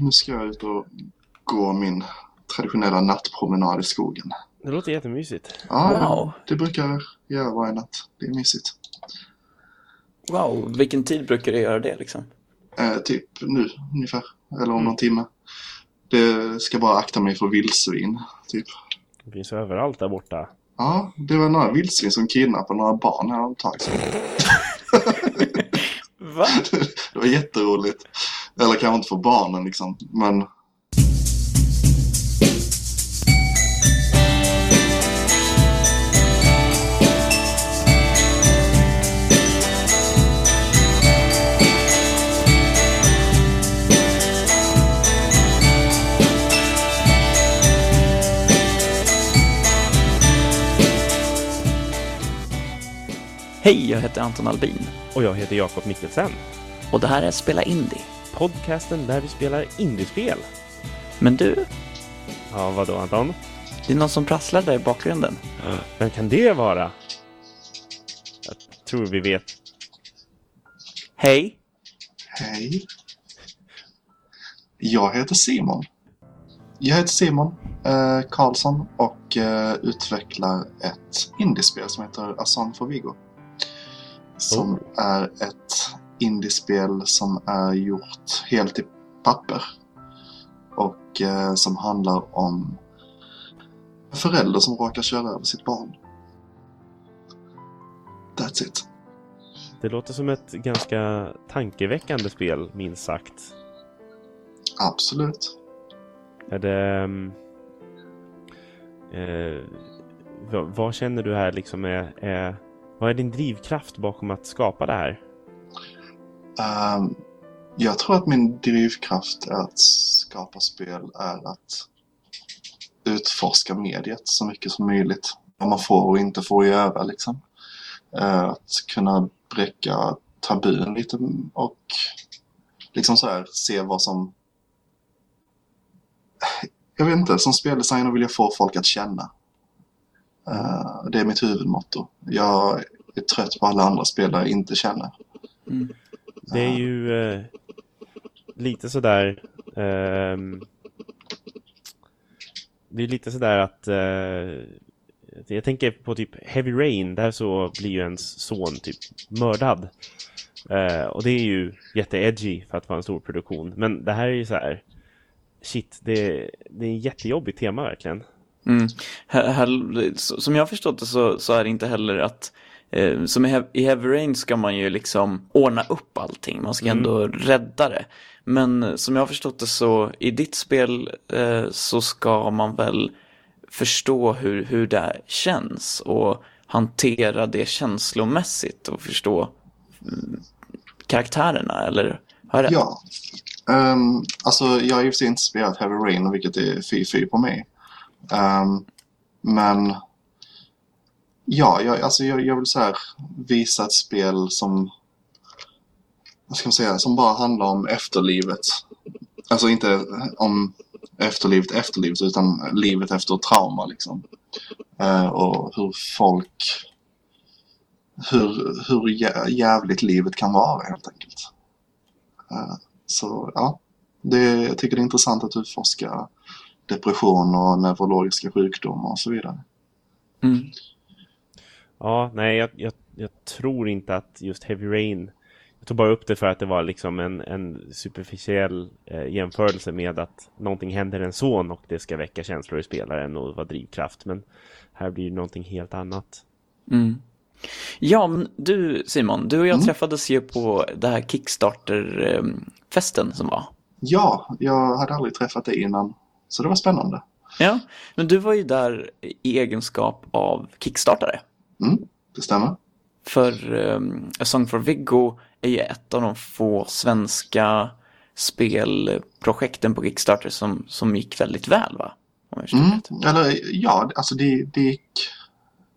Nu ska jag ut och gå min traditionella nattpromenad i skogen. Det låter jättemysigt. Ja, Wow. det brukar jag göra varje natt. Det är mysigt. Wow, vilken tid brukar du göra det liksom? Eh, typ nu ungefär. Eller om någon timme. Det ska bara akta mig för vildsvin. Typ. Det finns överallt där borta. Ja, det var några vildsvin som kidnappade några barn här om ett tag sedan. Va? Det var jätteroligt. Eller kanske inte för barnen liksom. Men Hej, jag heter Anton Albin Och jag heter Jakob Mikkelsen. och det här är Spela Indie. Podcasten där vi spelar indiespel. Men du, Ja, vadå Anton? det är någon som prasslar där i bakgrunden. Vem kan det vara? Jag tror vi vet. Hej, hej. Jag heter Simon. Jag heter Simon eh, Karlsson och eh, utvecklar ett indiespel som heter A Song for Viggo. Som är ett indiespel som är gjort helt i papper. Och eh, som handlar om en förälder som råkar köra över sitt barn. That's it. Det låter som ett ganska tankeväckande spel, minst sagt. Absolut. Är det... ehm, Eh, vad, vad känner du här liksom är, är... Vad är din drivkraft bakom att skapa det här? Um, jag tror att min drivkraft att skapa spel är att utforska mediet så mycket som möjligt. Vad man får och inte får göra liksom. Uh, att kunna bräcka tabun lite och liksom så här se vad som... Jag vet inte, som speldesigner vill jag få folk att känna. Uh, det är mitt huvudmotto. Jag är trött på alla andra spelare inte känner. Mm. Det är ju eh, lite sådär... ehm, det är lite sådär att... Eh, jag tänker på typ Heavy Rain. Där så blir ju ens son typ mördad. Eh, och det är ju jätteedgy för att vara en stor produktion. Men det här är ju så här... Shit, det, det är ett jättejobbigt tema verkligen. Mm. Här, här, så- som jag har förstått det så, så är det inte heller att eh, som i, Heavy Rain ska man ju liksom ordna upp allting, man ska ändå rädda det. Men som jag har förstått det så i ditt spel eh, så ska man väl förstå hur, hur det känns och hantera det känslomässigt och förstå mm, karaktärerna eller har jag? Ja. Um, alltså jag har ju inte spelat Heavy Rain vilket är fy fy på mig. Ehm, men ja, jag, alltså jag, jag vill så här visa ett spel som vad ska man säga, som bara handlar om efterlivet. Alltså inte om efterlivet efterlivet utan livet efter trauma liksom. Eh, och hur folk hur, hur jävligt livet kan vara helt enkelt. Eh, Så ja, det, jag tycker det är intressant att utforska depression och neurologiska sjukdomar och så vidare. Mm. Ja, nej, jag, jag, jag tror inte att just Heavy Rain... Jag tog bara upp det för att det var liksom en, en superficiell eh, jämförelse med att någonting händer en son och det ska väcka känslor i spelaren och vara drivkraft. Men här blir det någonting helt annat. Mm. Ja, men du Simon, du och jag Mm. träffades ju på det här Kickstarter-festen som var. Ja, jag hade aldrig träffat dig innan, så det var spännande. Ja, men du var ju där i egenskap av Kickstartare. Mm, det stämmer. För um, A Song for Viggo är ju ett av de få svenska spelprojekten på Kickstarter som, som gick väldigt väl, va? Mm, eller ja, alltså det, det, gick,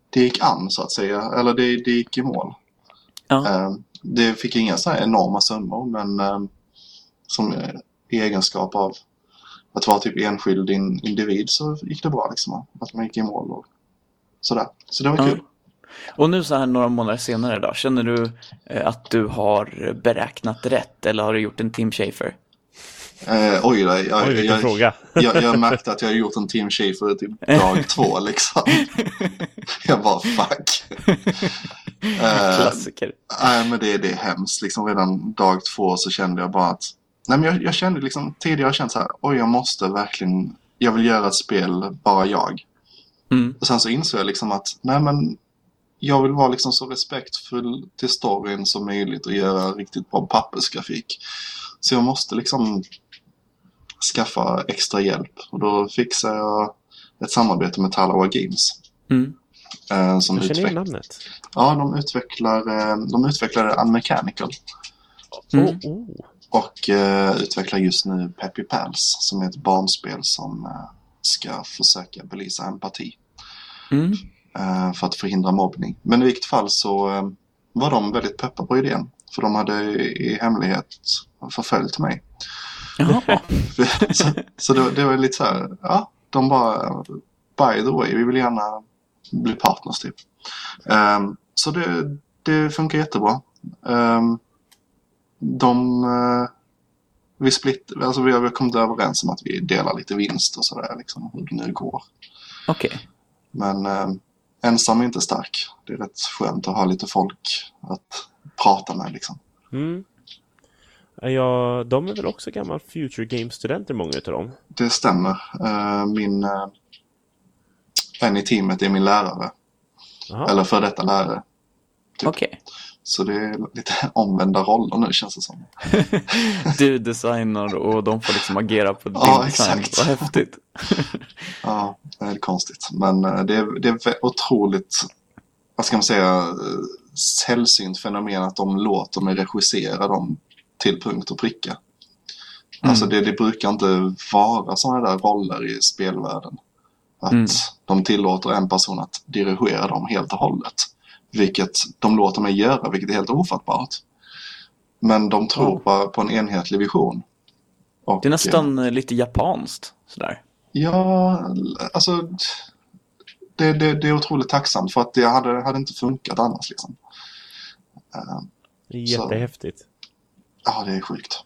det gick an så att säga. Eller det, det gick i mål. Ja. Eh, Det fick inga så här enorma summor men eh, som i egenskap av att vara typ enskild in, individ så gick det bra liksom. Att man gick i mål och sådär. Så det var Ja. kul. Och nu så här några månader senare då, känner du eh, att du har beräknat rätt eller har du gjort en Tim Schafer? Eh, oj, då, jag, Oj, jag, fråga. jag, jag märkte att jag har gjort en Team Schafer typ dag två liksom. Jag bara fuck. Eh, Klassiker. Nej, men det, det är hemskt. Liksom redan dag två så kände jag bara att... Nej, men jag, jag kände liksom tidigare jag känt så här, oj jag måste verkligen, jag vill göra ett spel bara jag. Mm. Och sen så insåg jag liksom att, nej men jag vill vara liksom så respektfull till storyn som möjligt och göra riktigt bra pappersgrafik. Så jag måste liksom skaffa extra hjälp. Och då fixade jag ett samarbete med Talawa Games. Mm. Eh, som Jag känner namnet. Ja, de utvecklar, eh, de utvecklar Unmechanical. Mm. Oh, oh. Och eh, utvecklar just nu Peppy Pals som är ett barnspel som eh, ska försöka belysa empati Mm. Eh, för att förhindra mobbning. Men i vilket fall så eh, var de väldigt peppa på idén. För de hade i hemlighet förföljt mig. Så så det, det var lite så här, ja, de bara, by the way, vi vill gärna bli partners typ. Ehm, så det, det funkar jättebra. Um, de, eh, vi split, alltså vi har kommit överens om att vi delar lite vinst och sådär liksom, hur det nu går. Okej. Men eh, ensam är inte stark. Det är rätt skönt att ha lite folk att prata med liksom. Mm. Ja, de är väl också gamla Future Games-studenter, många utav dem. Det stämmer. Eh, min, eh, en i teamet är min lärare. Jaha. Eller för detta lärare. Typ. Okej. Så det är lite omvända roller nu känns det som. Du designar och de får liksom agera på din Ja, design. exakt. Vad häftigt. Ja, det är konstigt. Men eh, det är, det är otroligt, vad ska man säga, eh, sällsynt fenomen att de låter mig regissera dem till punkt och pricka. Alltså det, det brukar inte vara sådana där roller i spelvärlden. Att Mm. de tillåter en person att dirigera dem helt och hållet. Vilket de låter mig göra, vilket är helt ofattbart. Men de tror Ja. bara på en enhetlig vision. Och, Det är nästan eh, lite japanskt sådär. Ja, alltså det, det, det är otroligt tacksamt för att det hade, hade inte funkat annars. Liksom. Eh, Det är Så. jättehäftigt. Ja, det är sjukt.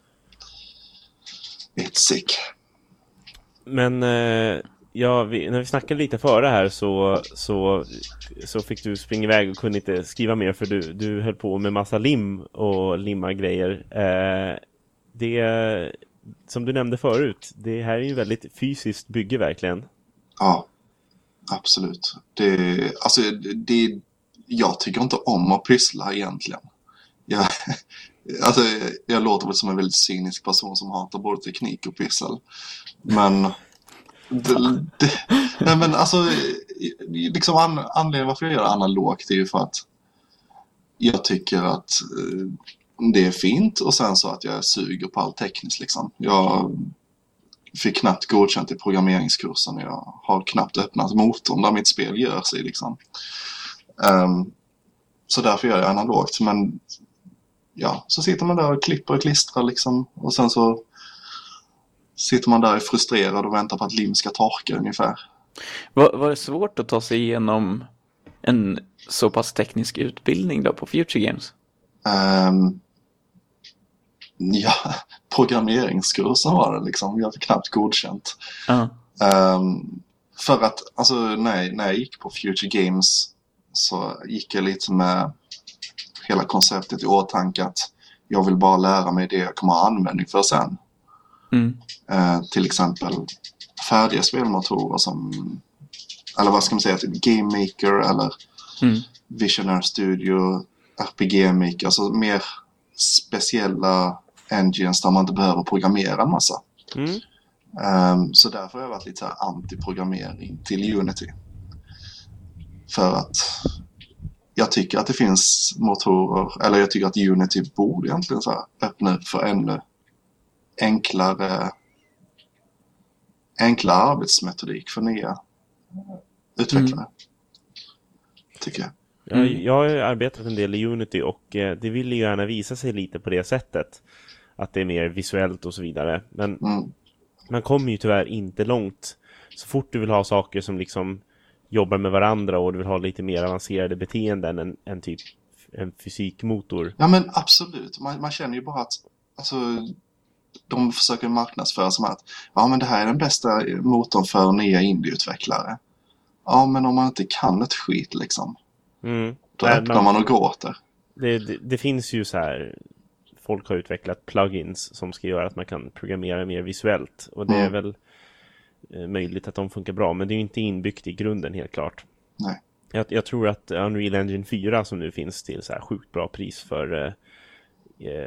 It's sick. Men eh, ja, vi, när vi snackade lite före här så, så, så fick du springa iväg och kunde inte skriva mer för du, du höll på med massa lim och limma grejer. Eh, det, som du nämnde förut, det här är ju väldigt fysiskt bygge verkligen. Ja, absolut. Det, alltså, det, jag tycker inte om att pyssla egentligen. Jag, alltså, jag låter väl som en väldigt cynisk person som hatar både teknik och pyssel. Men, nej men alltså, liksom an, anledningen varför jag gör det analogt är ju för att jag tycker att eh, det är fint och sen så att jag suger på allt tekniskt liksom. Jag fick knappt godkänt i programmeringskursen. Jag har knappt öppnat motorn där mitt spel gör sig liksom. Um, så därför gör jag analogt. Men ja, så sitter man där och klipper och klistrar liksom. Och sen så sitter man där frustrerad och väntar på att lim ska torka ungefär. Var, var det svårt att ta sig igenom en så pass teknisk utbildning då på Future Games? Ehm, ja, programmeringskursen var det liksom. Jag fick knappt godkänt. Ja. Ehm, för att, alltså när, när jag gick på Future Games så gick jag lite med hela konceptet i åtanke att jag vill bara lära mig det jag kommer ha användning för sen. Mm. Eh, till exempel färdiga spelmotorer som, eller vad ska man säga, typ Game Maker eller Mm. Visionary Studio, RPG Maker, alltså mer speciella engines där man inte behöver programmera en massa. Mm. Ehm, så därför har jag varit lite så här anti-programmering till Unity. För att jag tycker att det finns motorer, eller jag tycker att Unity borde egentligen så här öppna upp för ännu enklare, enklare arbetsmetodik för nya utvecklare. Tycker jag. Jag, Mm. jag har arbetat en del i Unity och eh, det vill ju gärna visa sig lite på det sättet. Att det är mer visuellt och så vidare. Men Mm. man kommer ju tyvärr inte långt. Så fort du vill ha saker som liksom jobbar med varandra och du vill ha lite mer avancerade beteenden än, än typ en fysikmotor. Ja men absolut, man, man känner ju bara att alltså, de försöker marknadsföra som att ja men det här är den bästa motorn för nya indieutvecklare. Ja men om man inte kan ett skit liksom. Mm. Då Nej, öppnar man och gråter. Det, det, det finns ju så här folk har utvecklat plugins som ska göra att man kan programmera mer visuellt. Och det är Mm. väl eh, möjligt att de funkar bra, men det är ju inte inbyggt i grunden helt klart. Nej. Jag, jag tror att Unreal Engine 4 som nu finns till så här sjukt bra pris för, eh,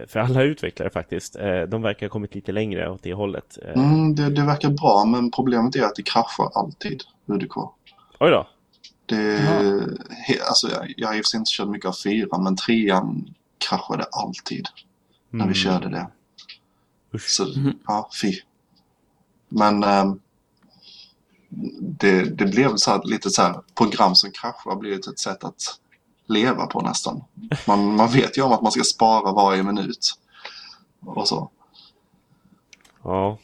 för alla utvecklare faktiskt. Eh, de verkar ha kommit lite längre åt det hållet. Eh, Mm, det, det verkar bra men problemet är att det kraschar alltid, UDK. Oj då. Det, he, alltså, jag, jag har i och för sig inte kört mycket av fyran men trean kraschade alltid när vi körde det. Usch. Så, ja, fy. Men ehm, det, det blev så här, lite så här, program som kraschar blir ett sätt att leva på nästan. Man, man vet ju om att man ska spara varje minut. Och så. Ja.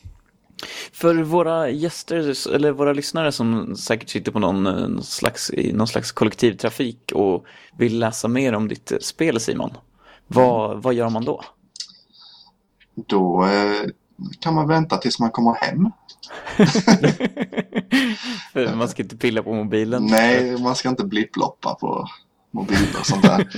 För våra gäster, eller våra lyssnare som säkert sitter på någon, eh, någon, slags, i någon slags kollektivtrafik och vill läsa mer om ditt eh, spel Simon. Vad, vad gör man då? Då eh, kan man vänta tills man kommer hem. Man ska inte pilla på mobilen. Nej, man ska inte blipploppa på mobiler och sånt där.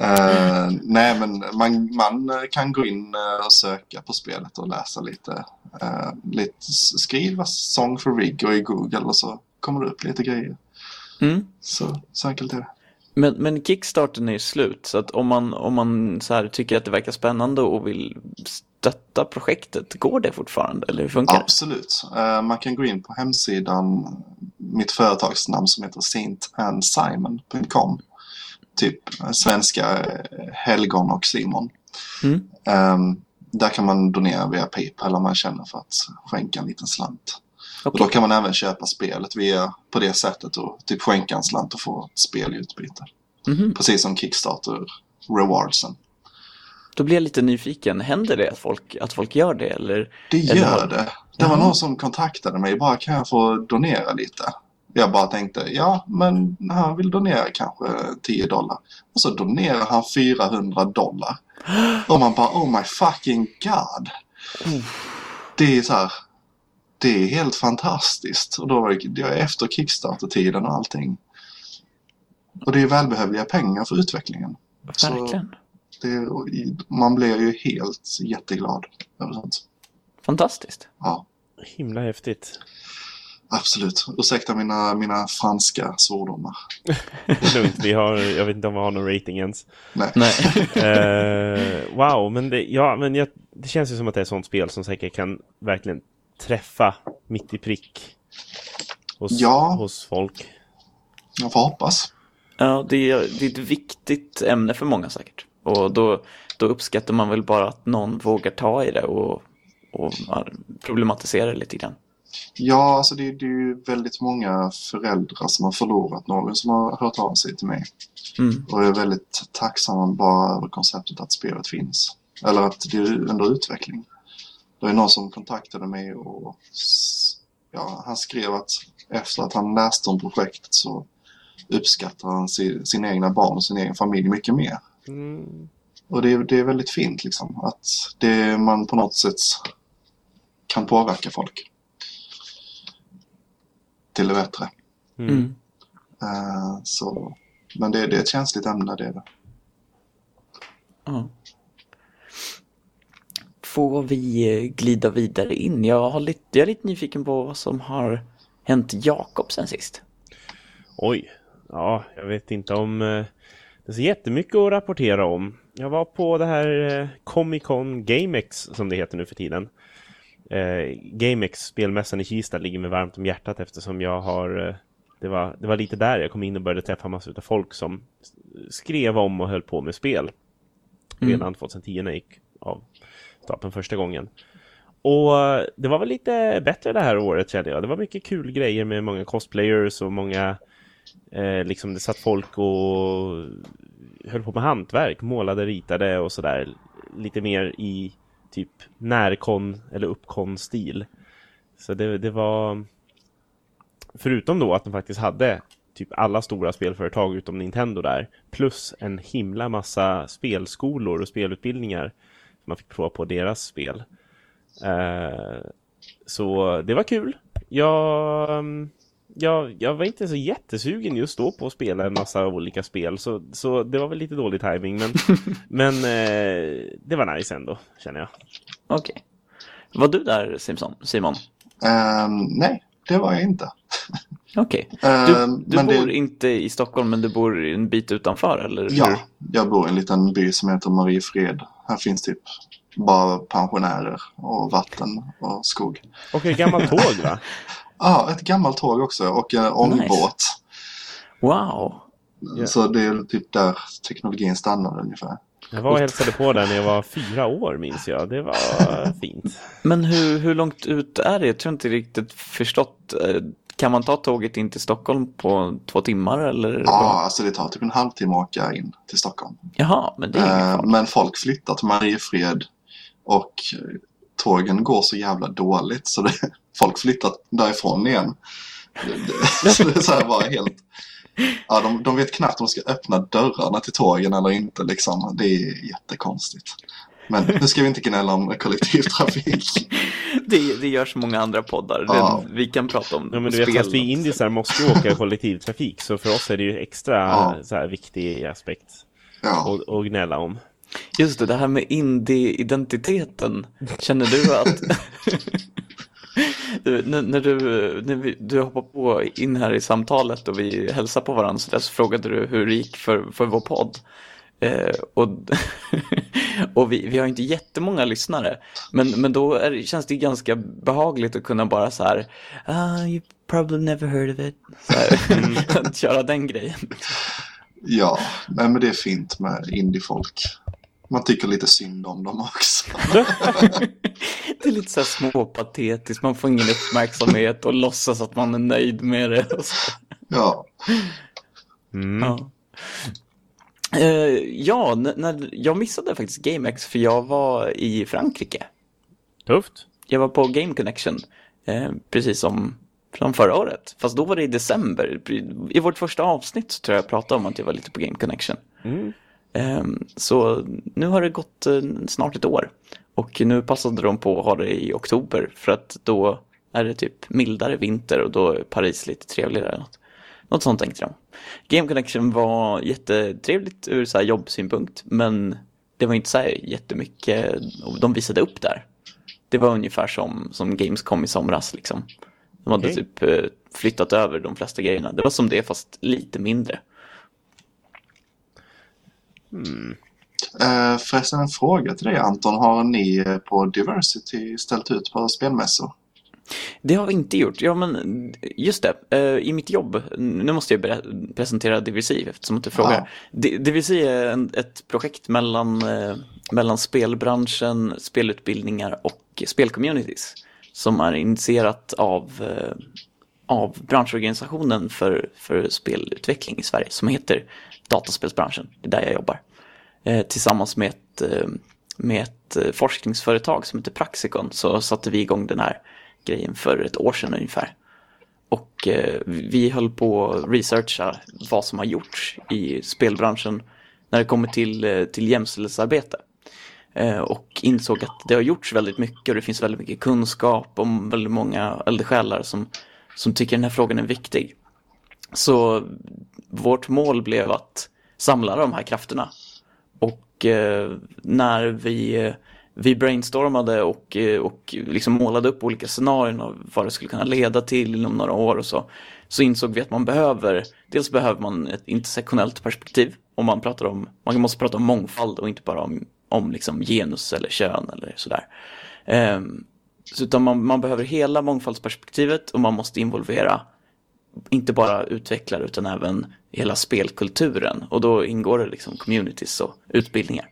Eh, nej, men man, man kan gå in eh, och söka på spelet och läsa lite. Uh, lite skriva Song for Rig och i Google och så kommer det upp lite grejer. Mm. Så, så enkelt är det. Men, men Kickstarten är ju slut, så att om man, om man så här tycker att det verkar spännande och vill stötta projektet, går det fortfarande? Eller hur funkar det? Absolut. Eh, man kan gå in på hemsidan, mitt företagsnamn som heter saintandsimon.com. Typ svenska eh, Helgon och Simon. Mm. Ehm, där kan man donera via Paypal om man känner för att skänka en liten slant. Och Okej. då kan man även köpa spelet via, på det sättet och typ skänka en slant och få ett spel i utbyte. Mhm. Precis som Kickstarter rewardsen. Då blir jag lite nyfiken, händer det att folk, att folk gör det? Eller? Det Eller gör har- det. Det var någon som kontaktade mig. Bara kan jag få donera lite? Jag bara tänkte, ja men han vill donera kanske 10 dollar. Och så donerar han 400 dollar. Och man bara, oh my fucking god. Det är så här, det är helt fantastiskt. Och då var det, det var efter Kickstarter-tiden och allting. Och det är välbehövliga pengar för utvecklingen. Så Verkligen. det, man blir ju helt jätteglad över sånt. Fantastiskt. Ja. Himla häftigt. Absolut. Ursäkta mina, mina franska svordomar. Lugnt. Vi har, jag vet inte om vi har någon rating ens. Nej. Nej. Eh, wow, men, det, ja, men jag, det känns ju som att det är ett sånt spel som säkert kan verkligen träffa mitt i prick hos, Ja. hos folk. Jag får hoppas. Ja, det är, det är ett viktigt ämne för många säkert. Och då, då uppskattar man väl bara att någon vågar ta i det och, och problematisera det lite grann. Ja, alltså det, det är ju väldigt många föräldrar som har förlorat någon som har hört av sig till mig. Mm. Och är väldigt tacksam bara över konceptet att spelet finns. Eller att det är under utveckling. Det är någon som kontaktade mig och ja, han skrev att efter att han läste om projektet så uppskattar han sin, sina egna barn och sin egen familj mycket mer. Mm. Och det, det är väldigt fint liksom att det, man på något sätt kan påverka folk. Till det bättre. Mm. Eh, så, men det, det är ett känsligt ämne det är det. Ja. Får vi eh, glida vidare in? Jag, har lite, jag är lite nyfiken på vad som har hänt Jakob sen sist. Oj, ja, jag vet inte om eh, det är så jättemycket att rapportera om. Jag var på det här Comic Con GameX som det heter nu för tiden. Eh, GameX, spelmässan i Kista, ligger mig varmt om hjärtat eftersom jag har eh, det var, det var lite där jag kom in och började träffa massor av folk som skrev om och höll på med spel. Mm. Redan 2010 när jag gick av stapeln första gången. Och eh, det var väl lite bättre det här året kände jag. Det var mycket kul grejer med många cosplayers och många eh, liksom det satt folk och höll på med hantverk, målade, ritade och sådär. Lite mer i typ närkon eller uppkon-stil. Så det, det var förutom då att de faktiskt hade typ alla stora spelföretag utom Nintendo där, plus en himla massa spelskolor och spelutbildningar. Man fick prova på deras spel. Eh, så det var kul. Jag, mm, jag, jag var inte så jättesugen just då på att spela en massa olika spel. Så, så det var väl lite dålig timing men, men eh, det var nice ändå, känner jag. Okej. Var du där Simson, Simon? Ehm, nej, det var jag inte. Okej. Ehm, Du, du men bor det, inte i Stockholm men du bor en bit utanför eller? hur? ja, jag bor i en liten by som heter Mariefred. Här finns typ bara pensionärer och vatten och skog. Och ett gammalt tåg va? Ja, ett gammalt tåg också och en ångbåt. Wow. Ja. Så det är typ där teknologin stannar ungefär. Jag var och hälsade på där när jag var fyra år minns jag. Det var fint. Men hur, hur långt ut är det? Jag tror inte riktigt förstått. Eh, Kan man ta tåget in till Stockholm på två timmar eller? Ja, alltså det tar typ en halvtimme att åka in till Stockholm. Jaha, men det är Eh, men folk flyttar till Mariefred och tågen går så jävla dåligt så det, folk flyttar därifrån igen. Det, det, så det är så här bara helt... Ja, de, de vet knappt om de ska öppna dörrarna till tågen eller inte liksom. Det är jättekonstigt. Men nu ska vi inte gnälla om kollektivtrafik. Det, det gör så många andra poddar. Ja. Vi kan prata om Ja, men du vet, fast vi indisar måste ju åka kollektivtrafik. Så för oss är det ju extra Ja. så här, viktig aspekt Ja, att, att gnälla om. Just det, det här med indie-identiteten. Känner du att... du, när, du, när vi, du hoppar på in här i samtalet och vi hälsar på varandra så, där, så frågade du hur det gick för, för vår podd. Eh, och och vi, vi har inte jättemånga lyssnare. Men, men då är, känns det ganska behagligt att kunna bara så här, ah, you probably never heard of it. Här, att köra den grejen. ja. Nej, men det är fint med indiefolk. Man tycker lite synd om dem också. Det är lite så här småpatetiskt, man får ingen uppmärksamhet och låtsas att man är nöjd med det. Och så. Ja, Mm. Ja, Eh, ja när, jag missade faktiskt GameX för jag var i Frankrike. Tufft. Jag var på Game Connection, eh, precis som, som förra året. Fast då var det i december. I vårt första avsnitt så tror jag jag pratade om att jag var lite på Game Connection. Mm. Ehm, Så nu har det gått eh, snart ett år. Och nu passade de på att ha det i oktober för att då är det typ mildare vinter och då är Paris lite trevligare. eller Något, något sånt tänkte de. Game Connection var jättetrevligt ur så jobbsynpunkt men det var inte så här jättemycket de visade upp där. Det var ungefär som, som Gamescom i somras liksom. De hade Okej. typ eh, flyttat över de flesta grejerna. Det var som det fast lite mindre. Eh, förresten en fråga till dig Anton. Har ni eh, på Diversity ställt ut på spelmässor? Det har vi inte gjort. Ja, men just det. Eh, I mitt jobb, nu måste jag presentera DVC eftersom du frågar. Ja. D- DVC är en, ett projekt mellan, mellan spelbranschen, spelutbildningar och spelcommunities. Som är initierat av, av branschorganisationen för, för spelutveckling i Sverige som heter Dataspelsbranschen. Det är där jag jobbar. Eh, tillsammans med ett, eh, med ett eh, forskningsföretag som heter Praxicon så satte vi igång den här grejen för ett år sedan ungefär. Och eh, vi höll på att researcha vad som har gjorts i spelbranschen när det kommer till, eh, till jämställdhetsarbete. Eh, och insåg att det har gjorts väldigt mycket och det finns väldigt mycket kunskap om väldigt många eldsjälar som, som tycker den här frågan är viktig. Så vårt mål blev att samla de här krafterna. Och eh, när vi, vi brainstormade och, eh, och liksom målade upp olika scenarion av vad det skulle kunna leda till inom några år och så, så insåg vi att man behöver, dels behöver man ett intersektionellt perspektiv om man pratar om, man måste prata om mångfald och inte bara om, om liksom genus eller kön eller sådär. Eh, så utan man, man behöver hela mångfaldsperspektivet och man måste involvera inte bara utvecklare utan även hela spelkulturen. Och då ingår det liksom communities och utbildningar.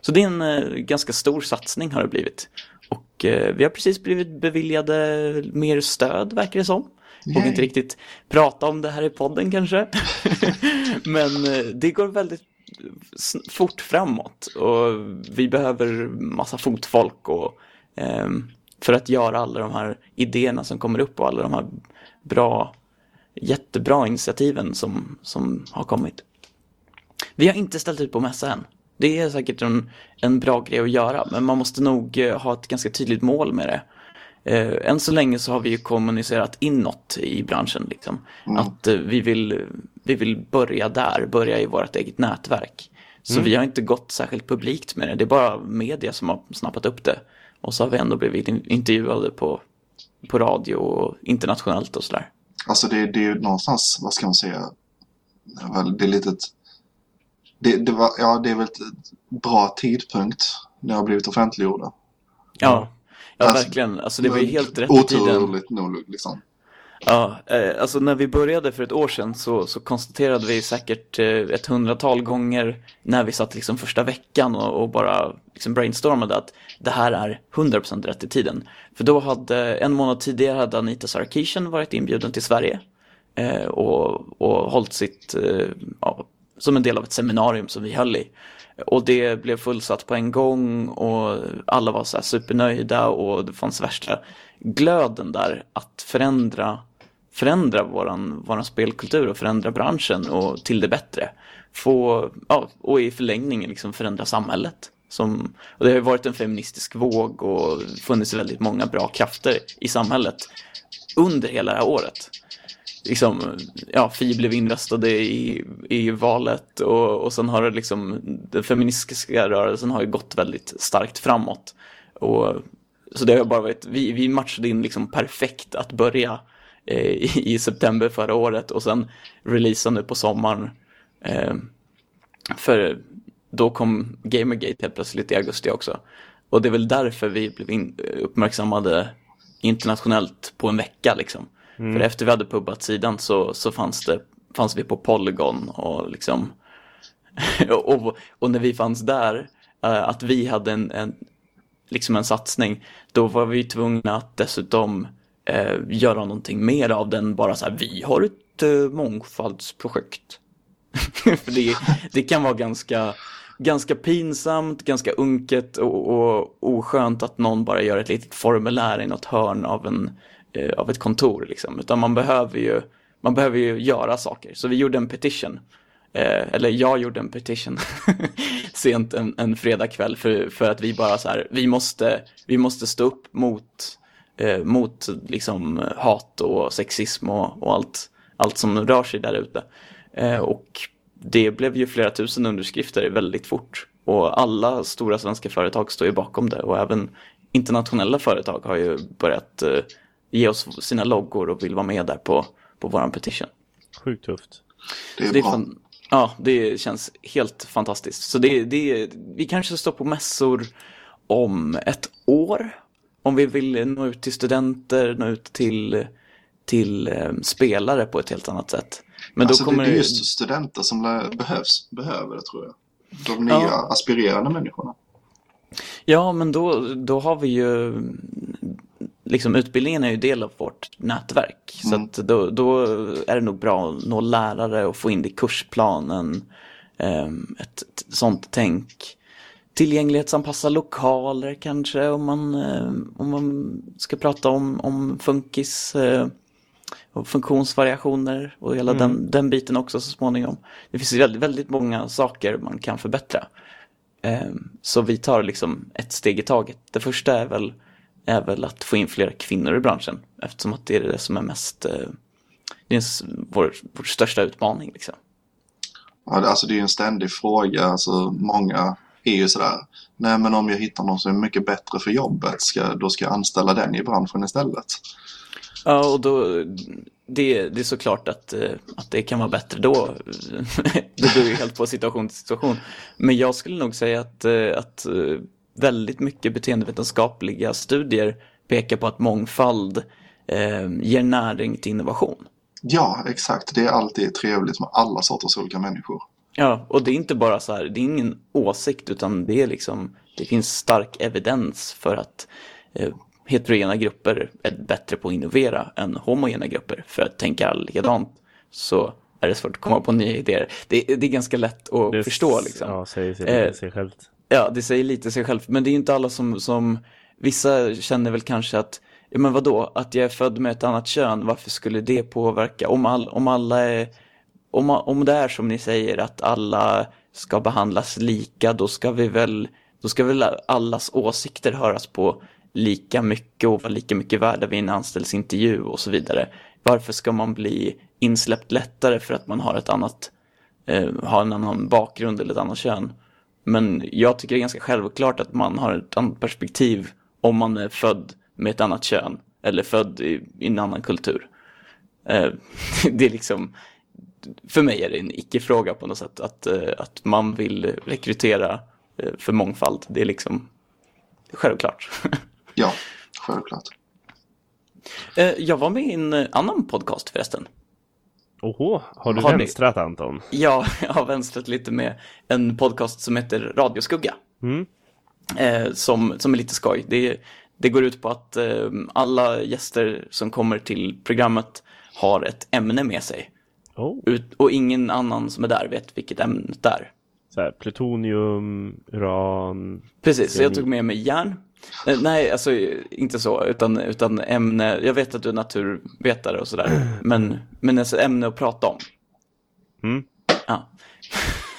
Så det är en eh, ganska stor satsning har det blivit. Och eh, vi har precis blivit beviljade mer stöd verkar det som. Vågar inte riktigt prata om det här i podden kanske. Men eh, det går väldigt fort framåt. Och vi behöver massa fotfolk och, ehm, för att göra alla de här idéerna som kommer upp och alla de här bra jättebra initiativen som, som har kommit. Vi har inte ställt ut på mässa än. Det är säkert en, en bra grej att göra, men man måste nog eh, ha ett ganska tydligt mål med det. Eh, än så länge så har vi ju kommunicerat inåt i branschen. Liksom. Mm. Att eh, vi, vill, vi vill börja där, börja i vårt eget nätverk. Så Mm. vi har inte gått särskilt publikt med det. Det är bara media som har snappat upp det. Och så har vi ändå blivit in- intervjuade på, på radio och internationellt och sådär. Alltså det, det är ju någonstans, vad ska man säga, det är lite ett, det, det, var, ja, det är väl ett bra tidpunkt när har blivit offentliggjorda. Ja, ja Alltså, verkligen. Alltså det var ju helt rätt i tiden. Oturligt nog liksom. Ja, eh, alltså när vi började för ett år sedan så, så konstaterade vi säkert eh, ett hundratal gånger när vi satt liksom första veckan och, och bara liksom brainstormade att det här är 100% rätt i tiden. För då hade, en månad tidigare hade Anita Sarkeesian varit inbjuden till Sverige eh, och, och hållit sitt, eh, ja, som en del av ett seminarium som vi höll i. Och det blev fullsatt på en gång och alla var så här supernöjda och det fanns värsta glöden där att förändra, förändra våran, våran spelkultur och förändra branschen och till det bättre. Få, ja, och i förlängningen liksom förändra samhället. Som, och det har ju varit en feministisk våg och funnits väldigt många bra krafter i samhället under hela det här året. Liksom, ja, Fi blev inröstade i, i valet och, och sen har det liksom, den feministiska rörelsen har ju gått väldigt starkt framåt. Och, så det har bara varit, vi, vi matchade in liksom perfekt att börja i, i september förra året och sen releasa nu på sommaren. Eh, för då kom Gamergate helt plötsligt i augusti också. Och det är väl därför vi blev in, uppmärksammade internationellt på en vecka liksom. För efter vi hade pubbat sidan så, så fanns, det, fanns vi på Polygon och liksom och, och när vi fanns där, eh, att vi hade en, en, liksom en satsning, då var vi tvungna att dessutom eh, göra någonting mer av den, bara så här, vi har ett eh, mångfaldsprojekt. För det, det kan vara ganska, ganska pinsamt, ganska unket och, och oskönt att någon bara gör ett litet formulär i något hörn av, en, eh, av ett kontor. Liksom. Utan man behöver, ju, man behöver ju göra saker. Så vi gjorde en petition. Eh, eller jag gjorde en petition sent en, en fredagkväll för, för att vi bara så här, vi måste, vi måste stå upp mot, eh, mot liksom hat och sexism och, och allt, allt som rör sig där ute. Eh, och det blev ju flera tusen underskrifter väldigt fort. Och alla stora svenska företag står ju bakom det och även internationella företag har ju börjat eh, ge oss sina loggor och vill vara med där på, på våran petition. Sjukt tufft. Det är Det är bra. fan, ja, det känns helt fantastiskt. Så det, det, vi kanske står på mässor om ett år. Om vi vill nå ut till studenter, nå ut till, till eh, spelare på ett helt annat sätt. Men alltså, då kommer det, det är just studenter som behövs, behöver det tror jag. De nya Ja. aspirerande människorna. Ja, men då, då har vi ju liksom utbildningen är ju del av vårt nätverk. Så Mm. att då, då är det nog bra att nå lärare och få in det i kursplanen. Ehm, ett, ett sånt tänk. Tillgänglighetsanpassa lokaler kanske om man, eh, om man ska prata om, om funkis eh, och funktionsvariationer och hela den, den biten också så småningom. Det finns ju väldigt, väldigt många saker man kan förbättra. Ehm, Så vi tar liksom ett steg i taget. Det första är väl, är väl att få in fler kvinnor i branschen. Eftersom att det är det som är mest, eh, det är vår, vår största utmaning liksom. Ja, alltså det är en ständig fråga. Alltså, många är ju sådär. Nej men om jag hittar någon som är mycket bättre för jobbet, ska, då ska jag anställa den i branschen istället. Ja, och då, det, det är såklart att, eh, att det kan vara bättre då. det beror ju helt på situation till situation. Men jag skulle nog säga att, eh, att eh, väldigt mycket beteendevetenskapliga studier pekar på att mångfald eh, ger näring till innovation. Ja, exakt. Det är alltid trevligt med alla sorters olika människor. Ja, och det är inte bara så här, det är ingen åsikt utan det är liksom, det finns stark evidens för att eh, heterogena grupper är bättre på att innovera än homogena grupper. För att tänka likadant så är det svårt att komma på nya idéer. Det, det är ganska lätt att Det förstå liksom. Ja, säger sig, Eh, sig självt. Ja, det säger lite sig självt. Men det är inte alla som, som vissa känner väl kanske att, men vadå, att jag är född med ett annat kön, varför skulle det påverka? Om, all, om alla är, om, om det är som ni säger att alla ska behandlas lika, då ska vi väl, då ska väl allas åsikter höras på lika mycket och vara lika mycket värda vid en anställningsintervju och så vidare. Varför ska man bli insläppt lättare för att man har ett annat, eh, har en annan bakgrund eller ett annat kön? Men jag tycker det är ganska självklart att man har ett annat perspektiv om man är född med ett annat kön eller född i, i en annan kultur. Eh, det är liksom, för mig är det en icke-fråga på något sätt att, eh, att man vill rekrytera eh, för mångfald. Det är liksom självklart. Ja, självklart. Eh, jag var med i en annan podcast förresten. Oho, har du Har ni- vänstrat Anton? Ja, jag har vänstrat lite med en podcast som heter Radioskugga. Mm. Som, som är lite skoj. Det, det går ut på att alla gäster som kommer till programmet har ett ämne med sig. Oh. Ut, och ingen annan som är där vet vilket ämne det är. Så här, plutonium, uran... Precis, så jag tog med mig järn. Eh, nej, alltså inte så, utan, utan ämne. Jag vet att du är naturvetare och sådär. Men, men alltså ämne att prata om. Mm. Ja.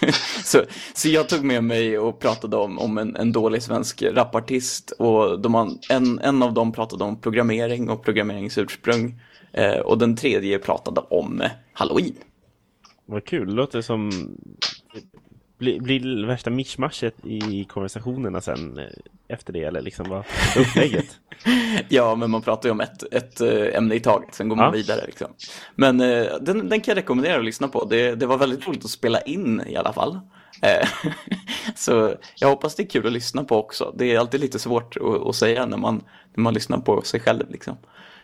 så, så jag tog med mig och pratade om, om en, en dålig svensk rapartist. Och de, en, en av dem pratade om programmering och programmeringsursprung. Eh, och den tredje pratade om eh, halloween. Vad kul, det låter som... Blir, blir värsta mischmaschet i konversationerna sen eh, efter det eller liksom vad upplägget? Ja, men man pratar ju om ett, ett eh, ämne i taget, sen går man Ja. vidare. Liksom. Men eh, den, den kan jag rekommendera att lyssna på. Det, det var väldigt roligt att spela in i alla fall. Eh, så jag hoppas det är kul att lyssna på också. Det är alltid lite svårt att, att säga när man, när man lyssnar på sig själv. Liksom.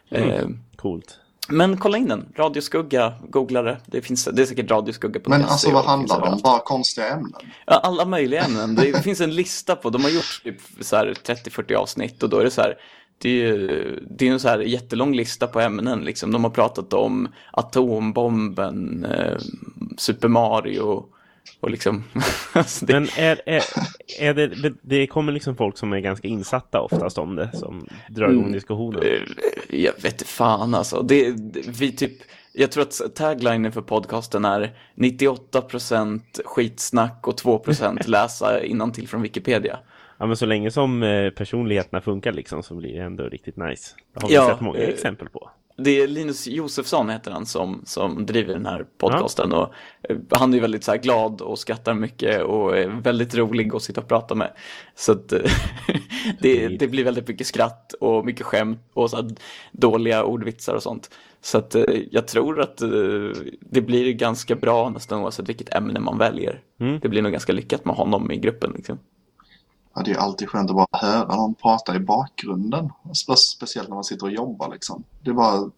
Eh, Coolt. men kolla in den, Radioskugga, googla det. Det, finns, det är säkert radioskugga.se. Men alltså vad handlar det om? Bara konstiga ämnen? Ja, alla möjliga ämnen. Det finns en lista på, de har gjort typ så här 30-40 avsnitt och då är det så här, det är ju det är en så här jättelång lista på ämnen liksom. De har pratat om atombomben, eh, Super Mario och liksom. alltså det, Men är, är, är det, det kommer liksom folk som är ganska insatta oftast om det som drar igång diskussionen. eh, jag vet fan alltså. Det, vi typ, jag tror att taglinen för podcasten är 98% skitsnack och 2% läsa innantill från Wikipedia. Ja men så länge som eh, personligheterna funkar liksom så blir det ändå riktigt nice. Det har vi Ja, sett många eh, exempel på. Det är Linus Josefsson heter han som, som driver den här podcasten och eh, han är väldigt så glad och skrattar mycket och är väldigt rolig att sitta och prata med. Så att eh, det, det blir väldigt mycket skratt och mycket skämt och så dåliga ordvitsar och sånt. Så att eh, jag tror att det blir ganska bra nästan oavsett vilket ämne man väljer. Mm. Det blir nog ganska lyckat med honom i gruppen liksom. Ja, det är alltid skönt att bara höra någon prata i bakgrunden. Spe speciellt när man sitter och jobbar liksom. Det är bara,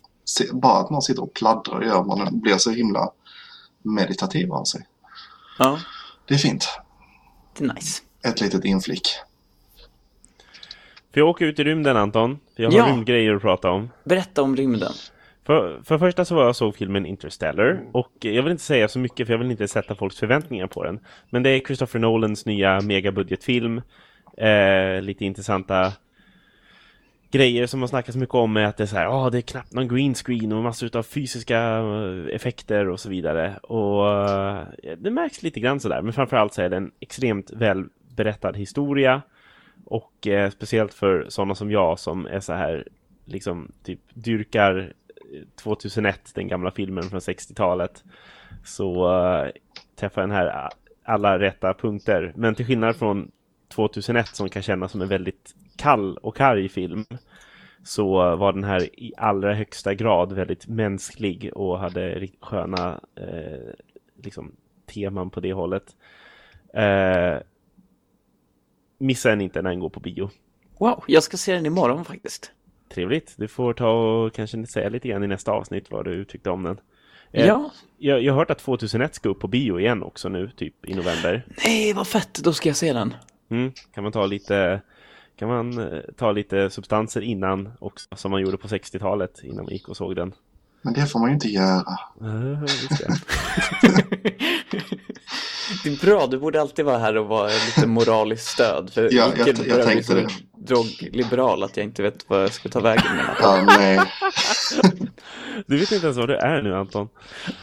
bara att någon sitter och pladdrar och gör man blir så himla meditativ av sig. Ja, Det är fint. det är nice. Ett litet inflick. För jag åker ut i rymden Anton. För jag har Ja. rymdgrejer att prata om. Berätta om rymden. För, för första så var jag såg filmen Interstellar och jag vill inte säga så mycket för jag vill inte sätta folks förväntningar på den. Men det är Christopher Nolans nya megabudgetfilm. Eh, lite intressanta grejer som man snackar så mycket om är att det är så här, ja det är knappt någon green screen och massor av fysiska eh, effekter och så vidare. Och eh, det märks lite grann sådär, men framförallt så är det en extremt väl berättad historia. Och eh, speciellt för sådana som jag som är så här, liksom typ dyrkar eh, 2001, den gamla filmen från 60-talet. Så eh, träffar den här alla rätta punkter. Men till skillnad från 2001 som kan kännas som en väldigt kall och karg film så var den här i allra högsta grad väldigt mänsklig och hade sköna eh, liksom, teman på det hållet. Eh, missa den inte när den går på bio. Wow, jag ska se den imorgon faktiskt. Trevligt. Du får ta och kanske säga lite grann i nästa avsnitt vad du tyckte om den. Eh, Ja, Jag, jag har hört att 2001 ska upp på bio igen också nu, typ i november. nej vad fett, då ska jag se den. Mm. Kan man ta lite kan man eh, ta lite substanser innan också, som man gjorde på 60-talet innan man gick och såg den? Men det får man ju inte göra. Just det. Är bra, du borde alltid vara här och vara lite moraliskt stöd. För Ja, jag, jag bli tänkte det. Drogliberal att jag inte vet vad jag ska ta vägen med. Ja, nej. Du vet inte ens vad du är nu Anton.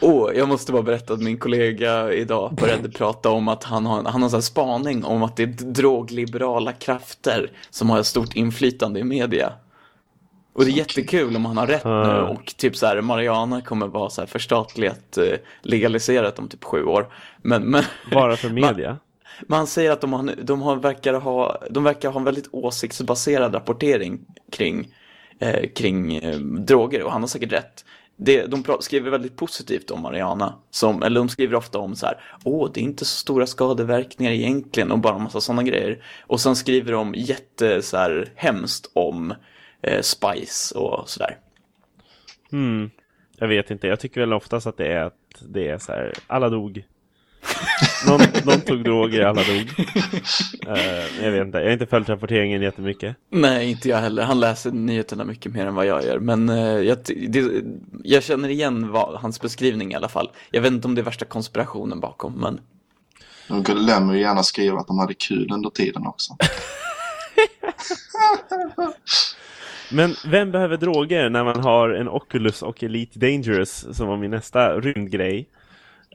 Åh, jag måste bara berätta att min kollega idag började prata om att han har, han har en sån här spaning om att det är drogliberala krafter som har ett stort inflytande i media. Och det är jättekul om han har rätt nu Ah. och typ så här Mariana kommer vara så här förstatligat, eh, legaliserat om typ sju år. Men, men, Bara för media. men han säger att de, har, de, har, verkar ha, de verkar ha en väldigt åsiktsbaserad rapportering kring, eh, kring eh, droger och han har säkert rätt. Det, de skriver väldigt positivt om Mariana. Som, eller de skriver ofta om så här, åh det är inte så stora skadeverkningar egentligen och bara en massa sådana grejer. Och sen skriver de jätte så här, hemskt om eh, Spice och sådär. Hmm. Jag vet inte, jag tycker väl oftast att det är att det är så här, alla dog. Någon, någon tog droger, alla dog. Eh, jag vet inte, jag har inte följt rapporteringen jättemycket. Nej, inte jag heller. Han läser nyheterna mycket mer än vad jag gör. Men eh, jag, det, jag känner igen vad, hans beskrivning i alla fall. Jag vet inte om det är värsta konspirationen bakom, men De glömmer ju gärna skriva att de hade kul under tiden också. Men vem behöver droger när man har en Oculus och Elite Dangerous som var min nästa rymdgrej?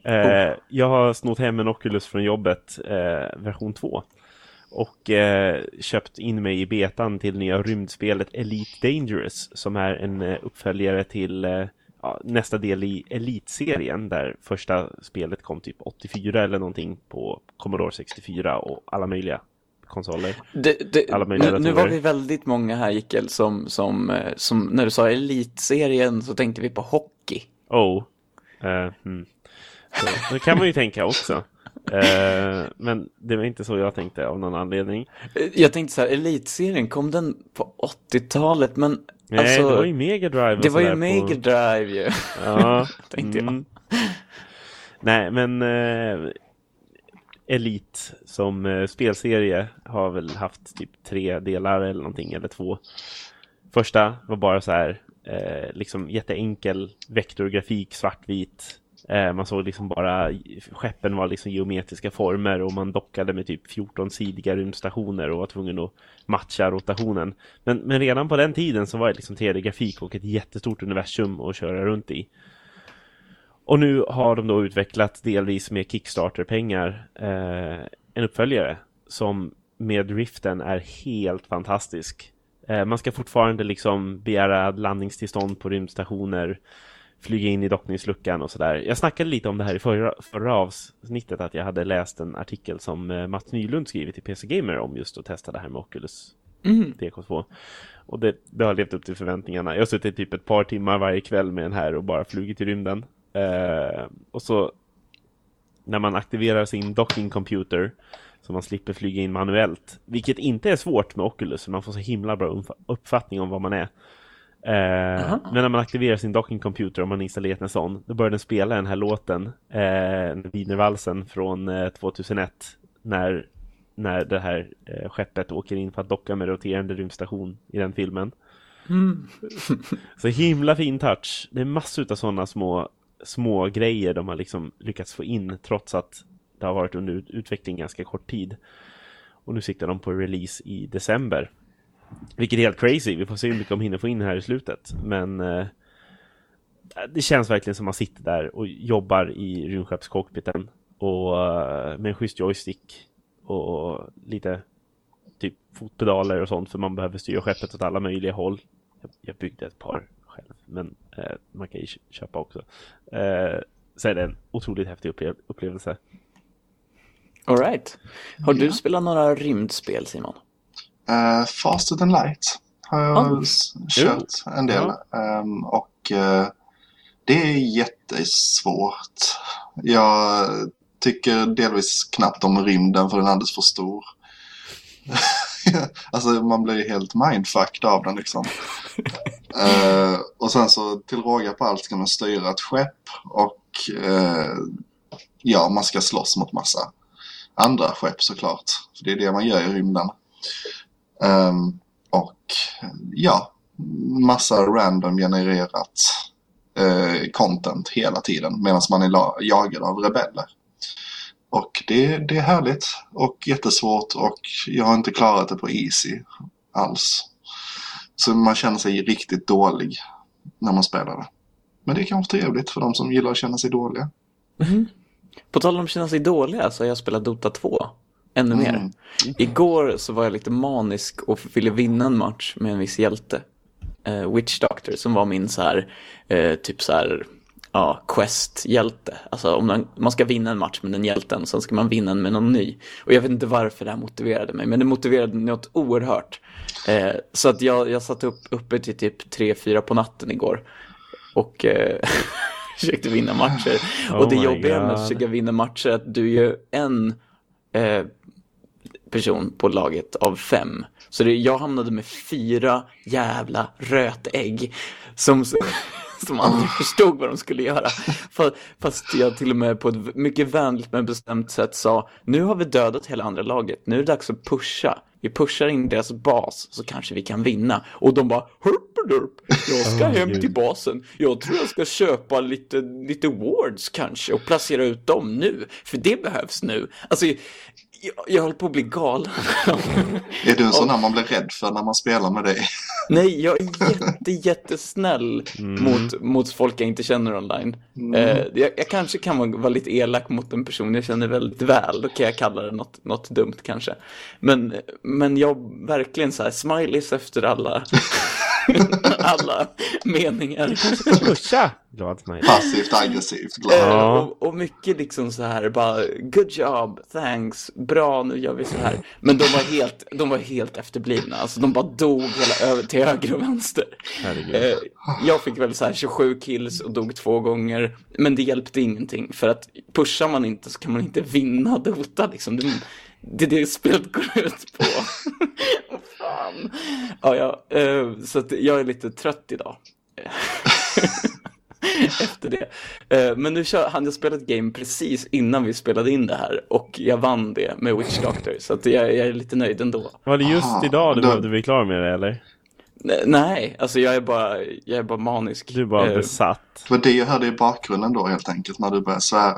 Eh, Jag har snott hem en Oculus från jobbet, eh, version 2. Och eh, köpt in mig i betan till nya rymdspelet Elite Dangerous som är en eh, uppföljare till eh, ja, nästa del i Elite-serien där första spelet kom typ 84 eller någonting på Commodore 64 och alla möjliga konsoler. det, det, Alla möjliga nu, nu var vi väldigt många här, Jickel, som, som, eh, som när du sa elitserien så tänkte vi på hockey. Oh. Eh, hmm. Så, det kan man ju tänka också. Eh, men det var inte så jag tänkte av någon anledning. Eh, Jag tänkte så här, elitserien, kom den på 80-talet? Men Nej, alltså, det var ju Mega Drive det var ju Mega på... Drive ju. Ja, tänkte jag. Nej, men eh, Elite som eh, spelserie har väl haft typ tre delar eller någonting, eller två. Första var bara så här, eh, liksom jätteenkel vektorgrafik, svartvit. Eh, man såg liksom bara, skeppen var liksom geometriska former och man dockade med typ 14-sidiga rymdstationer och var tvungen att matcha rotationen. Men, men redan på den tiden så var det liksom 3D-grafik och ett jättestort universum att köra runt i. Och nu har de då utvecklat delvis med Kickstarter-pengar eh, en uppföljare som med Riften är helt fantastisk. Eh, man ska fortfarande liksom begära landningstillstånd på rymdstationer, flyga in i dockningsluckan och sådär. Jag snackade lite om det här i förra, förra avsnittet att jag hade läst en artikel som eh, Mats Nylund skrivit i PC Gamer om just att testa det här med Oculus Mm. DK2. Och det, det har levt upp till förväntningarna. Jag har suttit typ ett par timmar varje kväll med den här och bara flugit i rymden. Eh, och så när man aktiverar sin docking computer så man slipper flyga in manuellt. Vilket inte är svårt med Oculus, för man får så himla bra uppfattning om vad man är. Eh, men när man aktiverar sin docking computer, om man installerat en sån, då börjar den spela den här låten, eh, Wienervalsen från eh, 2001, när, när det här eh, skeppet åker in för att docka med roterande rymdstation i den filmen. Så himla fin touch. Det är massor av sådana små, små grejer de har liksom lyckats få in trots att det har varit under ut- utveckling ganska kort tid. Och nu siktar de på release i december. Vilket är helt crazy. Vi får se hur mycket de hinner få in här i slutet. Men eh, det känns verkligen som man sitter där och jobbar i rymdskeppscockpiten. Och eh, med en schysst joystick. Och lite typ fotpedaler och sånt. För man behöver styra skeppet åt alla möjliga håll. Jag, jag byggde ett par själv. Men eh, man kan ju kö- köpa också. Eh, så är det en otroligt häftig upple- upplevelse. All right. Har du Ja. spelat några rymdspel, Simon? Uh, Faster than light har jag Oh. kört en del. Ehm, och eh, det är jättesvårt. Jag tycker delvis knappt om rymden för den är alldeles för stor. alltså man blir helt mindfucked av den liksom. Eh, och sen så till råga på allt ska man styra ett skepp och eh, ja, man ska slåss mot massa andra skepp såklart. För det är det man gör i rymden. Um, och ja, massa random genererat uh, content hela tiden medan man är jagad av rebeller. Och det, det är härligt och jättesvårt och jag har inte klarat det på easy. alls. Så man känner sig riktigt dålig när man spelar det. Men det är kanske trevligt för de som gillar att känna sig dåliga. Mm-hmm. På tal om att känna sig dåliga så har jag spelat Dota 2. Ännu mer. Mm. Igår så var jag lite manisk och ville vinna en match med en viss hjälte. Eh, Witch Doctor som var min så här, eh, typ så här, ja, quest-hjälte. Alltså om man, man ska vinna en match med den hjälten, sen ska man vinna en med någon ny. Och jag vet inte varför det här motiverade mig, men det motiverade något oerhört. Eh, så att jag, jag satt upp, uppe till typ 3-4 på natten igår. Och eh, försökte vinna matcher. Oh och det jobbiga med att God. försöka vinna matcher är att du är ju en eh, person på laget av fem. Så det, jag hamnade med fyra jävla rötägg som, som aldrig förstod vad de skulle göra. Fast jag till och med på ett mycket vänligt men bestämt sätt sa nu har vi dödat hela andra laget, nu är det dags att pusha. Vi pushar in deras bas så kanske vi kan vinna. Och de bara hurperdurp, jag ska Åh, hem till basen. Jag tror jag ska köpa lite, lite wards kanske och placera ut dem nu. För det behövs nu. Alltså, jag, jag håller på att bli galen. Är du en sån där man blir rädd för när man spelar med dig? Nej, jag är jätte, jättesnäll Mm. mot, mot folk jag inte känner online. Eh, jag, jag kanske kan vara, vara lite elak mot en person jag känner väldigt väl. Då kan jag kalla det något, något dumt kanske. Men, men jag verkligen så här, smileys efter alla, alla meningar. Pusha! Glad smile. Passivt aggressivt glad. Eh, och, och mycket liksom så här bara good job, thanks, bra nu gör vi så här. Men de var helt, de var helt efterblivna, alltså de bara dog hela över till höger och vänster. Eh, jag fick väl så här 27 kills och dog två gånger, men det hjälpte ingenting för att pushar man inte så kan man inte vinna Dota liksom. Det, det är det spelet går ut på. Fan. Ja, ja, eh, så att jag är lite trött idag. Efter det. Eh, Men nu kör, han jag spelade ett game precis innan vi spelade in det här och jag vann det med Witch Doctor så att jag, jag är lite nöjd ändå. Var det just Aha, idag du då- behövde bli klar med det eller? Nej, Nej, alltså jag är bara, jag är bara manisk. Du är bara Eh, besatt. Det var det jag hörde i bakgrunden då helt enkelt när du började svära.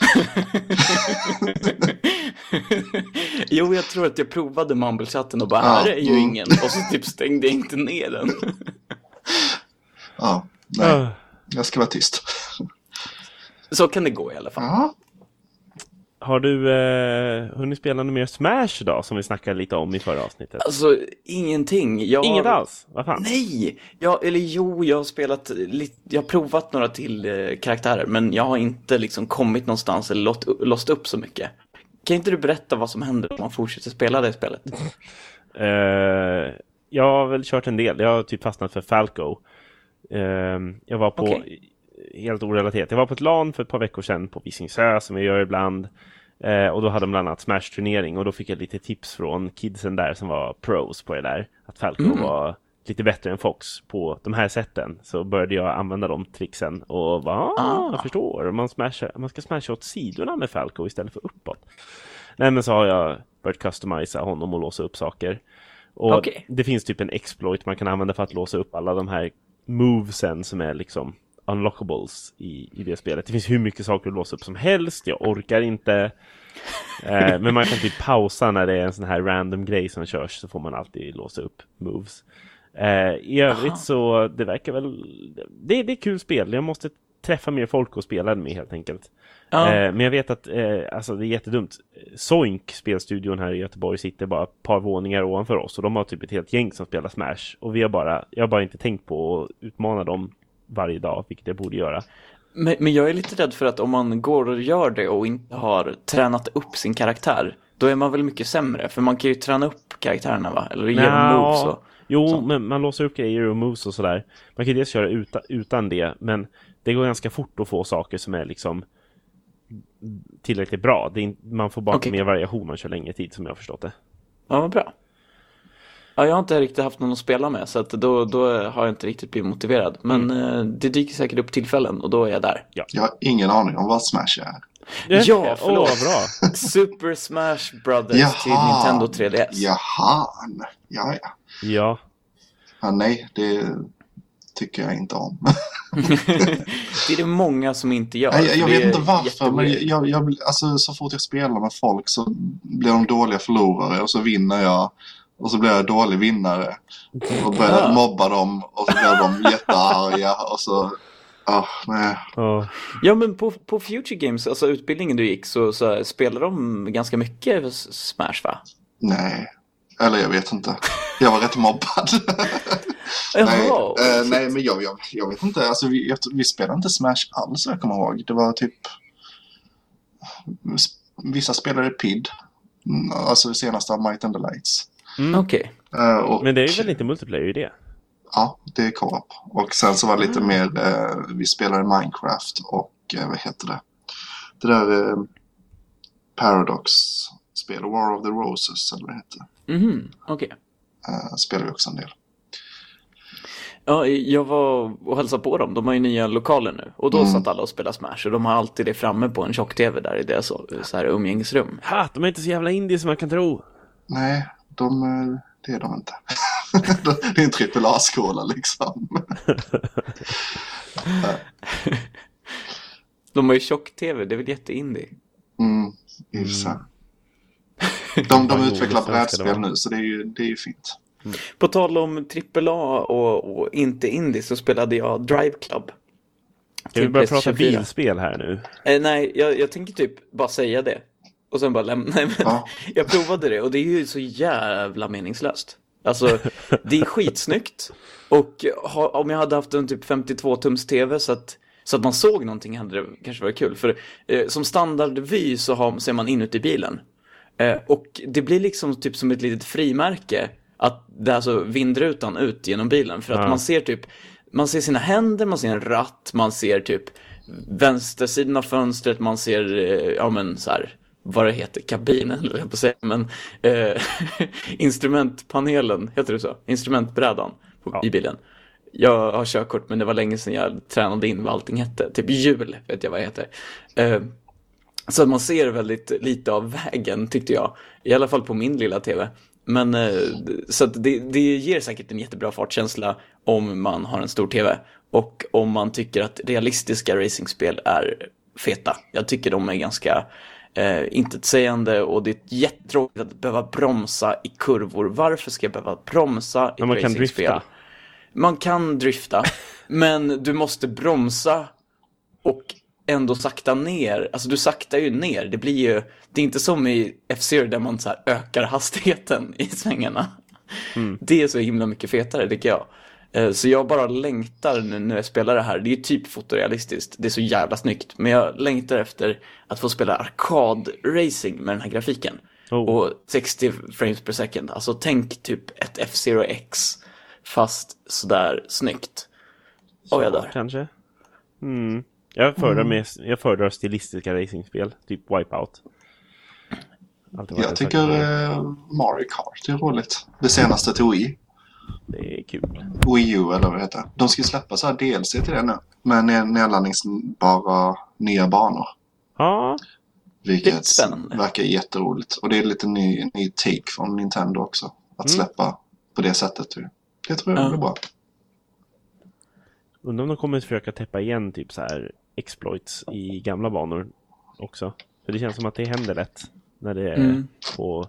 jo, jag tror att jag provade Mumble-chatten och bara, Ja, här är ju mm. ingen. Och så typ stängde jag inte ner den. Ja, nej. Ah. Jag ska vara tyst. så kan det gå i alla fall. Ja, Har du eh, hunnit spela något mer Smash då som vi snackade lite om i förra avsnittet? Alltså, ingenting. Jag Inget har... alls? Vad fan? Nej! Jag, eller jo, jag har spelat lite, jag har provat några till eh, karaktärer, men jag har inte liksom kommit någonstans eller låst, låst upp så mycket. Kan inte du berätta vad som händer om man fortsätter spela det spelet? Eh, jag har väl kört en del. Jag har typ fastnat för Falco. Eh, jag var på, Okej. helt orelaterat, jag var på ett LAN för ett par veckor sedan på Visingsö som jag gör ibland. Eh, och då hade de bland annat Smash-turnering och då fick jag lite tips från kidsen där som var pros på det där. Att Falco Mm. var lite bättre än Fox på de här sätten. Så började jag använda de tricksen och va, Ah. jag förstår. Man, smashar, man ska smasha åt sidorna med Falco istället för uppåt. Nej men så har jag börjat customisa honom och låsa upp saker. Och Okej. det finns typ en exploit man kan använda för att låsa upp alla de här movesen som är liksom unlockables i, i det spelet. Det finns hur mycket saker att låsa upp som helst, jag orkar inte. Eh, men man kan typ pausa när det är en sån här random grej som körs så får man alltid låsa upp moves. Eh, I övrigt Aha. så det verkar väl... Det, det är kul spel, jag måste träffa mer folk och spela med helt enkelt. Ja. Eh, men jag vet att, eh, alltså det är jättedumt. Soink, spelstudion här i Göteborg, sitter bara ett par våningar ovanför oss och de har typ ett helt gäng som spelar Smash. Och vi har bara, jag har bara inte tänkt på att utmana dem varje dag, vilket jag borde göra. Men, men jag är lite rädd för att om man går och gör det och inte har tränat upp sin karaktär, då är man väl mycket sämre. För man kan ju träna upp karaktärerna va? Eller ge dem moves och... Jo, sånt. men man låser upp grejer och moves och sådär. Man kan ju dels köra utan, utan det, men det går ganska fort att få saker som är liksom tillräckligt bra. Det är, man får bara inte mer variation man kör längre tid som jag har förstått det. Ja, vad bra. Ja, jag har inte riktigt haft någon att spela med, så att då, då har jag inte riktigt blivit motiverad. Men eh, det dyker säkert upp tillfällen och då är jag där. jag har ingen aning om vad Smash är. Ja, förlåt. Vad bra. Super Smash Brothers Jaha. till Nintendo 3DS. Jaha, ja, ja. Ja, ja. Nej, det tycker jag inte om. det är det många som inte gör. Nej, jag, jag vet inte varför, men jag, jag, alltså, så fort jag spelar med folk så blir de dåliga förlorare och så vinner jag. Och så blev jag dålig vinnare. Och började Ja. mobba dem och så blev de jättearga och så... Ah, nej. Ja. Ja, men på, på Future Games, alltså utbildningen du gick, så, så spelar de ganska mycket Smash va? Nej. Eller jag vet inte. Jag var rätt mobbad. nej, eh, nej, men jag, jag, jag vet inte. Alltså, vi, jag, vi spelade inte Smash alls jag kommer ihåg. Det var typ... Vissa spelade PID. Mm, Alltså det senaste av Might and the Lights. Mm. Okej. Eh, och, Men det är ju väl inte multiplayer i det? Ja, det är co-op. Och sen så var det Ah. lite mer, eh, vi spelade Minecraft och eh, vad heter det? Det där eh, Paradox-spel, War of the Roses eller vad det heter. Mhm, okej. Eh, spelar vi också en del. Ja, jag var och hälsade på dem. De har ju nya lokaler nu. Och då Mm. satt alla och spelade Smash. Och de har alltid det framme på en tjock-tv där i deras så, så här umgängesrum. Ha, de är inte så jävla indie som man kan tro. Nej, de, eh, det är de inte. det är en trippel A-skåla liksom. De har ju tjock-tv, det är väl jätteindie. Mm, i sig. De, de utvecklar brädspel nu så det är ju, det är ju fint. På tal om AAA och, och inte indie så spelade jag Drive Club. Ska vi börja prata PlayStation 4. bilspel här nu? Eh, nej, jag, jag tänker typ bara säga det. Och sen bara lämna. Nej, men Ja. Jag provade det och det är ju så jävla meningslöst. Alltså, det är skitsnyggt. Och ha, om jag hade haft en typ 52-tums tv så att, så att man såg någonting hade det kanske varit kul. För eh, som standardvy så har, ser man inuti bilen. Eh, och det blir liksom typ som ett litet frimärke. Att det är alltså vindrutan ut genom bilen. För att Ja. man ser typ, man ser sina händer, man ser en ratt, man ser typ vänstersidan av fönstret, man ser, eh, ja men så här, vad det heter, kabinen, eller på säga, men eh, instrumentpanelen, heter det så? Instrumentbrädan på, Ja. i bilen. Jag har körkort men det var länge sedan jag tränade in vad allting hette. Typ hjul vet jag vad det heter. Eh, så att man ser väldigt lite av vägen tyckte jag. I alla fall på min lilla tv. Men eh, så att det, det ger säkert en jättebra fartkänsla om man har en stor tv. Och om man tycker att realistiska racingspel är feta. Jag tycker de är ganska eh, intetsägande och det är jättetråkigt att behöva bromsa i kurvor. Varför ska jag behöva bromsa i Men man ett kan drifta. Man kan drifta, men du måste bromsa och ändå sakta ner. Alltså du saktar ju ner. Det blir ju, det är inte som i F-Zero där man så här ökar hastigheten i svängarna. Det är så himla mycket fetare tycker jag. Eh, Så jag bara längtar nu när jag spelar det här. Det är ju typ fotorealistiskt. Det är så jävla snyggt. Men jag längtar efter att få spela arkadracing med den här grafiken. Oh. Och 60 frames per second. Alltså tänk typ ett F-Zero X. Fast sådär snyggt. Och jag dör. Kanske? Mm. Jag föredrar, med, jag föredrar stilistiska racingspel, typ Wipeout. Jag tycker eh, Mario Kart är roligt. Det senaste till Wii. Det är kul. Wii U eller vad det heter. De ska släppa så här DLC till det nu. Med ned- nedladdningsbara nya banor. Ja, Vilket spännande. verkar jätteroligt. Och det är lite ny, ny take från Nintendo också. Att Mm. släppa på det sättet. Det tror jag Ja. blir bra. undrar om de kommer att försöka täppa igen typ så här exploits i gamla banor också. För det känns som att det händer lätt när det är Mm. på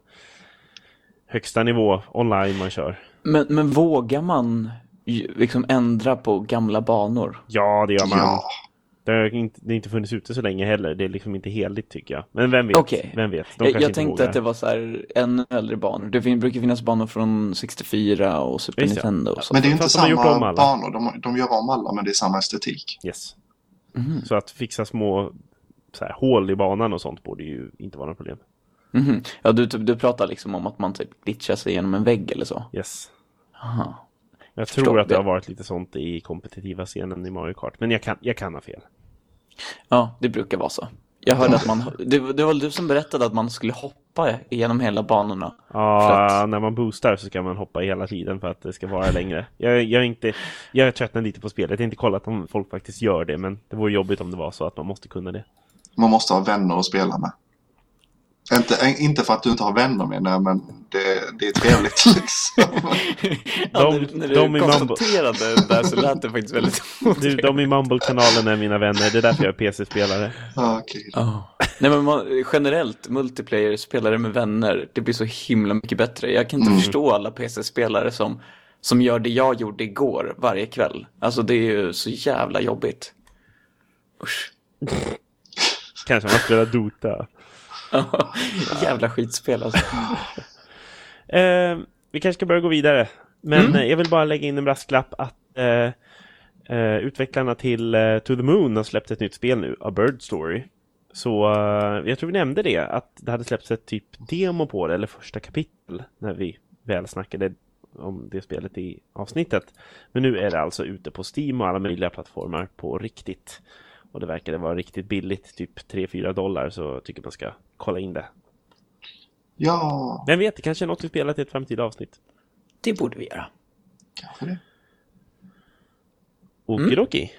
högsta nivå online man kör. Men, men vågar man liksom ändra på gamla banor? Ja, det gör man. Ja, Det har inte, det har inte funnits ute så länge heller. Det är liksom inte heligt tycker jag. Men vem vet? Okej. Vem vet? De Jag, jag tänkte vågar. att det var så här ännu äldre banor. Det fin- brukar finnas banor från 64 och Super det. Nintendo och så. men det är inte de samma alla. banor. De, de gör om alla men det är samma estetik. Yes. Mhm. Så att fixa små här, hål i banan och sånt borde ju inte vara något problem. Mhm. Ja, du, du pratar liksom om att man typ glitchar sig genom en vägg eller så. Yes. Aha. Jag Förstår tror att det det. har varit lite sånt i kompetitiva scenen i Mario Kart. Men jag kan, jag kan ha fel. Ja, det brukar vara så. Jag hörde att man, det, det var du som berättade att man skulle hoppa genom hela banorna. Ja, att- när man boostar så ska man hoppa hela tiden för att det ska vara längre. Jag, jag, är inte, jag tröttnar lite på spelet. Jag har inte kollat om folk faktiskt gör det, men det vore jobbigt om det var så att man måste kunna det. Man måste ha vänner att spela med. Inte, inte för att du inte har vänner med nej, men det, det är trevligt liksom. Ja, De- när, du de Mumble- konstaterade där så lät det faktiskt väldigt Du, de i Mumble-kanalen är mina vänner. Det är därför jag är PC-spelare. Nej men man, generellt, multiplayer, spelare med vänner, det blir så himla mycket bättre. Jag kan inte förstå alla PC-spelare som, som gör det jag gjorde igår varje kväll. Alltså det är ju så jävla jobbigt. Usch. Kanske man spelar Dota. jävla skitspel alltså. Eh, vi kanske ska börja gå vidare. Men Mm. eh, jag vill bara lägga in en brasklapp att eh, eh, utvecklarna till eh, To the Moon har släppt ett nytt spel nu, A Bird Story. Så eh, jag tror vi nämnde det, att det hade släppts ett typ demo på det, eller första kapitel, när vi väl snackade om det spelet i avsnittet. Men nu är det alltså ute på Steam och alla möjliga plattformar på riktigt. Och det verkade vara riktigt billigt, typ 3-4 dollar, så jag tycker man ska kolla in det. Ja, Vem vet, det kanske är något vi spelar till ett framtida avsnitt. Det borde vi göra. kanske det. Okidoki.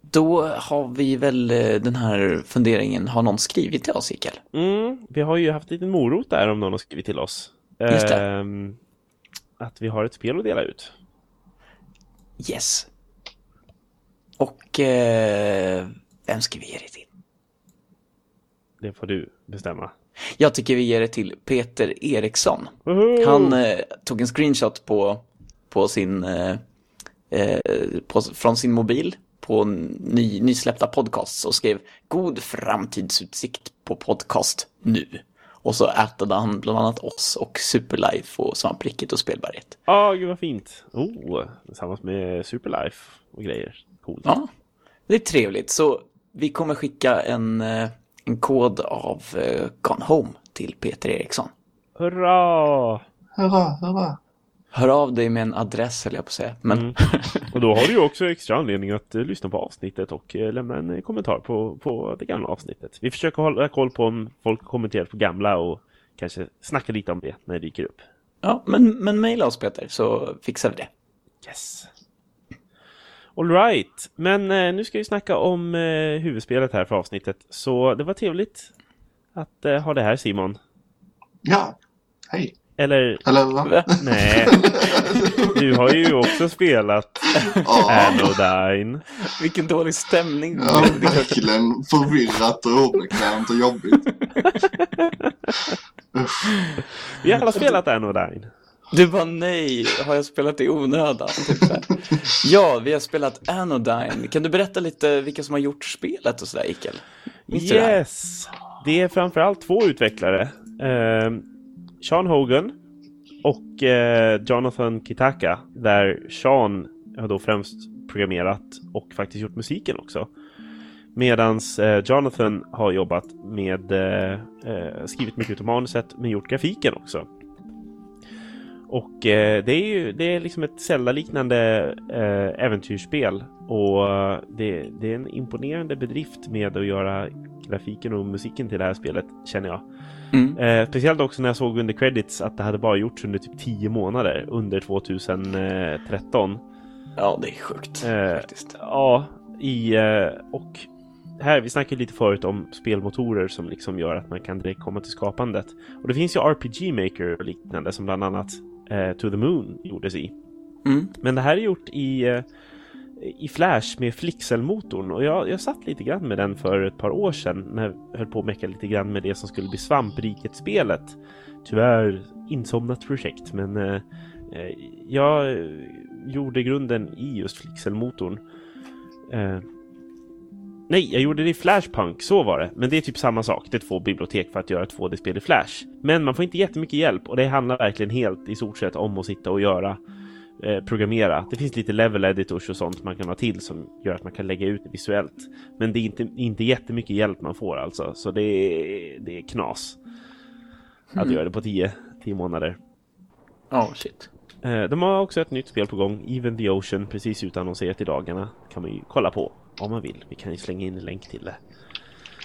Då har vi väl eh, den här funderingen, har någon skrivit till oss Mikael? Mm, vi har ju haft en liten morot där om någon har skrivit till oss. Just det. Ehm, att vi har ett spel att dela ut. Yes. Och eh, vem ska vi ge det till? Det får du bestämma. Jag tycker vi ger det till Peter Eriksson. Woho! Han eh, tog en screenshot på, på sin, eh, eh, på, från sin mobil på ny, nysläppta podcasts och skrev God framtidsutsikt på podcast nu. Och så ätade han bland annat oss och Superlife och Svampriket och Spelberget. Ja, gud vad fint. Oh, tillsammans med Superlife och grejer. Coolt. Ja, det är trevligt. Så vi kommer skicka en, eh, en kod av eh, Gone Home till Peter Eriksson. Hurra! Hurra, hurra. Hör av dig med en adress höll jag på att säga. Men Mm. Och då har du ju också extra anledning att eh, lyssna på avsnittet och eh, lämna en eh, kommentar på, på det gamla avsnittet. Vi försöker hålla koll på om folk kommenterar på gamla och kanske snacka lite om det när det dyker upp. Ja, men, men mejla oss Peter så fixar vi det. Yes. Alright, men eh, nu ska vi snacka om eh, huvudspelet här för avsnittet. Så det var trevligt att eh, ha det här Simon. Ja, hej. Eller Eller va? Nej, du har ju också spelat Ja, Anodyne. Vilken dålig stämning. ja, verkligen förvirrat och obekvämt och jobbigt. Vi har alla spelat Anodyne. Du bara nej, har jag spelat i onödan? Typ ja, vi har spelat Anodyne. Kan du berätta lite vilka som har gjort spelet och sådär, Ikel? Minns yes, det? Yes! Det är framförallt två utvecklare. Eh, Sean Hogan och eh, Jonathan Kitaka. Där Sean har då främst programmerat och faktiskt gjort musiken också. Medans eh, Jonathan har jobbat med, eh, eh skrivit mycket av manuset, men gjort grafiken också. Och eh, det är ju det är liksom ett Zelda-liknande eh, äventyrsspel. Och eh, det, det är en imponerande bedrift med att göra grafiken och musiken till det här spelet, känner jag. Mm. Eh, speciellt också när jag såg under credits att det hade bara gjorts under typ 10 månader under 2013. Ja, det är sjukt Eh, faktiskt. Ja, i, eh, och här, vi snackade lite förut om spelmotorer som liksom gör att man kan direkt komma till skapandet. Och det finns ju RPG Maker och liknande som bland annat eh, To the Moon gjordes i. Mm. Men det här är gjort i, eh, i Flash med Flixel-motorn och jag, jag satt lite grann med den för ett par år sedan när jag höll på att mecka lite grann med det som skulle bli Svampriket-spelet. Tyvärr insomnat projekt men eh, eh, jag eh, gjorde grunden i just Flixel-motorn. Nej, jag gjorde det i Flashpunk, så var det. Men det är typ samma sak. Det är två bibliotek för att göra ett 2D-spel i Flash. Men man får inte jättemycket hjälp och det handlar verkligen helt i stort sett om att sitta och göra eh, programmera. Det finns lite level editors och sånt man kan ha till som gör att man kan lägga ut det visuellt. Men det är inte, inte jättemycket hjälp man får alltså. Så det är, det är knas. Att göra det på 10 månader. Oh, shit. Eh, De har också ett nytt spel på gång, Even the Ocean, precis utannonserat i dagarna. kan man ju kolla på om man vill. Vi kan ju slänga in en länk till det.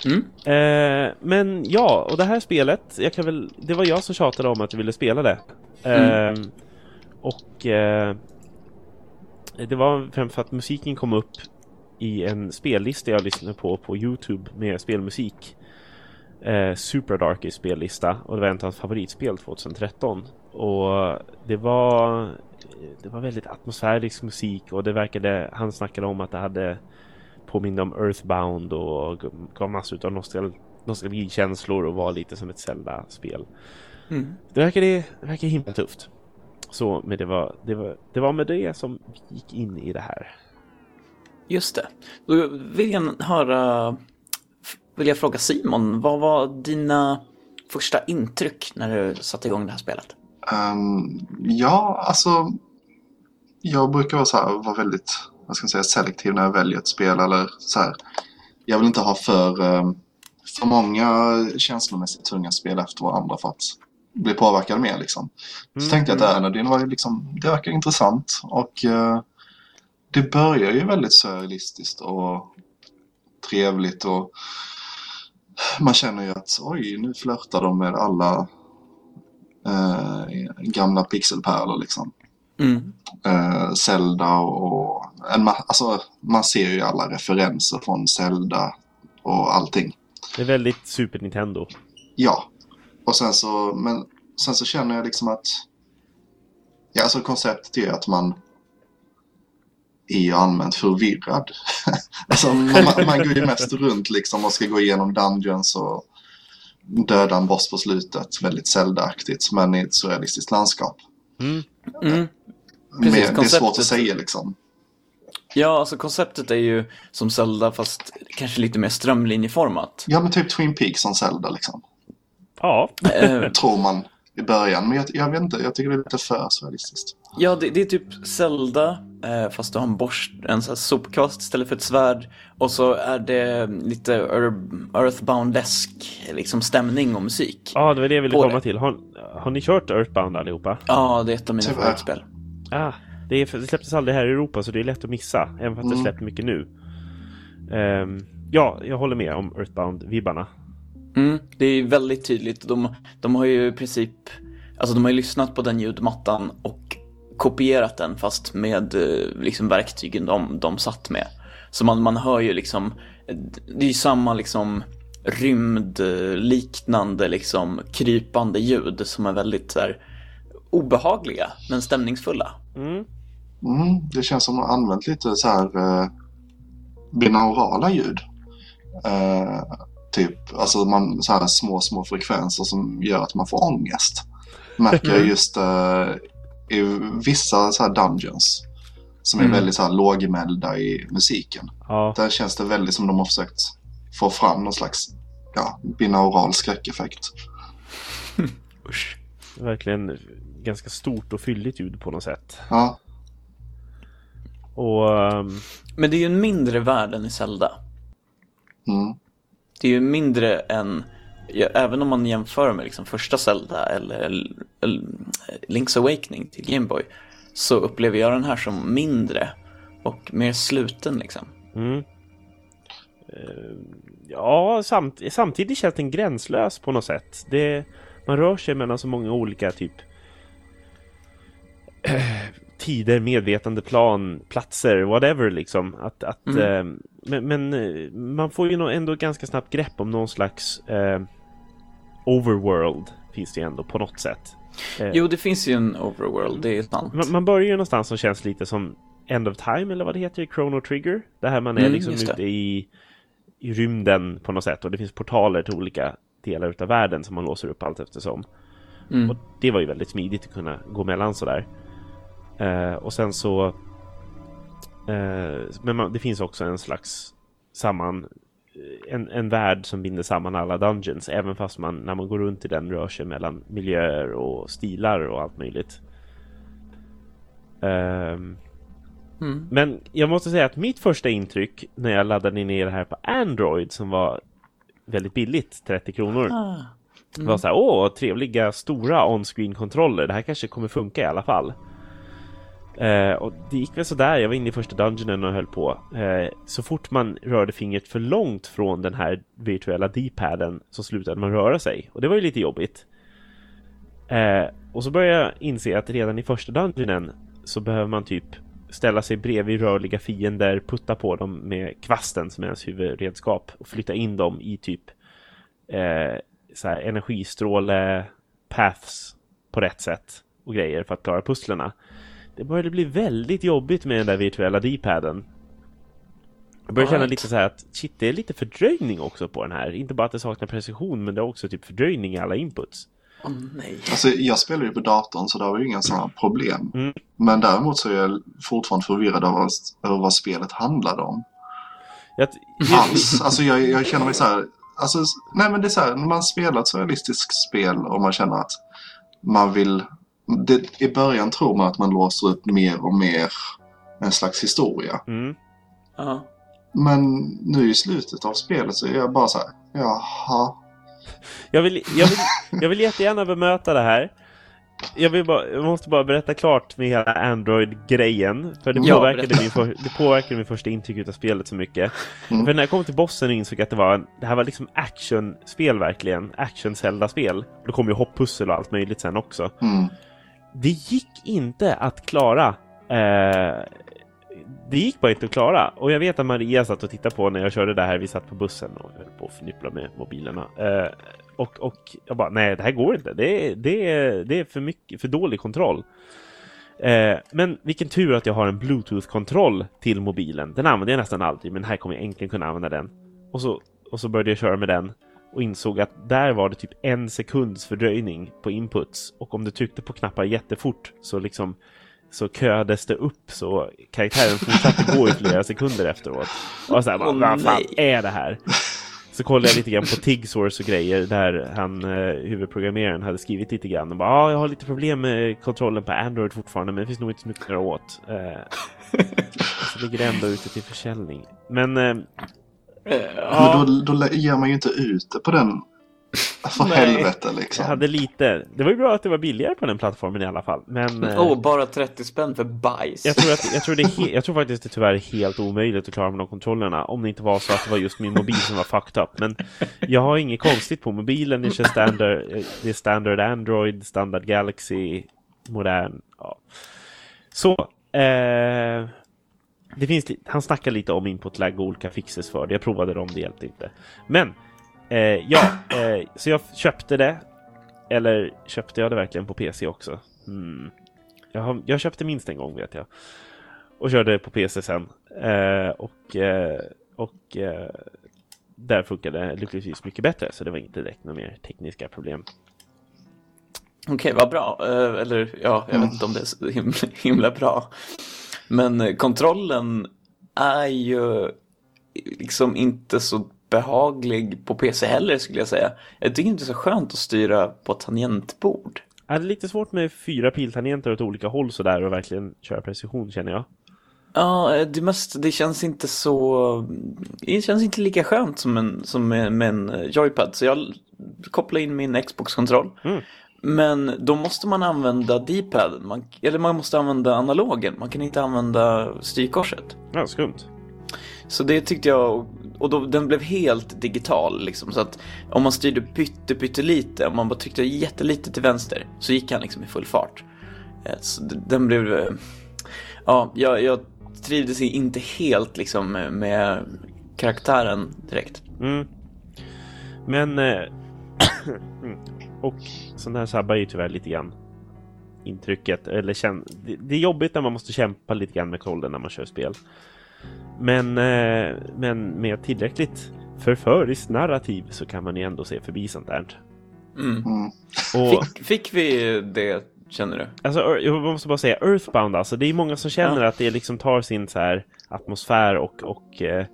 Mm. Eh, men ja, och det här spelet, jag kan väl, det var jag som tjatade om att jag ville spela det. Eh, Och eh, det var främst för att musiken kom upp i en spellista jag lyssnade på på Youtube med spelmusik. Eh, Super Darkys spellista och det var en av hans favoritspel 2013. Och det var det var väldigt atmosfärisk musik och det verkade, han snackade om att det hade påminde om Earthbound och gav massor av nostal nostalgikänslor och var lite som ett Zelda-spel. Mm. Det verkade, det verkade himla tufft. Så men det var, det, var, det var med det som vi gick in i det här. Just det. Då vill jag höra, vill jag fråga Simon, vad var dina första intryck när du satte igång det här spelet? Um, ja, alltså. Jag brukar vara, så här, vara väldigt vad ska man säga, selektiv när jag väljer ett spel. Eller så här, jag vill inte ha för, um, för många känslomässigt tunga spel efter varandra för att bli påverkad mer. Liksom. Så Mm. tänkte jag att Ernadin var ju liksom, det verkar intressant. Och uh, det börjar ju väldigt surrealistiskt och trevligt. och man känner ju att oj, nu flörtar de med alla eh, gamla pixelpärlor liksom. Mm. Eh, Zelda och en ma- alltså, man ser ju alla referenser från Zelda och allting. Det är väldigt Super Nintendo. Ja, och sen så, men sen så känner jag liksom att ja, alltså konceptet är att man är ju allmänt förvirrad. alltså, man, man går ju mest runt liksom och ska gå igenom dungeons och döda en boss på slutet. Väldigt Zelda-aktigt, men i ett surrealistiskt landskap. Mm. Mm. Med, Precis, det är svårt att säga liksom. Ja, alltså konceptet är ju som Zelda fast kanske lite mer strömlinjeformat. Ja, men typ Twin Peaks som Zelda liksom. Ja, Eh, Tror man i början. Men jag, jag vet inte, jag tycker det är lite för surrealistiskt. ja, det, det är typ Zelda eh, fast du har en borst, en sån här sopkvast istället för ett svärd. Och så är det lite Earthbound-esk liksom stämning och musik. ja det var det jag ville komma det. till. Har, har ni kört Earthbound allihopa? Ja, det är ett av mina Tyvärr. favoritspel. Ah, det, är, det släpptes aldrig här i Europa så det är lätt att missa. Även fast det Mm. släpper mycket nu. Ehm, ja, jag håller med om Earthbound-vibbarna. Mm, det är väldigt tydligt. De, de har ju i princip, alltså de har ju lyssnat på den ljudmattan och kopierat den fast med eh, liksom verktygen de, de satt med. Så man, man hör ju liksom, det är ju samma liksom rymdliknande liksom krypande ljud som är väldigt så här obehagliga men stämningsfulla. Mm. Mm, det känns som att man har använt lite så här eh, binaurala ljud. Eh, typ, alltså man, så här små, små frekvenser som gör att man får ångest. Märker jag just eh, i vissa så här dungeons. Som är Mm. väldigt så här lågmälda i musiken. Ja, Där känns det väldigt som de har försökt få fram någon slags ja, binaural skräckeffekt. Usch. verkligen ganska stort och fylligt ljud på något sätt. Ja, Och ehm, Men det är ju en mindre värld än i Zelda. mm, Det är ju mindre än, ja, även om man jämför med liksom första Zelda eller, eller Link's Awakening till Game Boy så upplever jag den här som mindre och mer sluten liksom. Mm. Eh, Ja, samt, samtidigt känns den gränslös på något sätt. Det, man rör sig mellan så många olika typ tider, medvetande plan, platser, whatever liksom. Att, att, Mm. eh, men, men eh, man får ju ändå ganska snabbt grepp om någon slags eh, overworld finns det ju ändå på något sätt. Eh, Jo, det finns ju en overworld, det är sant. man, man börjar ju någonstans som känns lite som End of Time eller vad det heter i Chrono Trigger. Det här man är Mm, liksom ute i, i rymden på något sätt och det finns portaler till olika delar utav världen som man låser upp allt eftersom. Mm. Och det var ju väldigt smidigt att kunna gå mellan sådär. Eh, och sen så... Eh, men man, det finns också en slags samman... En, en värld som binder samman alla dungeons, även fast man när man går runt i den rör sig mellan miljöer och stilar och allt möjligt. Ehm, Mm. men jag måste säga att mitt första intryck när jag laddade ner det här på Android som var väldigt billigt, 30 kronor. Ah. var så här, åh, trevliga stora on-screen kontroller. Det här kanske kommer funka i alla fall. Eh, och det gick väl sådär, jag var inne i första dungeonen och höll på. Eh, så fort man rörde fingret för långt från den här virtuella D-paden så slutade man röra sig. Och det var ju lite jobbigt. Eh, och så började jag inse att redan i första dungeonen så behöver man typ ställa sig bredvid rörliga fiender, putta på dem med kvasten som är ens huvudredskap och flytta in dem i typ eh, så energistråle paths på rätt sätt och grejer för att klara pusslerna. Det började bli väldigt jobbigt med den där virtuella D-paden. Jag börjar känna lite så här att shit, det är lite fördröjning också på den här. Inte bara att det saknar precision, men det är också typ fördröjning i alla inputs. Åh nej. Alltså, jag spelar ju på datorn så där var ju inga sådana problem. Mm. Men däremot så är jag fortfarande förvirrad över, över vad spelet handlade om. Jag, Alls. Alltså jag, jag känner mig så här. Alltså, nej men det är så här, när man spelar ett surrealistiskt spel och man känner att man vill... Det, I början tror man att man låser upp mer och mer en slags historia. mm. Ja. Men nu i slutet av spelet så är jag bara så här, jaha. Jag vill, jag, vill, jag vill jättegärna bemöta det här. Jag, vill bara, jag måste bara berätta klart med hela Android-grejen. För det Ja, påverkade, berätta. min för, det påverkade min första intryck av spelet så mycket. Mm. För när jag kom till bossen och insåg att det var det här var liksom actionspel verkligen. Action-Zelda-spel. Då kom ju hopppussel och allt möjligt sen också. Mm. Det gick inte att klara. Eh, det gick bara inte att klara. Och jag vet att Maria satt och tittade på när jag körde det här. Vi satt på bussen och höll på att förnyppla med mobilerna. Eh, och, och jag bara, nej det här går inte. Det är, det det är för, mycket, för dålig kontroll. Eh, men vilken tur att jag har en Bluetooth-kontroll till mobilen. Den använder jag nästan aldrig, men här kommer jag äntligen kunna använda den. Och så, och så började jag köra med den och insåg att där var det typ en sekunds fördröjning på inputs. Och om du tryckte på knappar jättefort så liksom så köades det upp så karaktären fortsatte gå i flera sekunder efteråt. Och så här, Åh, vad fan är det här? Så kollade jag lite grann på Tigsource och grejer där han, eh, huvudprogrammeraren, hade skrivit lite grann. Och bara, ah, jag har lite problem med kontrollen på Android fortfarande, men det finns nog inte så mycket att göra åt. Eh, så ligger det ändå ute till försäljning. Men, eh, Eh, Men då, då ger man ju inte ut det på den. För Nej. helvete jag liksom. hade lite. Det var ju bra att det var billigare på den plattformen i alla fall. Men... Åh, bara 30 spänn för bajs. Jag tror, att, jag, tror det jag tror faktiskt det tyvärr är helt omöjligt att klara med de kontrollerna om det inte var så att det var just min mobil som var fucked up. Men jag har inget konstigt på mobilen. Det är standard, eh, det är standard Android, standard Galaxy, modern. Ja. Så, eh, det finns, han snackar lite om input lag och olika fixes för det. Jag provade dem, det hjälpte inte. Men, eh, ja, eh, så jag köpte det. Eller köpte jag det verkligen på PC också? Mm. Jag, har, jag köpte minst en gång vet jag. Och körde på PC sen. Eh, och eh, och eh, där funkade det lyckligtvis mycket bättre. Så det var inte direkt några mer tekniska problem. Okej, vad bra. Eh, eller ja, jag vet inte om det är så himla, himla bra. Men eh, kontrollen är ju liksom inte så behaglig på PC heller skulle jag säga. Jag tycker inte det är så skönt att styra på tangentbord. Jag hade lite svårt med fyra piltangenter åt olika håll sådär och verkligen köra precision känner jag. Ja, eh, det, mest, det känns inte så... Det känns inte lika skönt som en, som med, med en eh, joypad. Så jag kopplar in min Xbox-kontroll. Mm. Men då måste man använda D-paden. Man, eller man måste använda analogen. Man kan inte använda styrkorset. Ja, skumt. Så det tyckte jag, och då, den blev helt digital liksom. Så att om man styrde pytte, pyttelite, om man bara tryckte jättelite till vänster, så gick han liksom i full fart. Eh, Så den blev, eh, ja, jag, jag trivdes inte helt liksom med- med karaktären direkt. Mm. Men... Eh, mm. Och sån här sabbar ju tyvärr lite grann intrycket. Eller känn, det, är jobbigt när man måste kämpa lite grann med kollen när man kör spel. Men, eh, men med tillräckligt förföriskt narrativ så kan man ju ändå se förbi sånt där. Mm. Mm. Och, Fick, fick vi det, känner du? Alltså, jag måste bara säga Earthbound alltså. Det är många som känner att det liksom tar sin så här atmosfär och, och eh,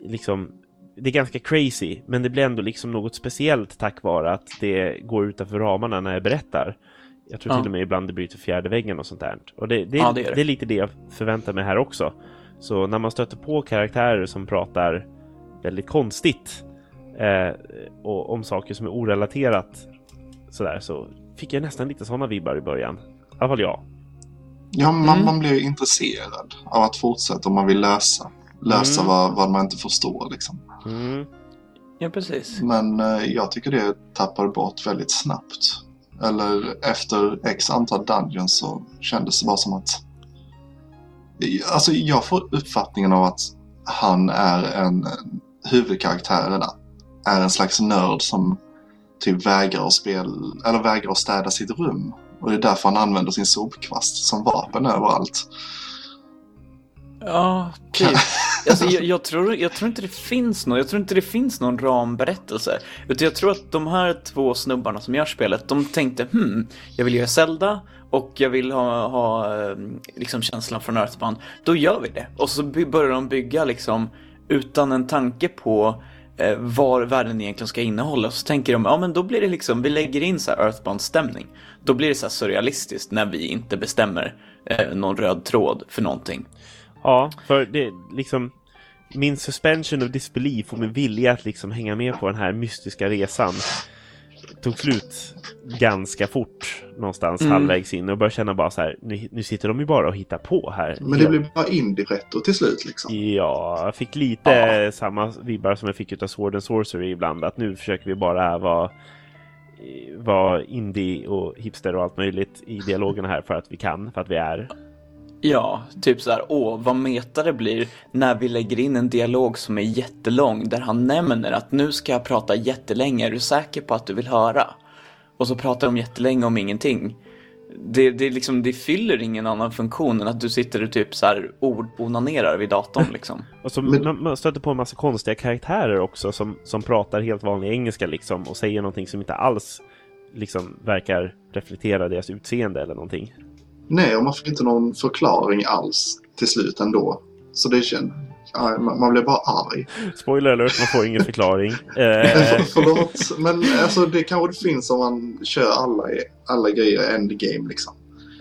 liksom det är ganska crazy, men det blir ändå liksom något speciellt tack vare att det går utanför ramarna när jag berättar. Jag tror Ja. till och med ibland det bryter fjärde väggen och sånt där. Och det, det, Ja, det det. det är lite det jag förväntar mig här också. Så när man stöter på karaktärer som pratar väldigt konstigt eh, och om saker som är orelaterat sådär så fick jag nästan lite sådana vibbar i början. I alla fall jag. Ja, man, Mm. man blir ju intresserad av att fortsätta om man vill lösa. Lösa Mm. vad, vad man inte förstår liksom. Mm. Ja, precis. Men eh, jag tycker det tappade bort väldigt snabbt. Eller efter x antal dungeons så kändes det bara som att... Alltså jag får uppfattningen av att han är en huvudkaraktären är en slags nörd som typ vägrar att spela, eller vägrar att städa sitt rum. Och det är därför han använder sin sopkvast som vapen överallt. Ja, typ. alltså, jag, jag, tror, jag tror inte det finns någon, jag tror inte det finns någon ramberättelse. Utan jag tror att de här två snubbarna som gör spelet, de tänkte hmm, jag vill göra Zelda och jag vill ha, ha eh, liksom känslan från Earthbound. Då gör vi det. Och så börjar de bygga liksom utan en tanke på eh, vad världen egentligen ska innehålla. Så tänker de, ja men då blir det liksom, vi lägger in så här Earthbound-stämning. Då blir det så här surrealistiskt när vi inte bestämmer eh, någon röd tråd för någonting. Ja, för det liksom min suspension of disbelief och min vilja att liksom hänga med på den här mystiska resan tog slut ganska fort någonstans mm. halvvägs in och började känna bara så här, nu, nu sitter de ju bara och hittar på här. Men det blir bara indie-retro till slut liksom. Ja, jag fick lite ja. samma vibbar som jag fick av Sword and Sorcery ibland, att nu försöker vi bara vara vara indie och hipster och allt möjligt i dialogerna här för att vi kan, för att vi är. Ja, typ så här, åh, vad meta det blir när vi lägger in en dialog som är jättelång där han nämner att nu ska jag prata jättelänge, är du säker på att du vill höra? Och så pratar de jättelänge om ingenting. Det, det, liksom, det fyller ingen annan funktion än att du sitter och typ så här ordonanerar vid datorn liksom. och så man, man stöter på en massa konstiga karaktärer också som, som pratar helt vanlig engelska liksom och säger någonting som inte alls liksom verkar reflektera deras utseende eller någonting. Nej, och man får inte någon förklaring alls till slut ändå. Så det känns... Man blir bara arg. Spoiler alert, man får ingen förklaring. eh. Förlåt, men alltså, det kanske finns om man kör alla, alla grejer endgame liksom.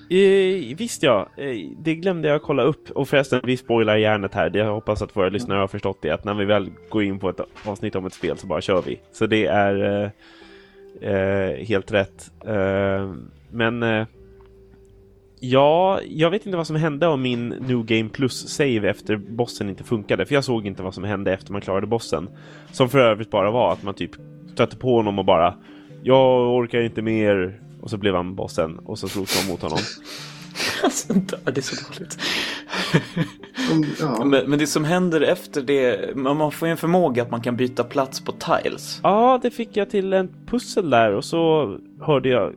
Eh, visst ja, eh, det glömde jag kolla upp. Och förresten, vi spoilar hjärnet här. Jag hoppas att våra lyssnare har förstått det. Att när vi väl går in på ett avsnitt om ett spel så bara kör vi. Så det är eh, eh helt rätt. Eh, men Ja, jag vet inte vad som hände om min New Game Plus-save efter bossen inte funkade. För jag såg inte vad som hände efter man klarade bossen. Som för övrigt bara var att man typ stötte på honom och bara Jag orkar inte mer. Och så blev han bossen och så slogs man mot honom. Alltså, det är så dåligt. ja. men, men, det som händer efter det, man får ju en förmåga att man kan byta plats på tiles. Ja, det fick jag till en pussel där och så hörde jag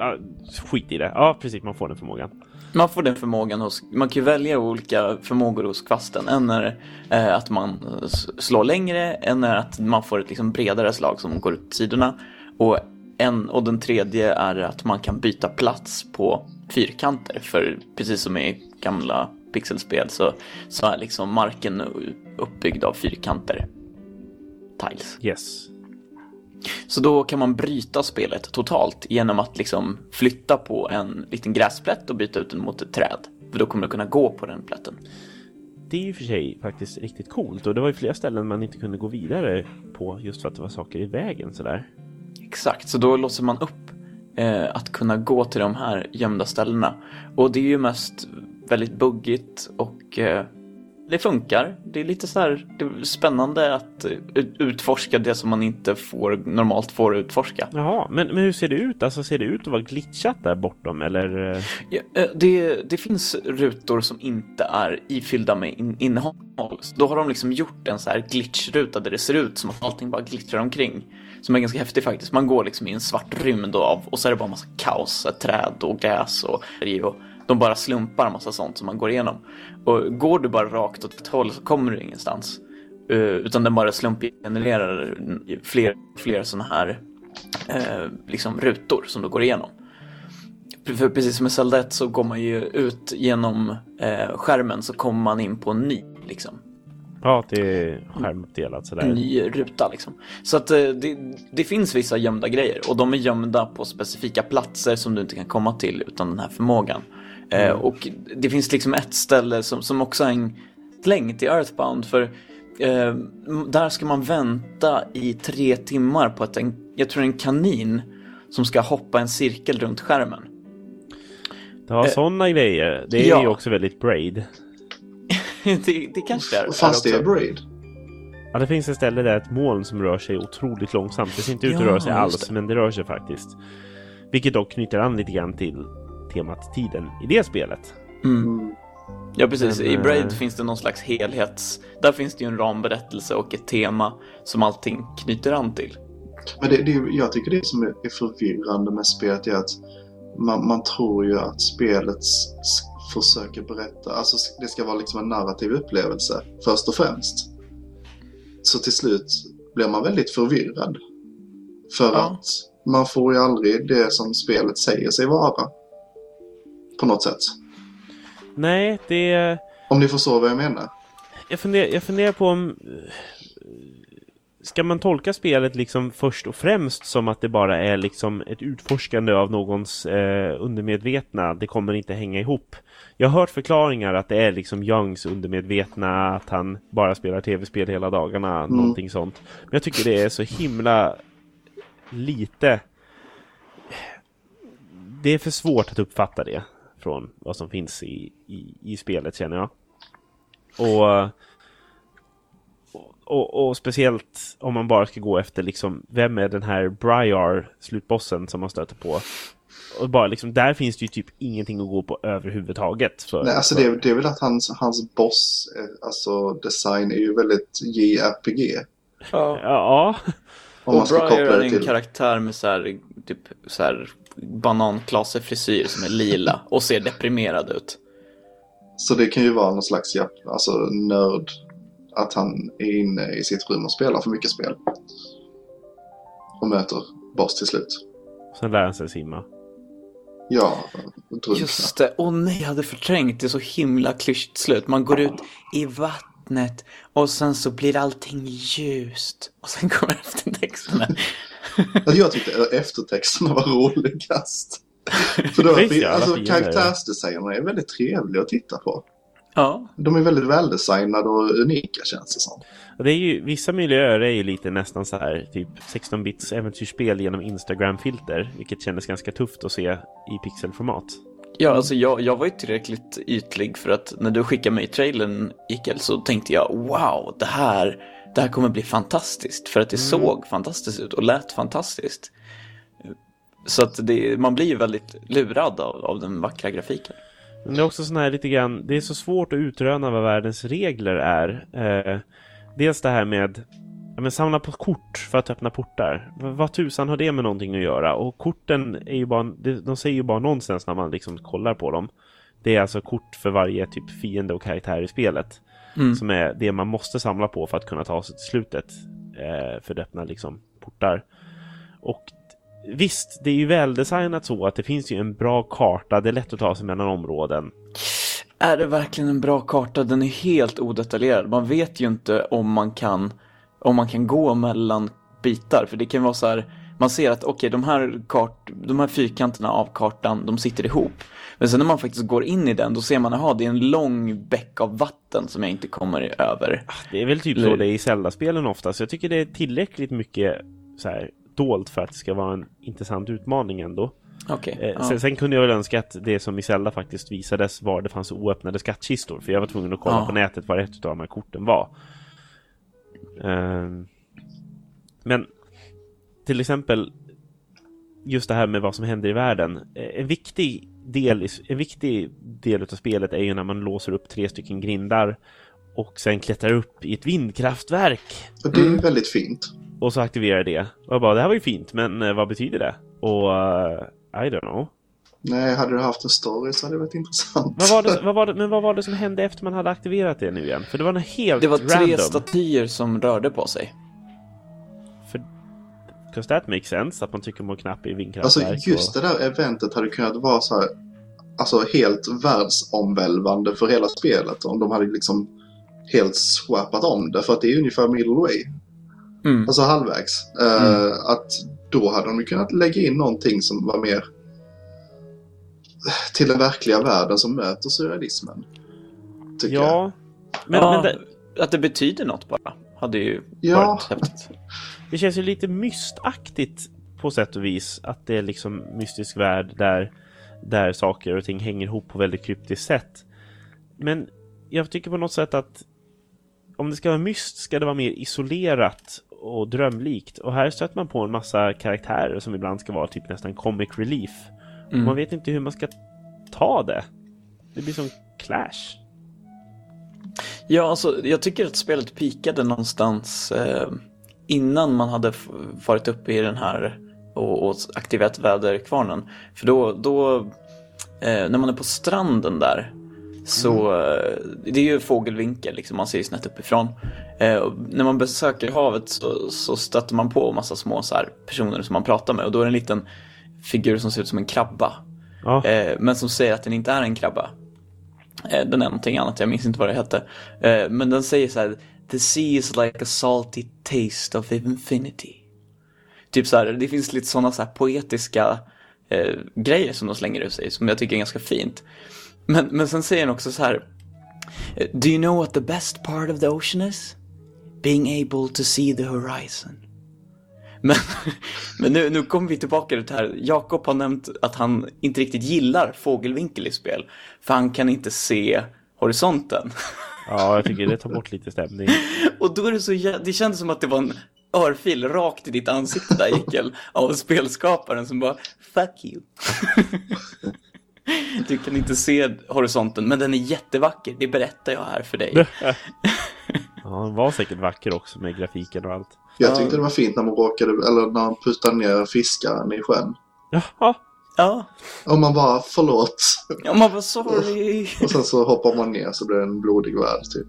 ja, skit i det. Ja, precis, man får den förmågan. Man får den förmågan hos, man kan ju välja olika förmågor hos kvasten. En är eh, att man slår längre, en är att man får ett liksom bredare slag som går ut sidorna. Och, en, och den tredje är att man kan byta plats på fyrkanter. För precis som i gamla pixelspel så, så är liksom marken uppbyggd av fyrkanter. Tiles. Yes. Så då kan man bryta spelet totalt genom att liksom flytta på en liten gräsplätt och byta ut den mot ett träd. För då kommer du kunna gå på den plätten. Det är ju för sig faktiskt riktigt coolt och det var ju flera ställen man inte kunde gå vidare på just för att det var saker i vägen sådär. Exakt, så då låser man upp eh, att kunna gå till de här gömda ställena. Och det är ju mest väldigt buggigt och eh, det funkar. Det är lite så här, det spännande att utforska det som man inte får, normalt får utforska. Jaha, men, men hur ser det ut? Alltså ser det ut att vara glitchat där bortom eller? Ja, eh, det, det finns rutor som inte är ifyllda med in, innehåll. Då har de liksom gjort en så här glitchruta där det ser ut som att allting bara glittrar omkring. Som är ganska häftig faktiskt. Man går liksom i en svart rymd av och så är det bara massa kaos, träd och gräs och, och de bara slumpar massa sånt som man går igenom. Och går du bara rakt åt ett håll så kommer du ingenstans. Uh, utan den bara slumpgenererar fler, fler sådana här uh, liksom rutor som du går igenom. För precis som i Zelda 1 så går man ju ut genom uh, skärmen så kommer man in på en ny liksom. Ja, det är skärmuppdelat sådär. En ny ruta liksom. Så att det, det finns vissa gömda grejer och de är gömda på specifika platser som du inte kan komma till utan den här förmågan. Eh, mm. och det finns liksom ett ställe som, som också är en släng till Earthbound. För eh, där ska man vänta i tre timmar på att en, jag tror en kanin som ska hoppa en cirkel runt skärmen. Ja, eh, sådana grejer. Det är ja. ju också väldigt Braid. det, det kanske är. Fast det är Braid. Ja, det finns ett ställe där ett moln som rör sig otroligt långsamt. Det ser inte ut att ja, röra sig alls, det. men det rör sig faktiskt. Vilket dock knyter an lite grann till temat tiden i det spelet. Mm. Ja precis, Men, i Braid äh... finns det någon slags helhets... Där finns det ju en ramberättelse och ett tema som allting knyter an till. Men det, det, jag tycker det som är förvirrande med spelet är att man, man tror ju att spelet försöker berätta, alltså det ska vara liksom en narrativ upplevelse först och främst. Så till slut blir man väldigt förvirrad. För Ja. att man får ju aldrig det som spelet säger sig vara. På något sätt. Nej, det... Om ni förstår vad jag menar. Jag funderar, jag funderar på om... Ska man tolka spelet liksom först och främst som att det bara är liksom ett utforskande av någons eh, undermedvetna? Det kommer inte hänga ihop. Jag har hört förklaringar att det är liksom Youngs undermedvetna, att han bara spelar tv-spel hela dagarna, någonting sånt. Men jag tycker det är så himla lite... Det är för svårt att uppfatta det från vad som finns i, i, i spelet känner jag. Och, och, och speciellt om man bara ska gå efter liksom, vem är den här Briar slutbossen som man stöter på? Och bara liksom, där finns det ju typ ingenting att gå på överhuvudtaget. För, Nej, alltså det, är- det är väl att hans, hans boss, eh, alltså design är ju väldigt JRPG. Ja. Ja, Om man Och ska Briar är en till. karaktär med så här, typ så här bananklasefrisyr som är lila och ser deprimerad ut. Så det kan ju vara någon slags ja, alltså, nörd. Att han är inne i sitt rum och spelar för mycket spel. Och möter boss till slut. sen lär han sig simma. Ja, drunkna. Just det, åh nej, jag hade förträngt det så himla klyschigt slut. Man går ut i vattnet och sen så blir allting ljust. Och sen kommer eftertexterna. Alltså, jag tyckte eftertexterna var roligast. För då, Visst, alltså, karaktärsdesignerna är väldigt trevliga att titta på. Ja, De är väldigt väldesignade och unika känns det som. Det är ju, vissa miljöer är ju lite nästan så här typ 16-bits äventyrsspel genom Instagram-filter. Vilket kändes ganska tufft att se i pixelformat. ja alltså jag, jag var ju tillräckligt ytlig för att när du skickade mig trailern, Ikael, så tänkte jag wow, det här, det här kommer bli fantastiskt. För att det såg fantastiskt ut och lät fantastiskt. Så att det, man blir ju väldigt lurad av, av den vackra grafiken. Men det är också sån här lite grann, det är så svårt att utröna vad världens regler är. Eh, dels det här med ja, men samla på kort för att öppna portar. Vad, vad tusan har det med någonting att göra? Och korten är ju bara, de säger ju bara nonsens när man liksom kollar på dem. Det är alltså kort för varje typ fiende och karaktär i spelet. Som är det man måste samla på för att kunna ta sig till slutet. Eh, för att öppna liksom portar. Och visst, det är ju väldesignat så att det finns ju en bra karta. Det är lätt att ta sig mellan områden. Är det verkligen en bra karta? Den är helt odetaljerad. Man vet ju inte om man kan, om man kan gå mellan bitar. För det kan vara så här, man ser att okej, de, här kart, de här fyrkanterna av kartan, de sitter ihop. Men sen när man faktiskt går in i den, då ser man, att det är en lång bäck av vatten som jag inte kommer över. Det är väl typ så det är i Zelda-spelen ofta, så jag tycker det är tillräckligt mycket så här, dolt för att det ska vara en intressant utmaning ändå. Okej. Eh, ja. sen, sen kunde jag väl önska att det som i Zelda faktiskt visades var det fanns oöppnade skattkistor, för jag var tvungen att kolla Ja. på nätet vad ett av de här korten var. Ehm, men till exempel just det här med vad som händer i världen. Eh, En viktig del, i- en viktig del av spelet är ju när man låser upp tre stycken grindar och sen klättrar upp i ett vindkraftverk. Och det är ju Mm. väldigt fint. Och så aktiverar det. Och jag bara, det här var ju fint, men eh, vad betyder det? Och eh, I don't know. Nej, hade du haft en story så hade det varit intressant. Vad var det, vad var det, men vad var det som hände efter man hade aktiverat det nu igen? För det var något helt Det var tre random. statyer som rörde på sig. För, because that makes sense, att man trycker på en knapp i Alltså vindkraftverk. just och, det där eventet hade kunnat vara så här, alltså helt världsomvälvande för hela spelet om de hade liksom helt swappat om det för att det är ungefär middle way. Mm. Alltså halvvägs. Eh, att då hade de kunnat lägga in någonting som var mer till den verkliga världen som möter surrealismen. Tycker jag. ja, men, ja, men det, Att det betyder något bara. Hade ju Ja. varit häftigt. Det känns ju lite mystaktigt på sätt och vis. Att det är liksom mystisk värld där, där saker och ting hänger ihop på väldigt kryptiskt sätt. Men jag tycker på något sätt att om det ska vara myst ska det vara mer isolerat och drömlikt. Och här stöter man på en massa karaktärer som ibland ska vara typ nästan comic relief. Och man vet inte hur man ska ta det. Det blir som clash. Ja, alltså jag tycker att spelet pikade någonstans eh, innan man hade varit uppe i den här och, och aktiverat väderkvarnen. För då, då eh, när man är på stranden där Så eh, det är ju fågelvinkel, liksom, man ser ju snett uppifrån. Eh, när man besöker havet så, så stöter man på massa små så här, personer som man pratar med och då är det en liten figur som ser ut som en krabba. Ja. Eh, men som säger att den inte är en krabba. Eh, den är någonting annat, jag minns inte vad det hette. Eh, men den säger så här: The sea is like a salty taste of infinity. Typ så här, det finns lite sådana så här poetiska eh, grejer som de slänger ur sig, som jag tycker är ganska fint. Men, men sen säger han också så här. Eh, Do you know what the best part of the ocean is? Being able to see the horizon. Men, men nu, nu kommer vi tillbaka till det här. Jakob har nämnt att han inte riktigt gillar fågelvinkel i spel. För han kan inte se horisonten. ja, jag tycker det tar bort lite stämning. Och då är det så det kändes som att det var en örfil rakt i ditt ansikte där Ekel. av spelskaparen som bara Fuck you. Du kan inte se horisonten, men den är jättevacker. Det berättar jag här för dig. Ja, den var säkert vacker också med grafiken och allt. Jag Ja. tyckte det var fint när man råkade, eller när man puttade ner fiskaren i sjön. Jaha, Ja, Och man bara förlåt. ja man var sorry. Och sen så hoppar man ner så blir det en blodig värld typ.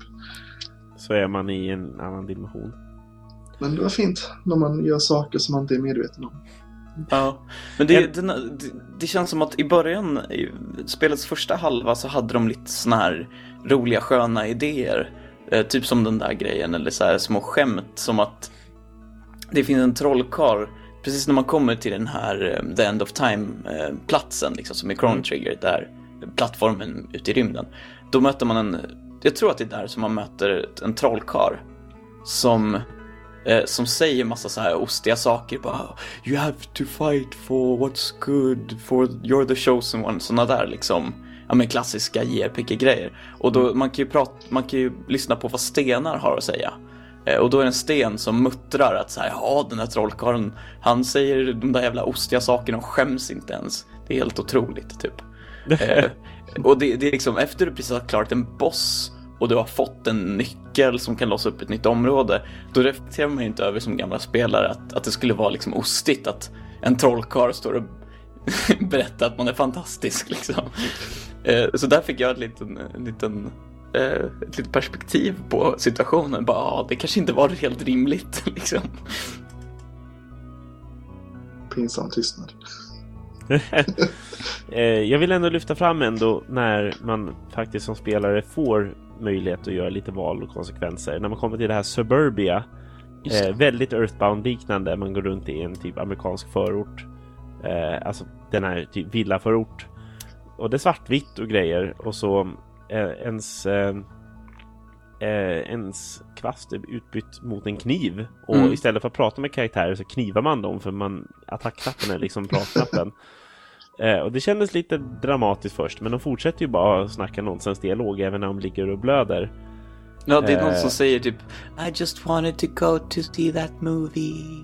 så är man i en annan dimension. Men det var fint när man gör saker som man inte är medveten om. Ja, men det, den, det, det känns som att i början, i spelets första halva, så hade de lite såna här roliga sköna idéer. Eh, typ som den där grejen, eller så här små skämt som att det finns en trollkarl precis när man kommer till den här eh, The End of Time-platsen, liksom, som är Chrono Trigger, där plattformen ute i rymden. Då möter man en, jag tror att det är där som man möter en trollkarl som eh, som säger massa så här ostiga saker. Bara, you have to fight for what's good, for you're the chosen one. Såna där liksom, ja men klassiska JRPG-grejer. Och då, man kan ju prata, man kan ju lyssna på vad stenar har att säga. Eh, och då är det en sten som muttrar att så här, ja den här trollkarlen, han säger de där jävla ostiga sakerna och skäms inte ens. Det är helt otroligt typ. Eh, och det, det är liksom efter du precis har klarat en boss och du har fått en nyckel som kan låsa upp ett nytt område. Då reflekterar man ju inte över som gamla spelare att, att det skulle vara liksom ostigt att en trollkarl står och berättar att man är fantastisk liksom. Eh, så där fick jag ett liten, en liten eh, ett litet perspektiv på situationen. Bara, ah, det kanske inte var helt rimligt liksom. Pinsam tystnad. Eh, jag vill ändå lyfta fram ändå när man faktiskt som spelare får möjlighet att göra lite val och konsekvenser. När man kommer till det här Suburbia. Det. Eh, väldigt Earthbound-liknande. Man går runt i en typ amerikansk förort. Eh, alltså den här typ villaförort. Och det är svartvitt och grejer. Och så ens, eh, eh, ens kvast är utbytt mot en kniv. Och Mm. istället för att prata med karaktärer så knivar man dem för man attackknappen är liksom pratknappen. Eh, och det kändes lite dramatiskt först, men de fortsätter ju bara snacka nonsensdialog även när de ligger och blöder. Ja, det är någon Eh. som säger typ I just wanted to go to see that movie.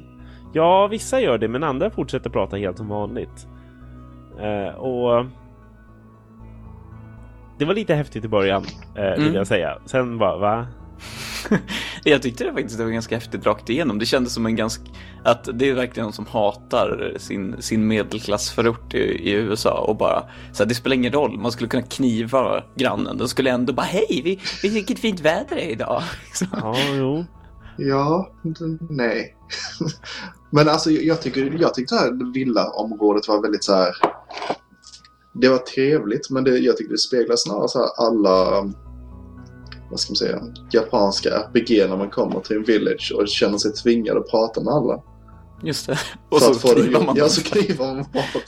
Ja, vissa gör det, men andra fortsätter prata helt som vanligt. Eh, och det var lite häftigt i början, eh, vill Mm. jag säga. Sen bara, va? Jag tyckte det faktiskt det var ganska häftigt rakt igenom. Det kändes som en ganska, att det är verkligen någon som hatar sin, sin medelklassförort i, i USA och bara, så här, det spelar ingen roll, man skulle kunna kniva grannen, den skulle ändå bara, hej, vi, vi, vilket fint väder det är idag. Ja, jo. Ja, nej. Men alltså jag jag tycker, jag tyckte det här villaområdet var väldigt så här. Det var trevligt men det, jag tycker det speglar snarare så här alla, vad ska man säga, japanska RPG när man kommer till en village och känner sig tvingad att prata med alla. Just det. Och så det knivar man. Ja, så knivar man bort.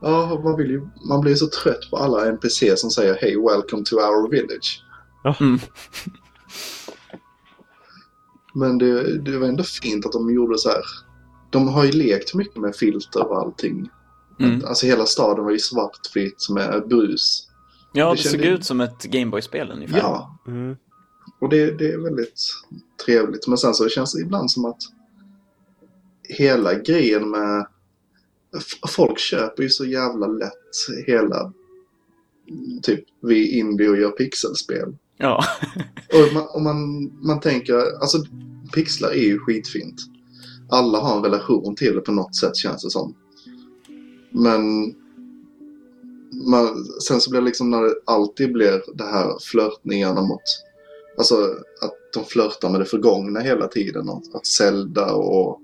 Ja, man, vill ju, man blir ju så trött på alla NPC som säger Hej, welcome to our village. Mm. Men det, det var ändå fint att de gjorde så här. De har ju lekt mycket med filter och allting. Mm. Alltså hela staden var ju svartvitt med brus. Ja, Det det såg kände- ut som ett Gameboy-spel ungefär. Ja, Mm. och det, det är väldigt trevligt. Men sen så känns det ibland som att hela grejen med... Folk köper ju så jävla lätt hela... Typ, vi är indie och gör pixelspel. Ja. Och man, och man, man tänker, alltså pixlar är ju skitfint. Alla har en relation till det på något sätt känns det som. Men man, sen så blir det liksom när det alltid blir det här flörtningarna mot... Alltså att de flörtar med det förgångna hela tiden. Att, att Zelda och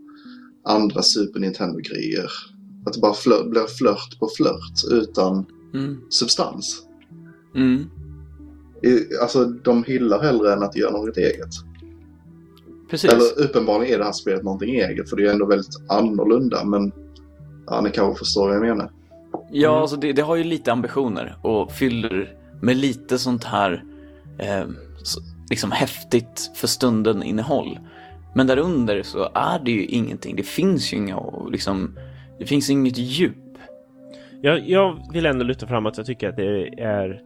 andra Super Nintendo-grejer. Att det bara flör, blir flört på flört utan Mm. substans. Mm. I, alltså de hyllar hellre än att göra något eget. Precis. Eller uppenbarligen är det här spelet någonting eget för det är ändå väldigt annorlunda men ja, ni kanske förstår vad jag menar. Ja, Mm. alltså det, det har ju lite ambitioner och fyller med lite sånt här eh, så, liksom häftigt för stunden innehåll. Men där under så är det ju ingenting. Det finns ju inga och liksom, det finns inget djup. Jag, jag vill ändå lyfta fram att jag tycker att det är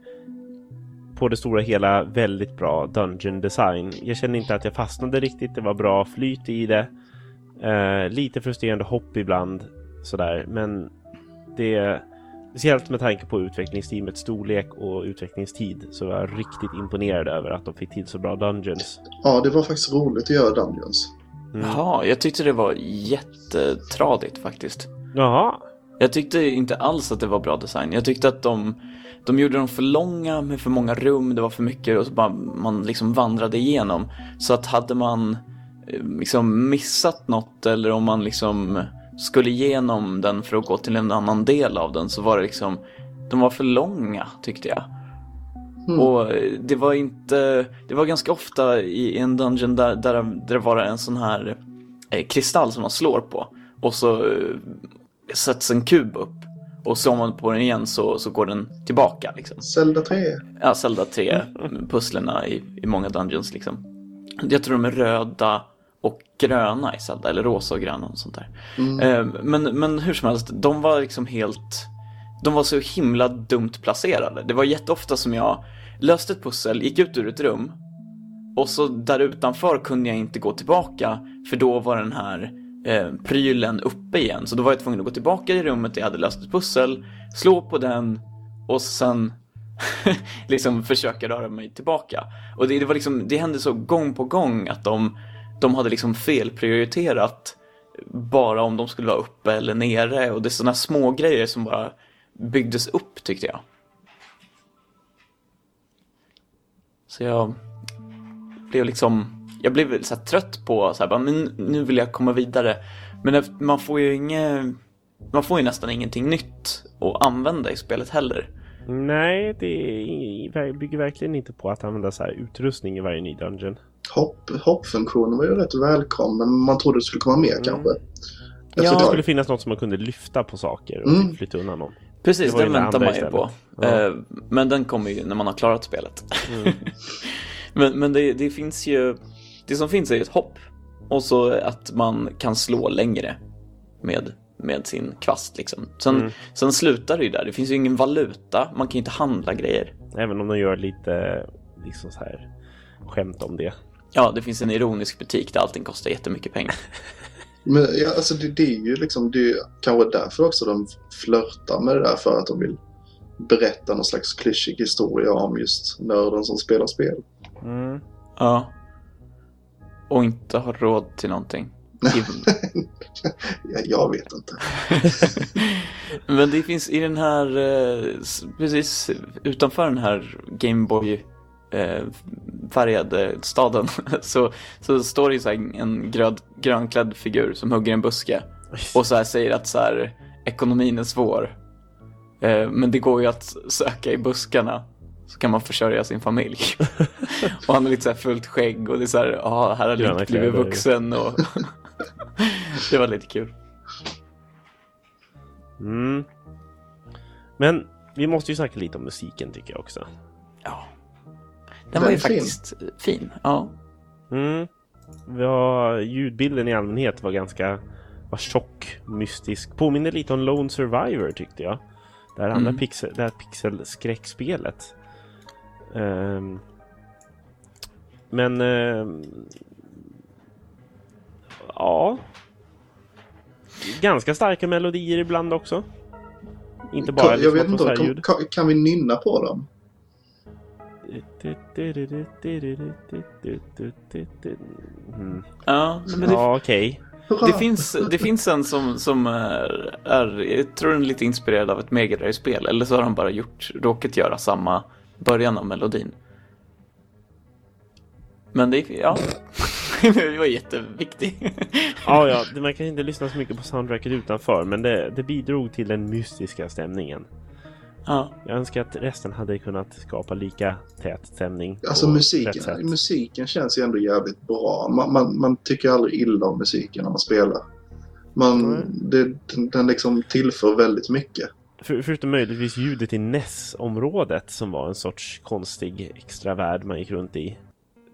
på det stora hela väldigt bra Dungeon design. Jag känner inte att jag fastnade riktigt. Det var bra flyt i det. Eh, lite frustrerande hopp ibland sådär, men det Speciellt med tanke på utvecklingsteamets storlek och utvecklingstid så var jag riktigt imponerad över att de fick till så bra Dungeons. Ja, det var faktiskt roligt att göra Dungeons. Mm. Jaha, jag tyckte det var jättetradigt faktiskt. Jaha, Jag tyckte inte alls att det var bra design. Jag tyckte att de, de gjorde dem för långa med för många rum, det var för mycket och så bara man liksom vandrade igenom. Så att hade man eh, liksom missat något eller om man liksom skulle igenom den för att gå till en annan del av den så var det liksom, de var för långa tyckte jag. Mm. Och det var inte, det var ganska ofta i en dungeon där, där, där det var en sån här eh, kristall som man slår på. Och så eh, sätts en kub upp. Och slår man på den igen så, så går den tillbaka liksom. Zelda 3. Ja, Zelda 3 pusslerna i, i många dungeons liksom. Jag tror de är röda och gröna i Zelda, eller rosa och gröna och sånt där. Mm. Eh, Men, men hur som helst, de var liksom helt... De var så himla dumt placerade. Det var jätteofta som jag löste ett pussel, gick ut ur ett rum och så där utanför kunde jag inte gå tillbaka för då var den här eh, prylen uppe igen. Så då var jag tvungen att gå tillbaka i rummet där jag hade löst ett pussel, slå på den och sen liksom försöka röra mig tillbaka. Och det, det var liksom, det hände så gång på gång att de, de hade liksom felprioriterat bara om de skulle vara uppe eller nere och det är sådana små grejer som bara byggdes upp tyckte jag. Så jag blev liksom, jag blev så här trött på så här, men nu vill jag komma vidare. Men man får ju inget, man får ju nästan ingenting nytt att använda i spelet heller. nej, det bygger verkligen inte på att använda så här utrustning i varje ny dungeon. Hopp, hoppfunktionen var ju rätt välkommen men man trodde det skulle komma mer kanske. Efter Ja. Det skulle finnas något som man kunde lyfta på saker och Mm. flytta undan dem. Precis, Det den det väntar man ju på. Ja. Eh, Men den kommer ju när man har klarat spelet. Mm. men men det, det finns ju, det som finns är ju ett hopp. Och så att man kan slå längre med, med sin kvast liksom. Sen, Mm. sen slutar det ju där, det finns ju ingen valuta, man kan ju inte handla grejer. Även om de gör lite liksom så här skämt om det. Ja, det finns en ironisk butik där allting kostar jättemycket pengar. Men ja, alltså det, det är ju liksom, det är kanske därför också de flörtar med det där för att de vill berätta någon slags klyschig historia om just nörden som spelar spel. Mm. Ja. Och inte har råd till någonting. I- Ja, jag vet inte. Men det finns i den här, eh, precis utanför den här Gameboy eh, färgade staden så, så står det så en gröd, grönklädd figur som hugger en buske och så säger att så här, ekonomin är svår. Eh, men det går ju att söka i buskarna så kan man försörja sin familj. och han har lite så här fullt skägg och det är så här, ja här har Link blivit vuxen och det var lite kul. Mm. Men vi måste ju snacka lite om musiken tycker jag också. Ja. Den var ju fin. faktiskt fin. Ja. Mm. Ja, ljudbilden i allmänhet var ganska var tjock, mystisk. Påminner lite om Lone Survivor tyckte jag. Det här andra Mm. pixel, det här pixelskräckspelet. Ehm, men... ehm, ja. Ganska starka melodier ibland också. Inte bara jag liksom vet inte, kan, kan vi nynna på dem? Mm. Ja, men det, Ja, okej. Det finns, det finns en som, som är, är, jag tror den är lite inspirerad av ett Mega Drive-spel. Eller så har de bara gjort, råkat göra samma början av melodin. Men det, ja. det var jätteviktigt. Ja, ja, det- man kan inte lyssna så mycket på soundtracket utanför, men det, det bidrog till den mystiska stämningen. Ja. Jag önskar att resten hade kunnat skapa lika tät stämning. Alltså musiken, musiken känns ju ändå jävligt bra. Man, man, man tycker aldrig illa om musiken när man spelar. Man, Nej. det, den, den liksom tillför väldigt mycket. För, förutom möjligtvis ljudet i NES-området som var en sorts konstig extra värld man gick runt i.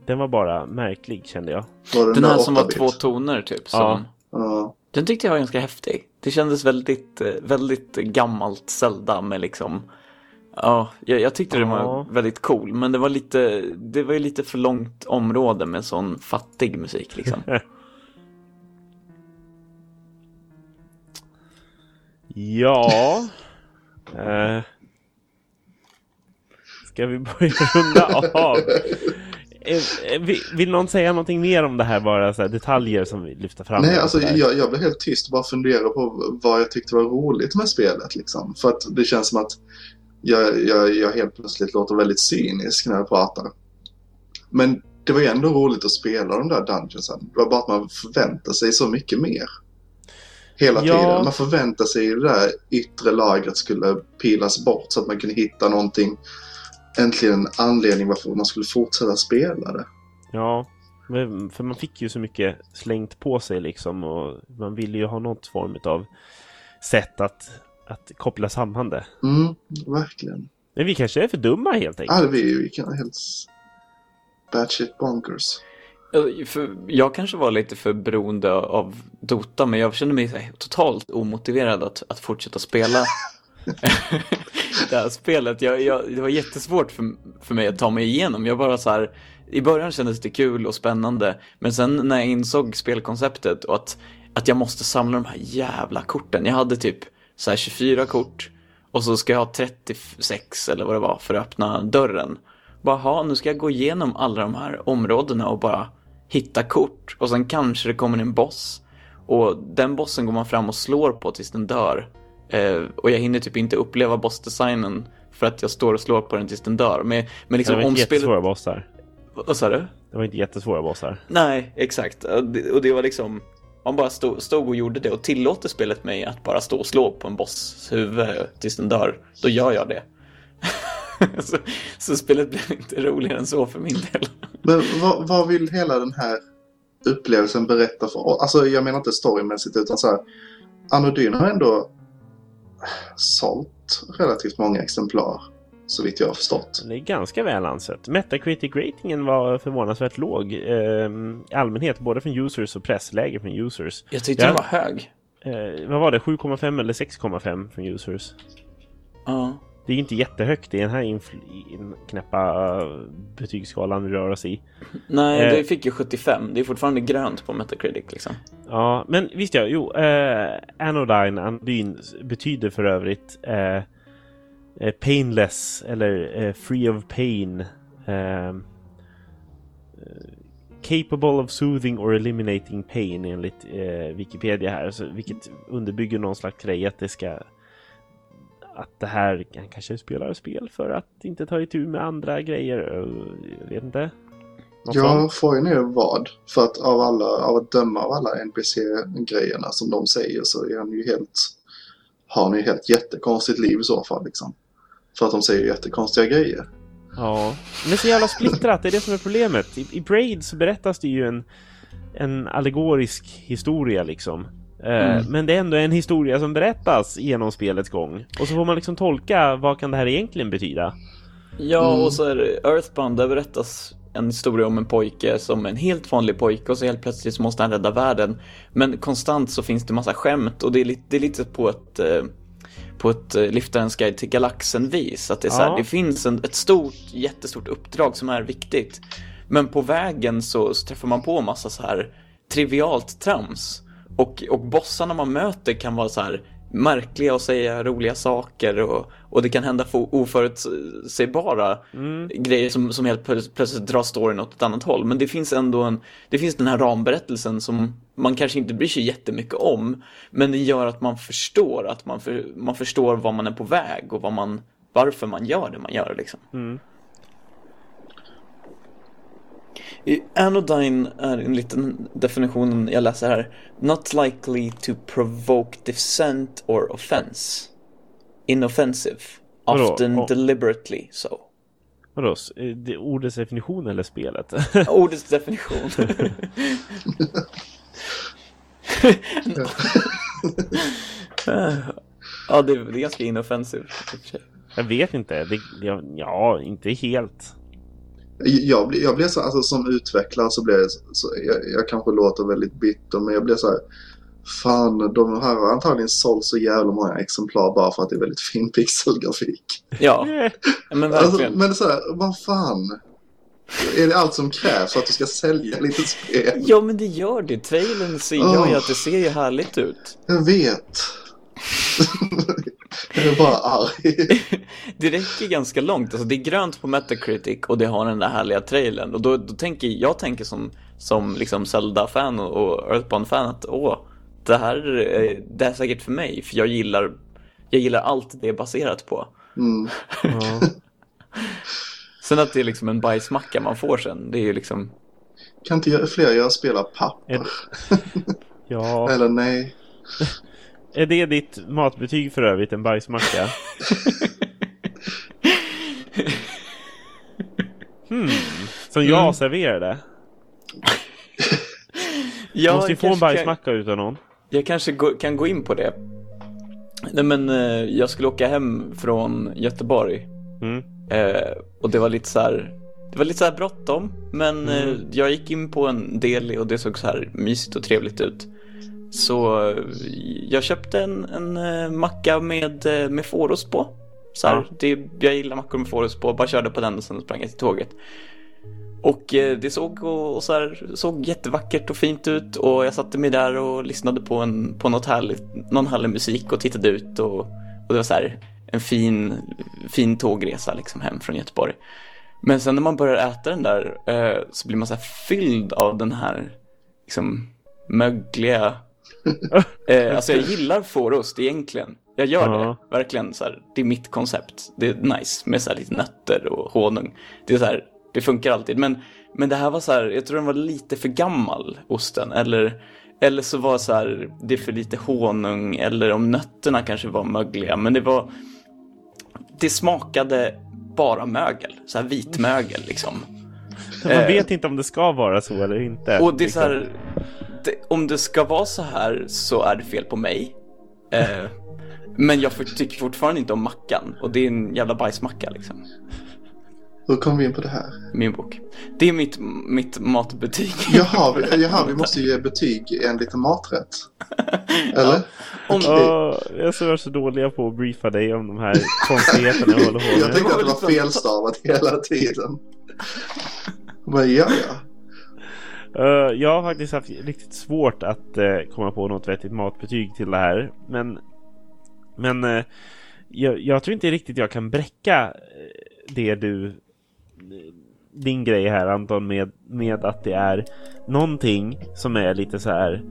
Den var bara märklig kände jag. Den där här som var 8-bit? två toner typ. Som, Ja. Den tyckte jag var ganska häftig. Det kändes väldigt, eh, väldigt gammalt Zelda med liksom Ja, jag, jag tyckte den var Ja. väldigt cool, men det var lite, det var ju lite för långt område med sån fattig musik liksom. Ja... eh, ska vi börja runda av? Eh, eh, vill, någon säga någonting mer om det här? Bara så här, detaljer som vi lyfter fram? Nej, alltså jag, jag blev helt tyst och bara funderade på vad jag tyckte var roligt med spelet. Liksom. För att det känns som att jag, jag, jag helt plötsligt låter väldigt cynisk när jag pratar. Men det var ju ändå roligt att spela de där dungeonsen. Det var bara att man förväntar sig så mycket mer. Hela Ja. tiden. Man förväntar sig det där yttre lagret skulle pilas bort så att man kunde hitta någonting. Äntligen en anledning varför man skulle fortsätta spela det. Ja, men- för man fick ju så mycket slängt på sig liksom och man ville ju ha något form av sätt att, att koppla samman det. Mm, verkligen. Men vi kanske är för dumma helt enkelt. Ja, vi, vi kan helt batshit bonkers. För jag kanske var lite för beroende av Dota, men jag kände mig totalt omotiverad att, att fortsätta spela det här spelet. Jag, jag, det var jättesvårt för, för mig att ta mig igenom. Jag bara så här, i början kändes det kul och spännande, men sen när jag insåg spelkonceptet och att, att jag måste samla de här jävla korten. Jag hade typ så här 24 kort och så ska jag ha 36 eller vad det var för att öppna dörren. Bara, ha, nu ska jag gå igenom alla de här områdena och bara hitta kort. Och sen kanske det kommer en boss. Och den bossen går man fram och slår på tills den dör. Eh, och jag hinner typ inte uppleva bossdesignen för att jag står och slår på den tills den dör. Men, men liksom det var inte spelet... jättesvåra bossar. Vad sa du? Det var inte jättesvåra bossar. Nej, exakt. Och det, och det var liksom... Man bara stod, stod och gjorde det och tillåter spelet mig att bara stå och slå på en boss huvud tills den dör, då gör jag det. så, så spelet blev inte roligare än så för min del. Men vad, vad vill hela den här upplevelsen berätta för? Alltså jag menar inte storymässigt utan så här. Anodyn har ändå sålt relativt många exemplar. Så vitt jag har förstått. Det är ganska väl ansett. Metacritic-ratingen var förvånansvärt låg eh, i allmänhet, både från users och pressläge från users. Jag tyckte Ja. den var hög. Eh, vad var det? 7,5 eller 6,5 från users? Ja. Det är inte jättehögt i den här in- knäppa uh, betygsskalan vi rör oss i. Nej, Eh. det fick ju 75. Det är fortfarande grönt på Metacritic liksom. Ja, men visst ja, jo, eh, Anodyne, Anodyn betyder för övrigt eh, eh, painless eller eh, free of pain. Ehm, eh, capable of soothing or eliminating pain enligt eh, Wikipedia här, så, vilket underbygger någon slags grej att det ska att det här han kanske spelar spel för att inte ta itu med andra grejer. Eh, jag vet inte. Får ju nu vad. För att av, alla, av att döma av alla NPC-grejerna som de säger så är han ju helt... Har han ju helt jättekonstigt liv i så fall liksom. För att de säger jättekonstiga grejer. Ja, men det är så jävla splittrat, det är det som är problemet. I, i Braid så berättas det ju en, en allegorisk historia liksom. Eh, Mm. Men det är ändå en historia som berättas genom spelets gång. Och så får man liksom tolka, vad kan det här egentligen betyda? Ja, Mm. och så är det Earthbound, där berättas en historia om en pojke som är en helt vanlig pojke och så helt plötsligt så måste han rädda världen. Men konstant så finns det massa skämt och det är lite, det är lite på ett eh, på ett eh, Liftarens guide till galaxen-vis. Att det är så här, det finns en, ett stort, jättestort uppdrag som är viktigt. Men på vägen så, så träffar man på massa så här trivialt trams. Och, och bossarna man möter kan vara så här märkliga och säga roliga saker och, och det kan hända oförutsägbara grejer som, som helt plöts- plötsligt drar storyn åt ett annat håll. Men det finns ändå en, det finns den här ramberättelsen som man kanske inte bryr sig jättemycket om, men det gör att man förstår att man, för, man förstår var man är på väg och vad man, varför man gör det man gör liksom. Mm. Anodyne är en liten definition jag läser här. Not likely to provoke dissent or offense. Inoffensive. Vadå? Often Oh. deliberately so. Vadå? eh, det är ordets definition eller spelet? Ordets definition. ja, det är, det är ganska inoffensive. i och för sig. jag vet inte. Det, ja, inte helt. Jag jag blir så, alltså som utvecklare så blir jag, så, jag, jag kanske låter väldigt bitter men jag blir så här. Fan, de här har antagligen sålt så jävla många exemplar bara för att det är väldigt fin pixelgrafik. Ja, men Alltså, verkligen. men så här, vad fan? Är det allt som krävs för att du ska sälja lite spel? Ja, men det gör det. Trailern ser, ju Oh. att det ser ju härligt ut. Jag vet. jag är bara arg. Det räcker ganska långt. Alltså, det är grönt på Metacritic och det har den där härliga trailern. Och då, då tänker jag tänker som, som liksom Zelda-fan och, Earthbound-fan att åh, det här, eh, det här är säkert för mig. För jag gillar, jag gillar allt det är baserat på. Mm. ja. Sen att det är liksom en bajsmacka man får sen, det är ju liksom... Kan inte fler göra spela papper? Ja. Eller nej? Är det ditt matbetyg för övrigt? En bajsmacka? Hmm. Som jag Mm. serverade? Ja, Måste ju få en kanske kan- bajsmacka utan någon. Jag kanske gå, kan gå in på det. Nej men eh, jag skulle åka hem från Göteborg. Mm. Eh, och det var lite så här. Det var lite så här bråttom. Men eh, Mm. jag gick in på en deli och det såg så här mysigt och trevligt ut. Så eh, jag köpte en, en eh, macka med, eh, med fårost på. Så här, Ja. det, jag gillar mackor med fårost på. Bara körde på den och sen sprang jag till tåget. Och det såg, och, och så här, såg jättevackert och fint ut och jag satte mig där och lyssnade på, en, på något härligt, någon härlig musik och tittade ut och, och det var så här en fin, fin tågresa liksom hem från Göteborg. Men sen när man börjar äta den där eh, så blir man så här fylld av den här liksom mögliga eh, Alltså jag gillar fårost egentligen. Jag gör Ja. det, verkligen. Så här, det är mitt koncept. Det är nice med så här lite nötter och honung. Det är så här, det funkar alltid. Men, men det här var så här, jag tror den var lite för gammal, osten. Eller, eller så var så här, det är för lite honung. Eller om nötterna kanske var mögliga. Men det var, det smakade bara mögel. Så här vit mögel liksom. Man Eh. vet inte om det ska vara så eller inte. Och det är liksom. så här, om det ska vara så här så är det fel på mig. Eh, men jag tycker fortfarande inte om mackan och det är en jävla bajsmacka liksom. Hur kom vi in på det här? Min bok. Det är mitt, mitt matbetyg. Jaha, vi, jaha, vi måste ju ge betyg enligt en maträtt. Eller? Om, Åh, jag är så, dåliga på att briefa dig om de här konstigheterna jag håller på Jag med. tänkte att det var felstavat hela tiden. Men ja, ja. Uh, jag har faktiskt haft riktigt svårt att uh, komma på något vettigt matbetyg till det här. Men, men uh, jag, jag tror inte riktigt jag kan bräcka det du din grej här Anton med, med att det är någonting som är lite så här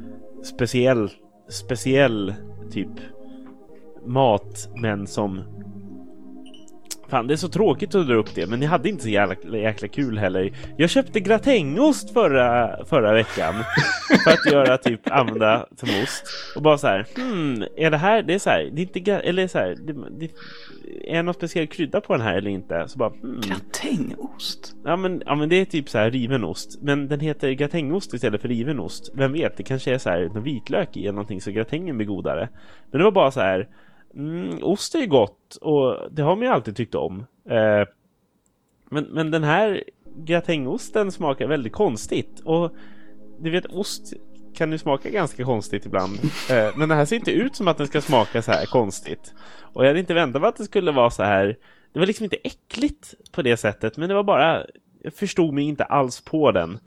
speciell, speciell typ mat men som Fan det är så tråkigt att dra upp det men jag hade inte så jäkla, jäkla kul heller. Jag köpte gratängost förra, förra veckan. för att göra typ använda som ost. Och bara så här, hmm, är det här, det är så här, det är inte, eller så här, det, det, är det någon speciell krydda på den här eller inte? Så bara, hmm. Gratängost. Ja men, ja men det är typ så här riven ost. Men den heter gratängost istället för riven ost. Vem vet, det kanske är så här vitlök i eller någonting så gratängen blir godare. Men det var bara så här. Mm, ost är ju gott och det har man ju alltid tyckt om. Eh, men, men den här gratängosten smakar väldigt konstigt. Och du vet, ost kan ju smaka ganska konstigt ibland. Eh, men det här ser inte ut som att den ska smaka så här konstigt. Och jag hade inte väntat mig att det skulle vara så här. Det var liksom inte äckligt på det sättet, men det var bara... Jag förstod mig inte alls på den.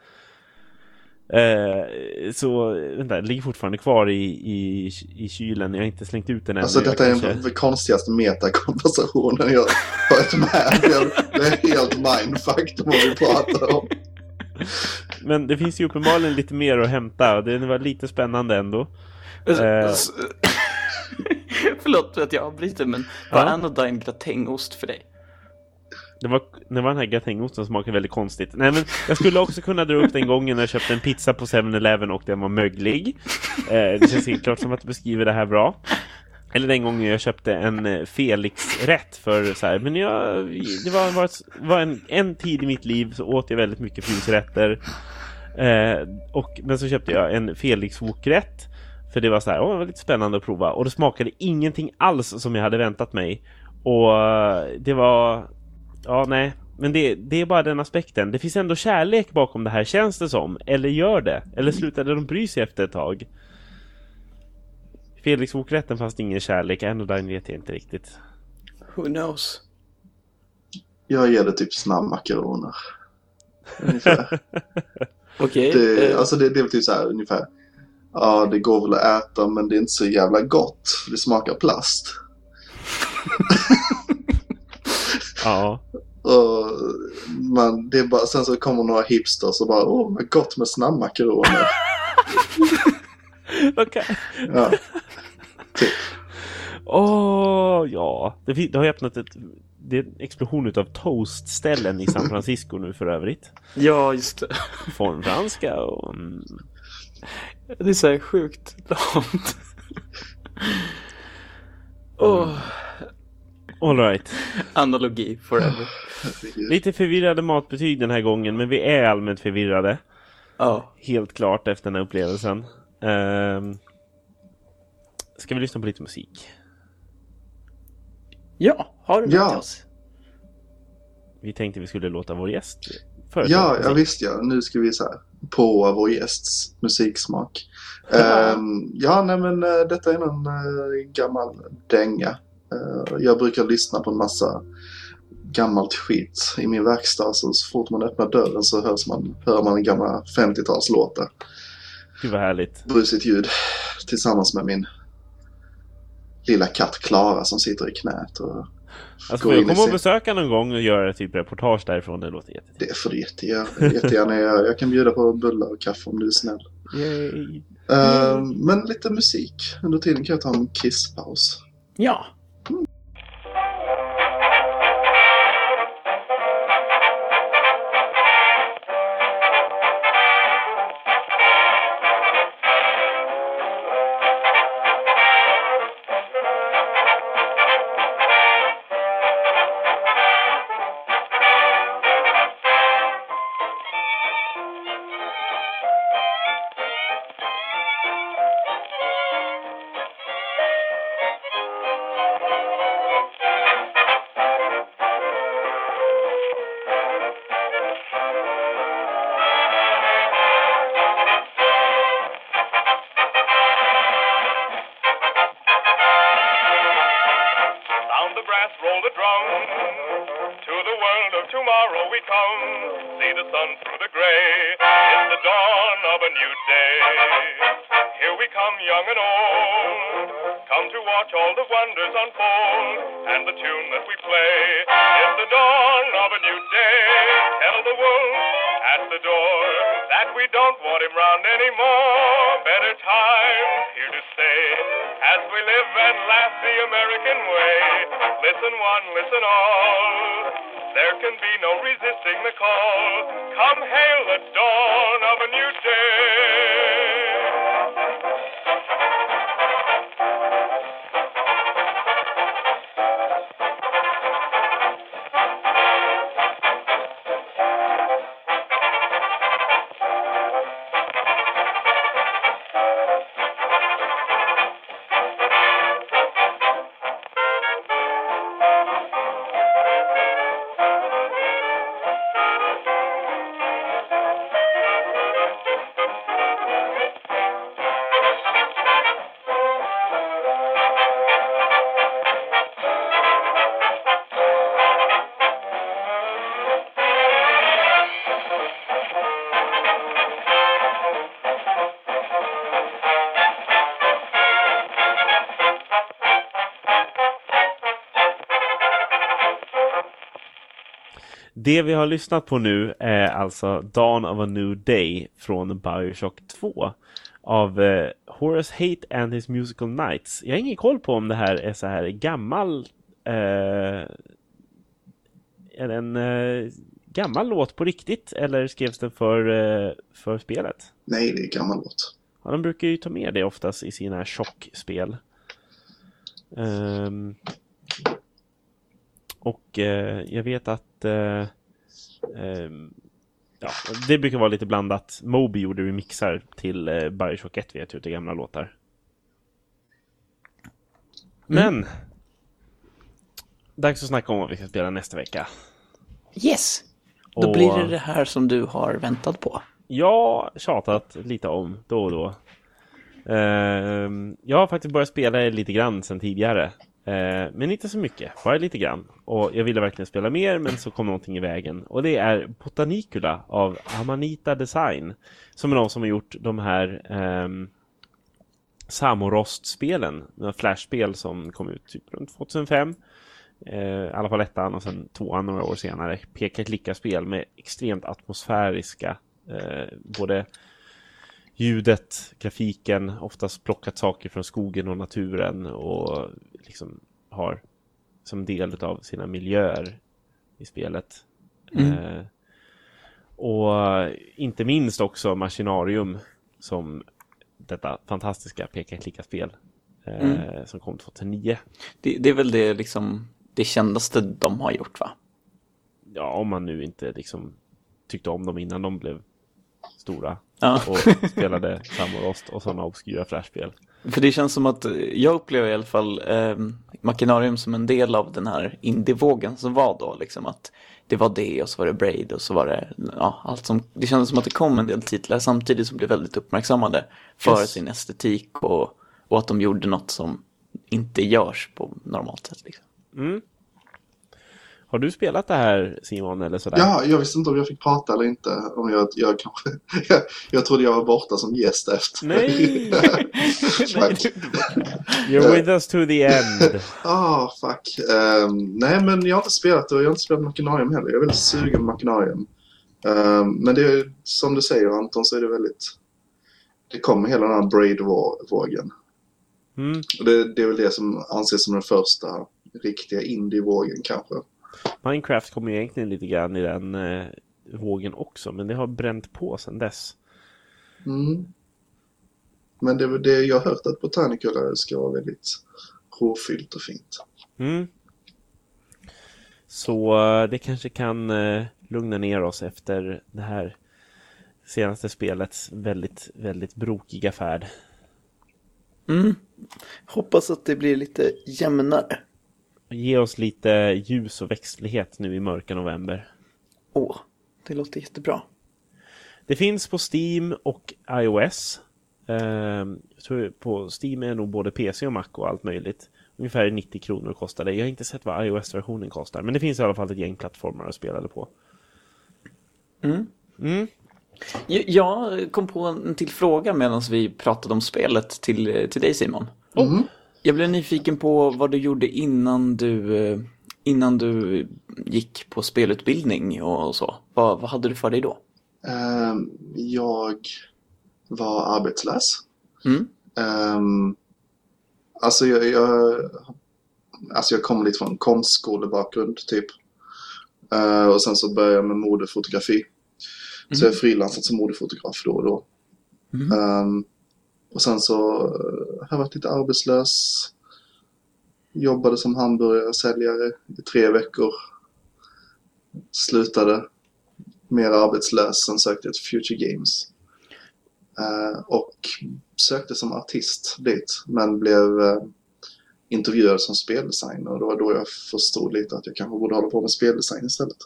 Eh, så, vänta, den ligger fortfarande kvar i, i, i kylen. Jag har inte slängt ut den ännu. Alltså detta är kanske- den konstigaste metakonversationen jag varit med Det är helt mindfuck vad vi pratar om. Men det finns ju uppenbarligen lite mer att hämta och det var lite spännande ändå. Eh. Förlåt att jag avbryter men var Ja. Anodyne gratängost för dig? Det var, det var den här gratängosten som smakade väldigt konstigt. Nej men jag skulle också kunna dra upp den gången när jag köpte en pizza på 7-Eleven och den var möglig. Eh, det känns helt klart som att du beskriver det här bra. Eller den gången jag köpte en eh, Felix-rätt för så här, men jag, det var, var, var en, en tid i mitt liv så åt jag väldigt mycket frysrätter. Eh, och, men så köpte jag en Felix-wokrätt. För det var så här, åh, det var lite spännande att prova. Och det smakade ingenting alls som jag hade väntat mig. Och eh, det var, ja nej. Men det, det är bara den aspekten. Det finns ändå kärlek bakom det här, känns det som. Eller gör det? Eller slutade de bry sig efter ett tag? Felix wokrätten fanns det ingen kärlek, Anodyne vet jag inte riktigt. Who knows? Jag ger det typ snabbmakaroner. Ungefär. Okej. Det, eh, alltså det, det är väl typ så här ungefär. Ja, det går väl att äta men det är inte så jävla gott. Det smakar plast. Ja. Och man, det är bara, sen så kommer några hipsters och bara åh vad gott med snabbmakaroner. Okej. Ja. Åh, ja. Det, det har ju öppnat ett... Det är en explosion utav toastställen i San Francisco nu för övrigt. Ja, just det. Formfranska och... Mm, Det är så här sjukt långt. Åh, all right. analogi forever. Lite förvirrade matbetyg den här gången, men vi är allmänt förvirrade. Ja. Helt klart efter den här upplevelsen. Um, ska vi lyssna på lite musik? Ja, har du något Ja. oss? Vi tänkte vi skulle låta vår gäst företräda Ja, ja musik. visst ja. Nu ska vi så här på vår gästs musiksmak. Ehm, ja, nej men eh, detta är någon uh, gammal dänga. Eh, jag brukar lyssna på en massa gammalt skit i min verkstad. Så, så fort man öppnar dörren så hörs man, hör man gamla 50-talslåtar. Gud vad härligt. Brusigt ljud tillsammans med min lilla katt Klara som sitter i knät. Och Alltså jag komma och besöka någon gång och göra typ reportage därifrån? Det låter jättetrevligt. Det får du jättegärna, jättegärna göra. Jag kan bjuda på bullar och kaffe om du är snäll. Yay. Eh, Men lite musik. Under tiden kan jag ta en kisspaus. Ja. Det vi har lyssnat på nu är alltså Dawn of a New Day från Bioshock 2 av eh, Horace Hate and his Musical Nights. Jag har ingen koll på om det här är så här gammal eh, är det en eh, gammal låt på riktigt eller skrevs den för, eh, för spelet? Nej, det är gammal låt. Ja, de brukar ju ta med det oftast i sina chockspel. Um, och eh, jag vet att eh, ja, det brukar vara lite blandat. Moby gjorde remixar till eh, Bioshock 1 vet jag till gamla låtar. Men Dags att snacka om vad vi ska spela nästa vecka. Yes! Då Och- blir det det här som du har väntat på. Jag tjatat lite om då och då. Ehm, jag har faktiskt börjat spela lite grann sedan tidigare. Eh, men inte så mycket, bara lite grann. Och jag ville verkligen spela mer men så kom någonting i vägen. Och det är Botanicula av Amanita Design. Som är de som har gjort de här eh, Samorost-spelen. Några flashspel som kom ut typ runt 2005. Eh, I alla fall ettan och sen tvåan några år senare. Peka-klicka-spel med extremt atmosfäriska eh, både ljudet, grafiken, oftast plockat saker från skogen och naturen och liksom har som del av sina miljöer i spelet. Eh, och inte minst också Machinarium som detta fantastiska peka-klicka-spel eh, som kom 2009. Det, det är väl det, liksom, det kändaste de har gjort va? Ja, om man nu inte liksom tyckte om dem innan de blev stora Ja. och spelade Samorost och sådana obskyra flashspel. För det känns som att jag upplever i alla fall eh, Machinarium som en del av den här indievågen som var då. Liksom att det var det och så var det Braid och så var det ja, allt som... Det kändes som att det kom en del titlar samtidigt som blev väldigt uppmärksammade för Yes. sin estetik och, och att de gjorde något som inte görs på normalt sätt. Liksom. Mm. Har du spelat det här Simon eller sådär? Ja, jag visste inte om jag fick prata eller inte. Om jag, jag, kanske, jag, jag trodde jag var borta som gäst efter. Nej! fuck. You're with us to the end. Ah, fuck. Ehm, nej, men jag har inte spelat och jag har inte spelat Machinarium heller. Jag är väldigt sugen på Machinarium. Ehm, men det är som du säger Anton så är det väldigt... Det kommer hela den här Braid-vågen. Mm. Det, det är väl det som anses som den första riktiga indie-vågen kanske. Minecraft kommer ju egentligen lite grann i den eh, vågen också, men det har bränt på sedan dess. Mm. Men det det jag har hört att Botanicula ska vara väldigt rofyllt och fint. Mm. Så eh, det kanske kan eh, lugna ner oss efter det här senaste spelets väldigt, väldigt brokiga färd. Mm. Hoppas att det blir lite jämnare. Ge oss lite ljus och växtlighet nu i mörka november. Åh, det låter jättebra. Det finns på Steam och iOS. Eh, jag tror på Steam är nog både PC och Mac och allt möjligt. Ungefär 90 kronor kostar det. Jag har inte sett vad iOS-versionen kostar. Men det finns i alla fall ett gäng plattformar att spela det på. Mm. Mm. Jag- Jag kom på en till fråga medan vi pratade om spelet till, till dig Simon. Mm. Jag blev nyfiken på vad du gjorde innan du, eh, innan du gick på spelutbildning och så. Vad, vad hade du för dig då? Ehm, jag var arbetslös. Mm. Um, alltså jag, jag, alltså jag kommer lite från konstskolebakgrund typ. Eh, och sen så började jag med modefotografi. Så jag frilansat som modefotograf då och då. Mm. Ehm, och sen så eh, har jag varit lite arbetslös. Jobbade som hamburgersäljare i tre veckor. Slutade. Mer arbetslös. Sen sökte jag till Future Games. Eh, och sökte som artist dit. Men blev eh, intervjuad som speldesigner. Och det var då jag förstod lite att jag kanske borde hålla på med speldesign istället.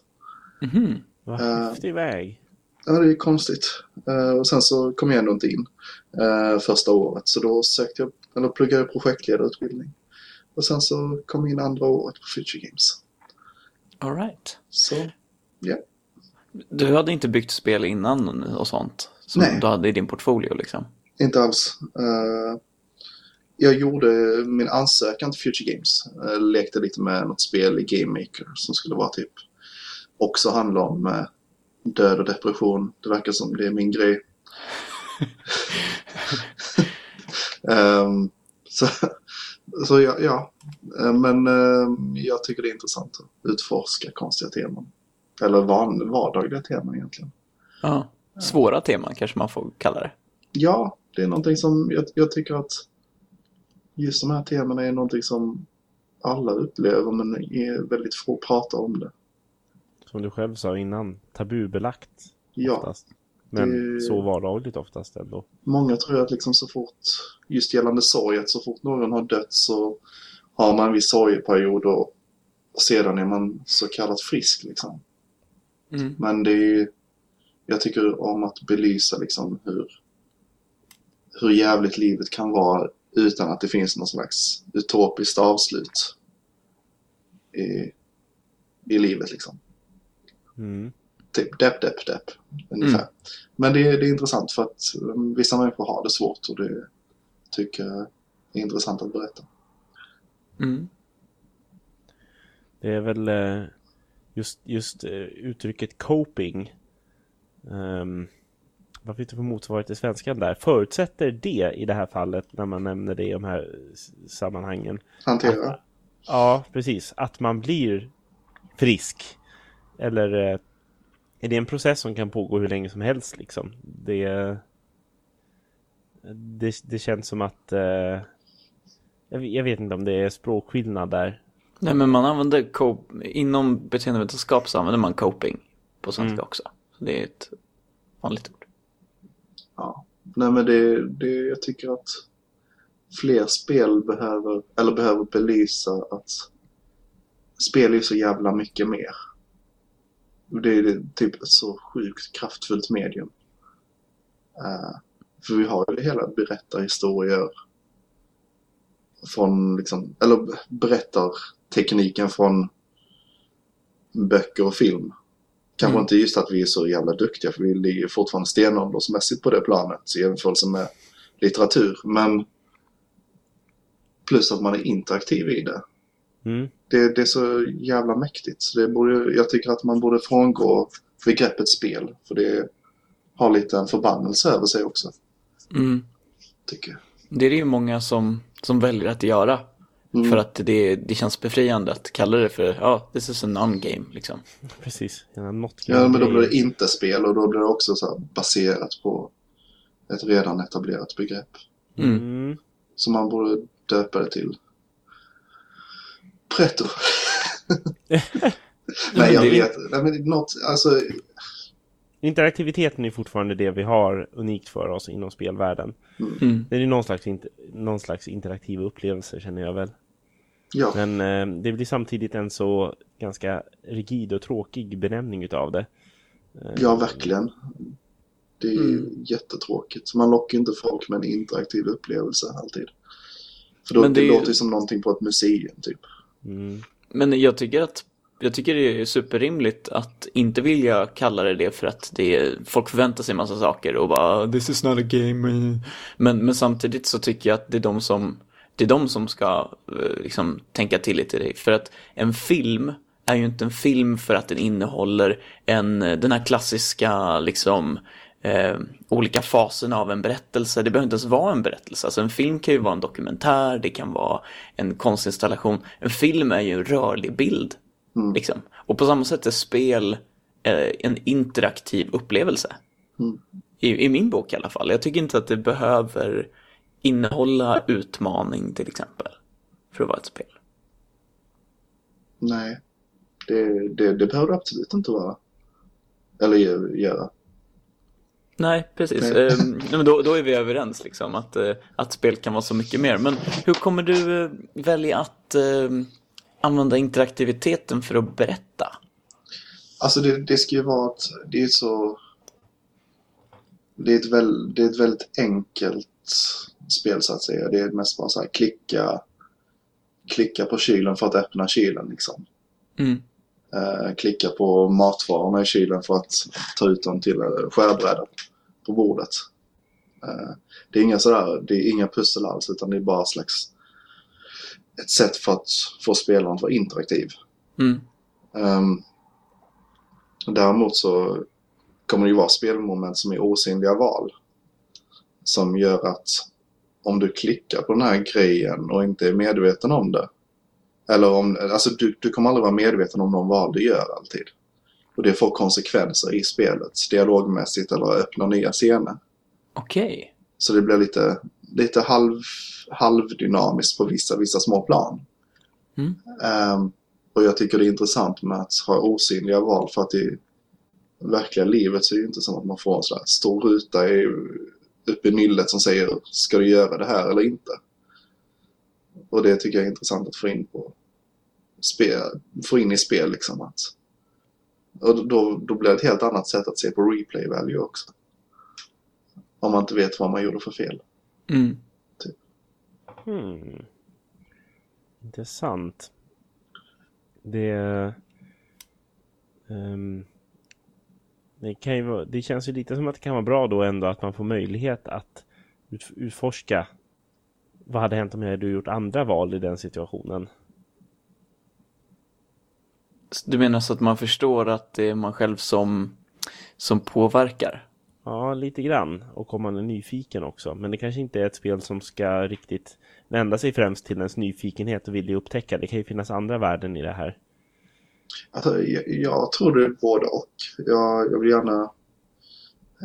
Mhm. Vad Eh, häftig väg. Ja, det är konstigt. Eh, och sen så kom jag ändå inte in eh, första året. Så då sökte jag, eller pluggade jag projektledarutbildning. Och sen så kom jag in andra året på Future Games. All right. Så, ja. Du hade inte byggt spel innan och sånt? Som Nej. du hade i din portfolio liksom? Inte alls. Eh, jag gjorde min ansökan till Future Games. Uh, lekte lite med något spel i Game Maker som skulle vara typ också handlar om död och depression. Det verkar som det är min grej. Ehm, så så ja, ja. Eh, men eh, jag tycker det är intressant att utforska konstiga teman. Eller van, vardagliga teman egentligen. Ja. Svåra teman kanske man får kalla det. Ja, det är någonting som jag, jag tycker att just de här temana är någonting som alla upplever men är väldigt få pratar om det. Som du själv sa innan, tabubelagt Ja, oftast. Men det- så vardagligt oftast ändå. många tror att liksom så fort, just gällande sorg, att så fort någon har dött så har man en viss sorgeperiod och sedan är man så kallat frisk liksom. Mm. Men det är ju, jag tycker om att belysa liksom hur, hur jävligt livet kan vara utan att det finns någon slags utopiskt avslut i, i livet liksom. Mm. Typ depp, depp, depp. Ungefär. Mm. Men det, är- det är intressant för att um, vissa människor har det svårt och det tycker jag är intressant att berätta. Mm. Det är väl eh, just, just eh, uttrycket coping. Um, vad finns det för motsvarighet till svenskan där? Förutsätter det i det här fallet när man nämner det i de här sammanhangen? Hantera. Ja, precis. Att man blir frisk. Eller eh, är det en process som kan pågå hur länge som helst liksom? Det, det, det känns som att eh, jag, vet inte om det är språkskillnad där. Nej men man använder inom beteendevetenskap så använder man coping på svenska Mm. också. Så det är ett vanligt ord. Ja. Nej men det, det, jag tycker att fler spel behöver, eller behöver belysa att spel är så jävla mycket mer. Det är typ ett så sjukt kraftfullt medium. Eh, för vi har ju hela berättarhistorier från liksom, eller berättar tekniken från böcker och film. Kanske Mm. inte just att vi är så jävla duktiga för vi ligger fortfarande stenåldersmässigt på det planet i jämförelse med litteratur. Men plus att man är interaktiv i det. Mm. Det, det är så jävla mäktigt. Så det borde, jag tycker att man borde frångå begreppet spel. För det har lite en förbannelse över sig också. Mm. Tycker jag. Det är det ju många som, som väljer att göra. Mm. För att det, det känns befriande att kalla det för, ja, this is a non-game liksom. Precis. Ja, men då blir det inte spel och då blir det också så här baserat på ett redan etablerat begrepp. Mm. Mm. Så man borde döpa det till Pretto. Nej, jag vet. Nej, men något, alltså, Interaktiviteten är fortfarande det vi har unikt för oss inom spelvärlden. Mm. Det är någon slags, någon slags interaktiv upplevelse känner jag väl. ja. Men eh, det blir samtidigt en så ganska rigid och tråkig benämning utav det. Eh, Ja, verkligen. Det är ju Mm. jättetråkigt. Så man lockar inte folk med en interaktiv upplevelse alltid. För då Men det det låter ju som någonting på ett museum typ. Mm. Men jag tycker att jag tycker det är superrimligt att inte vilja kalla det det för att det är, folk förväntar sig en massa saker och bara ah, this is not a game. Men, men samtidigt så tycker jag att det är de som, det är de som ska eh, liksom tänka till lite i det. För att en film är ju inte en film för att den innehåller en, eh, den här klassiska liksom eh, olika faserna av en berättelse. Det behöver inte ens vara en berättelse. Alltså en film kan ju vara en dokumentär, det kan vara en konstinstallation. En film är ju en rörlig bild. Mm. Liksom. Och på samma sätt är spel eh, en interaktiv upplevelse. Mm. I, I min bok i alla fall. Jag tycker inte att det behöver innehålla utmaning till exempel. För att vara ett spel. Nej. Det, det, det behöver det absolut inte vara. Eller gö- göra. Nej, precis. Nej. Ehm, nej, men då, då är vi överens liksom att, eh, att spel kan vara så mycket mer. Men hur kommer du eh, välja att eh, använda interaktiviteten för att berätta? Alltså det, det ska ju vara att det är så... Det är, ett väl, det är ett väldigt enkelt spel så att säga. Det är mest bara så här klicka, klicka på kylen för att öppna kylen liksom. Mm. Eh, klicka på matvarorna i kylen för att ta ut dem till skärbrädan på bordet. Eh, det är inga sådär, det är inga pussel alls utan det är bara slags ett sätt för att få spelaren att vara interaktiv. Mm. Ehm, Däremot så kommer det ju vara spelmoment som är osynliga val. Som gör att om du klickar på den här grejen och inte är medveten om det. Eller om, alltså du, du kommer aldrig vara medveten om de val du gör alltid. Och det får konsekvenser i spelet, dialogmässigt eller öppna nya scener. Okej. Så det blir lite, lite halv, halvdynamiskt på vissa, vissa små plan. Mm. Ehm, och jag tycker det är intressant med att ha osynliga val för att i verkliga livet så är det inte som att man får en sån här stor ruta i, uppe i nyllet som säger ska du göra det här eller inte. Och det tycker jag är intressant att få in på spel, få in i spel liksom att och då, då blir det ett helt annat sätt att se på replay value också. Om man inte vet vad man gjorde för fel. Mm. Hmm. Intressant. Det... ehm, det, kan ju vara, det känns ju lite som att det kan vara bra då ändå att man får möjlighet att ut, utforska vad hade hänt om jag hade gjort andra val i den situationen. Du menar så att man förstår att det är man själv som, som påverkar? Ja, lite grann. Och om man är nyfiken också. Men det kanske inte är ett spel som ska riktigt vända sig främst till ens nyfikenhet och vilja upptäcka. Det kan ju finnas andra värden i det här. Alltså, jag, jag tror det är både och. Jag, jag vill gärna...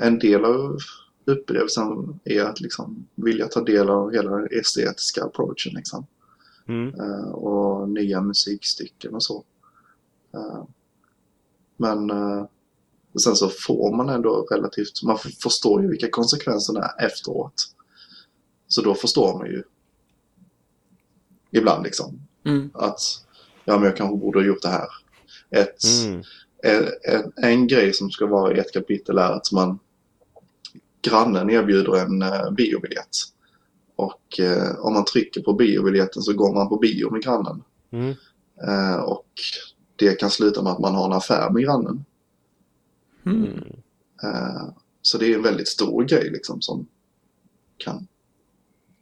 En del av upplevelsen är att liksom vilja ta del av hela den estetiska approachen liksom. Mm. Eh, och nya musikstycken och så. Eh, men eh, sen så får man ändå relativt, man förstår ju vilka konsekvenserna är efteråt. Så då förstår man ju ibland liksom Mm. att ja, men jag kanske borde ha gjort det här. Ett, Mm. en, en, en grej som ska vara i ett kapitel är att man grannen erbjuder en uh, biobiljett. Och eh, om man trycker på biobiljetten så går man på bio med grannen. Mm. Eh, och det kan sluta med att man har en affär med grannen. Mm. Eh, så det är en väldigt stor grej liksom som kan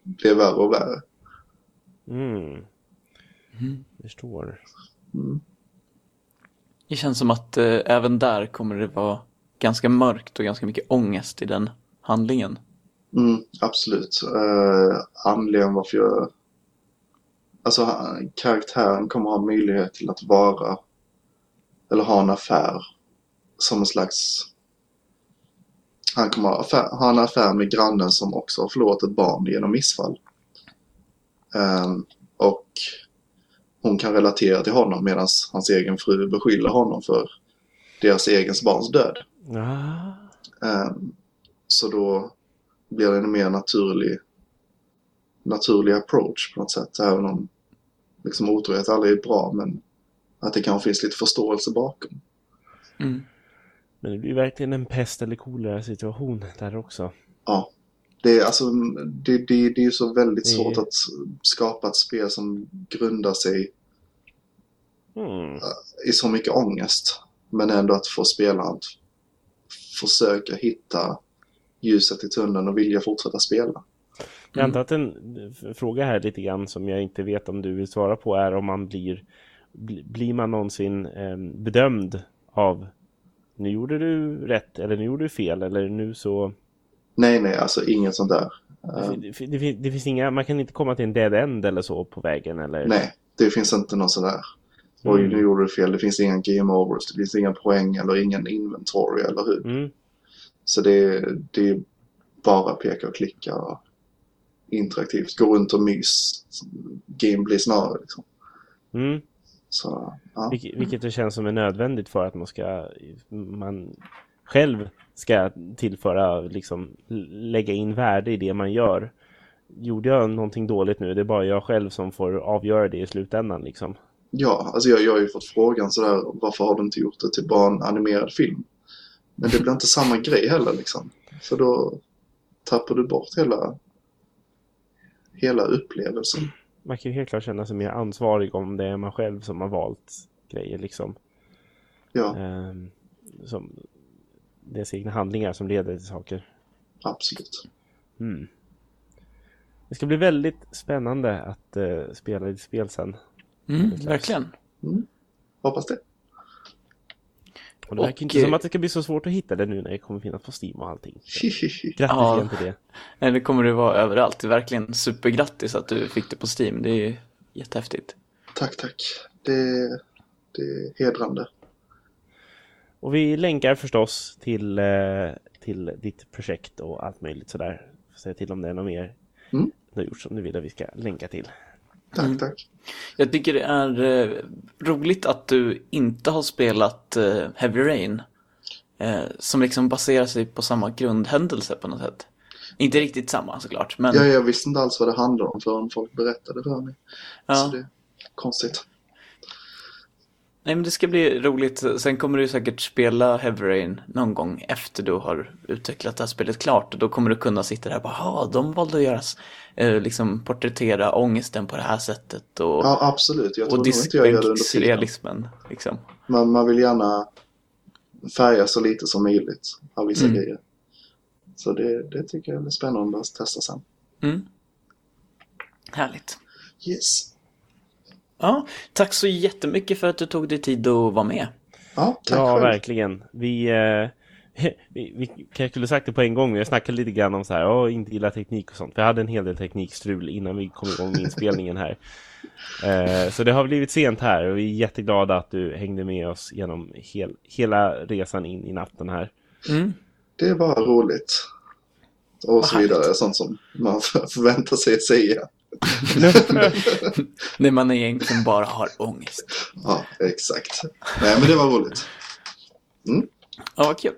bli värre och värre. Mm. Mm. Förstår. Mm. Det känns som att eh, även där kommer det vara ganska mörkt och ganska mycket ångest i den handlingen. Mm, absolut. Uh, anledningen varför jag... Alltså karaktären kommer ha möjlighet till att vara eller ha en affär som en slags... Han kommer ha, affär, ha en affär med grannen som också har förlorat ett barn genom missfall. Ehm, och hon kan relatera till honom medan hans egen fru beskyller honom för deras egen barns död. Ehm, så då blir det en mer naturlig, naturlig approach på något sätt. Även om liksom, otrohet aldrig är bra men att det kanske finns lite förståelse bakom. Mm. Men det blir verkligen en pest eller kolera situation där också. Ja. Det är, alltså, det, det, det är ju så väldigt Det- svårt att skapa ett spel som grundar sig Mm. i så mycket ångest. Men ändå att få spelaren att försöka hitta ljuset i tunneln och vilja fortsätta spela. Jag antar att en fråga här lite grann som jag inte vet om du vill svara på är om man blir bli- Blir man någonsin eh, bedömd av Nu gjorde du rätt eller nu gjorde du fel eller nu så Nej, nej, alltså inget sånt där. Det, det, det, det finns inga, man kan inte komma till en dead end eller så på vägen eller Nej, det finns inte någon sån där. Oj, Mm. nu gjorde du fel. Det finns inga game overs. Det finns inga poäng eller ingen inventory, eller hur? Mm. Så det, det är bara peka och klicka och interaktivt. Gå runt och mys. Gameplay snarare liksom. Mm. Så, ja. Vilket, vilket det känns som är nödvändigt för att man ska man själv ska tillföra liksom lägga in värde i det man gör. Gjorde jag någonting dåligt nu? Det är bara jag själv som får avgöra det i slutändan liksom. Ja, alltså jag, jag har ju fått frågan sådär, varför har du inte gjort det till bara en animerad film? Men det blir inte samma grej heller liksom. För då tappar du bort hela, hela upplevelsen. Man kan ju helt klart känna sig mer ansvarig om det är man själv som har valt grejer liksom. Ja, Ehm, som dess egna handlingar som leder till saker. absolut. Mm. Det ska bli väldigt spännande att eh, spela ditt spel sen. Mm, verkligen. Hoppas det. Och det verkar inte som att det ska bli så svårt att hitta det nu när det kommer finnas på Steam och allting. Så Grattis Ja. igen till det. Nej, det kommer det vara överallt. Det är verkligen supergrattis att du fick det på Steam. Det är jättehäftigt. tack, tack. Det, det är hedrande. Och vi länkar förstås till, eh, till ditt projekt och allt möjligt sådär. Säg till om det är något mer Mm. du har gjort som du vill att vi ska länka till. Tack, Mm. tack. Jag tycker det är eh, roligt att du inte har spelat eh, Heavy Rain. Eh, som liksom baserar sig på samma grundhändelse på något sätt. Inte riktigt samma såklart, men Ja, jag visste inte alls vad det handlade om förrän folk berättade för mig. Ja. Så det är konstigt. Nej, men det ska bli roligt. Sen kommer du säkert spela Heavy Rain någon gång efter du har utvecklat det här spelet klart. Och då kommer du kunna sitta där och bara, ja, de valde att göra, eh, liksom porträttera ångesten på det här sättet. Och, Ja, absolut. Jag tror inte jag gör det under tiden. diskbänksrealismen. Liksom. Man, man vill gärna färga så lite som möjligt av vissa Mm. grejer. Så det, det tycker jag blir spännande att testa sen. Mm. Härligt. Yes. Ja, tack så jättemycket för att du tog dig tid att vara med. Ja, tack ja, själv. verkligen. Vi, eh, vi, vi kanske skulle sagt det på en gång, men jag snackade lite grann om så här, åh, inte gilla teknik och sånt. Vi hade en hel del teknikstrul innan vi kom igång med inspelningen här. Eh, så det har blivit sent här och vi är jätteglada att du hängde med oss genom hel, hela resan in i natten här. Mm. Det är bara roligt. Och så vidare. Sånt som man förväntar sig att säga. När man egentligen bara har ångest. Ja, exakt. Nej, men det var roligt. Ja, vad kul.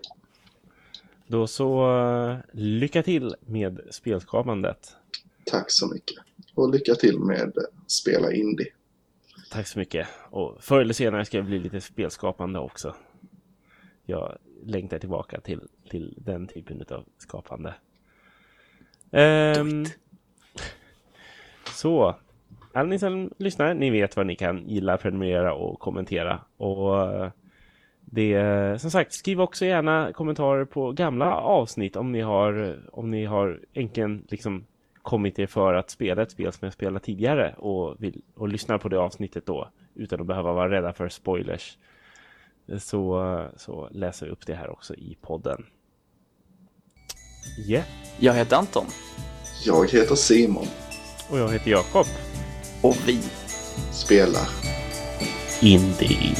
Då så, eh, lycka till med spelskapandet. Tack så mycket. Och lycka till med Spela Indie. Tack så mycket. Och förr eller senare ska jag bli lite spelskapande också. Jag längtar tillbaka till, till den typen av skapande. Ehm, så, alla ni som lyssnar, ni vet vad ni kan gilla, prenumerera och kommentera. Och det, som sagt, skriv också gärna kommentarer på gamla avsnitt om ni har, om ni har äntligen liksom kommit er för att spela ett spel som jag spelat tidigare och, vill, och lyssnar på det avsnittet då utan att behöva vara rädda för spoilers. Så, så läser jag upp det här också i podden. Yeah. Jag heter Anton. Jag heter Simon. Och jag heter Jakob. Och vi Spelar. Indie.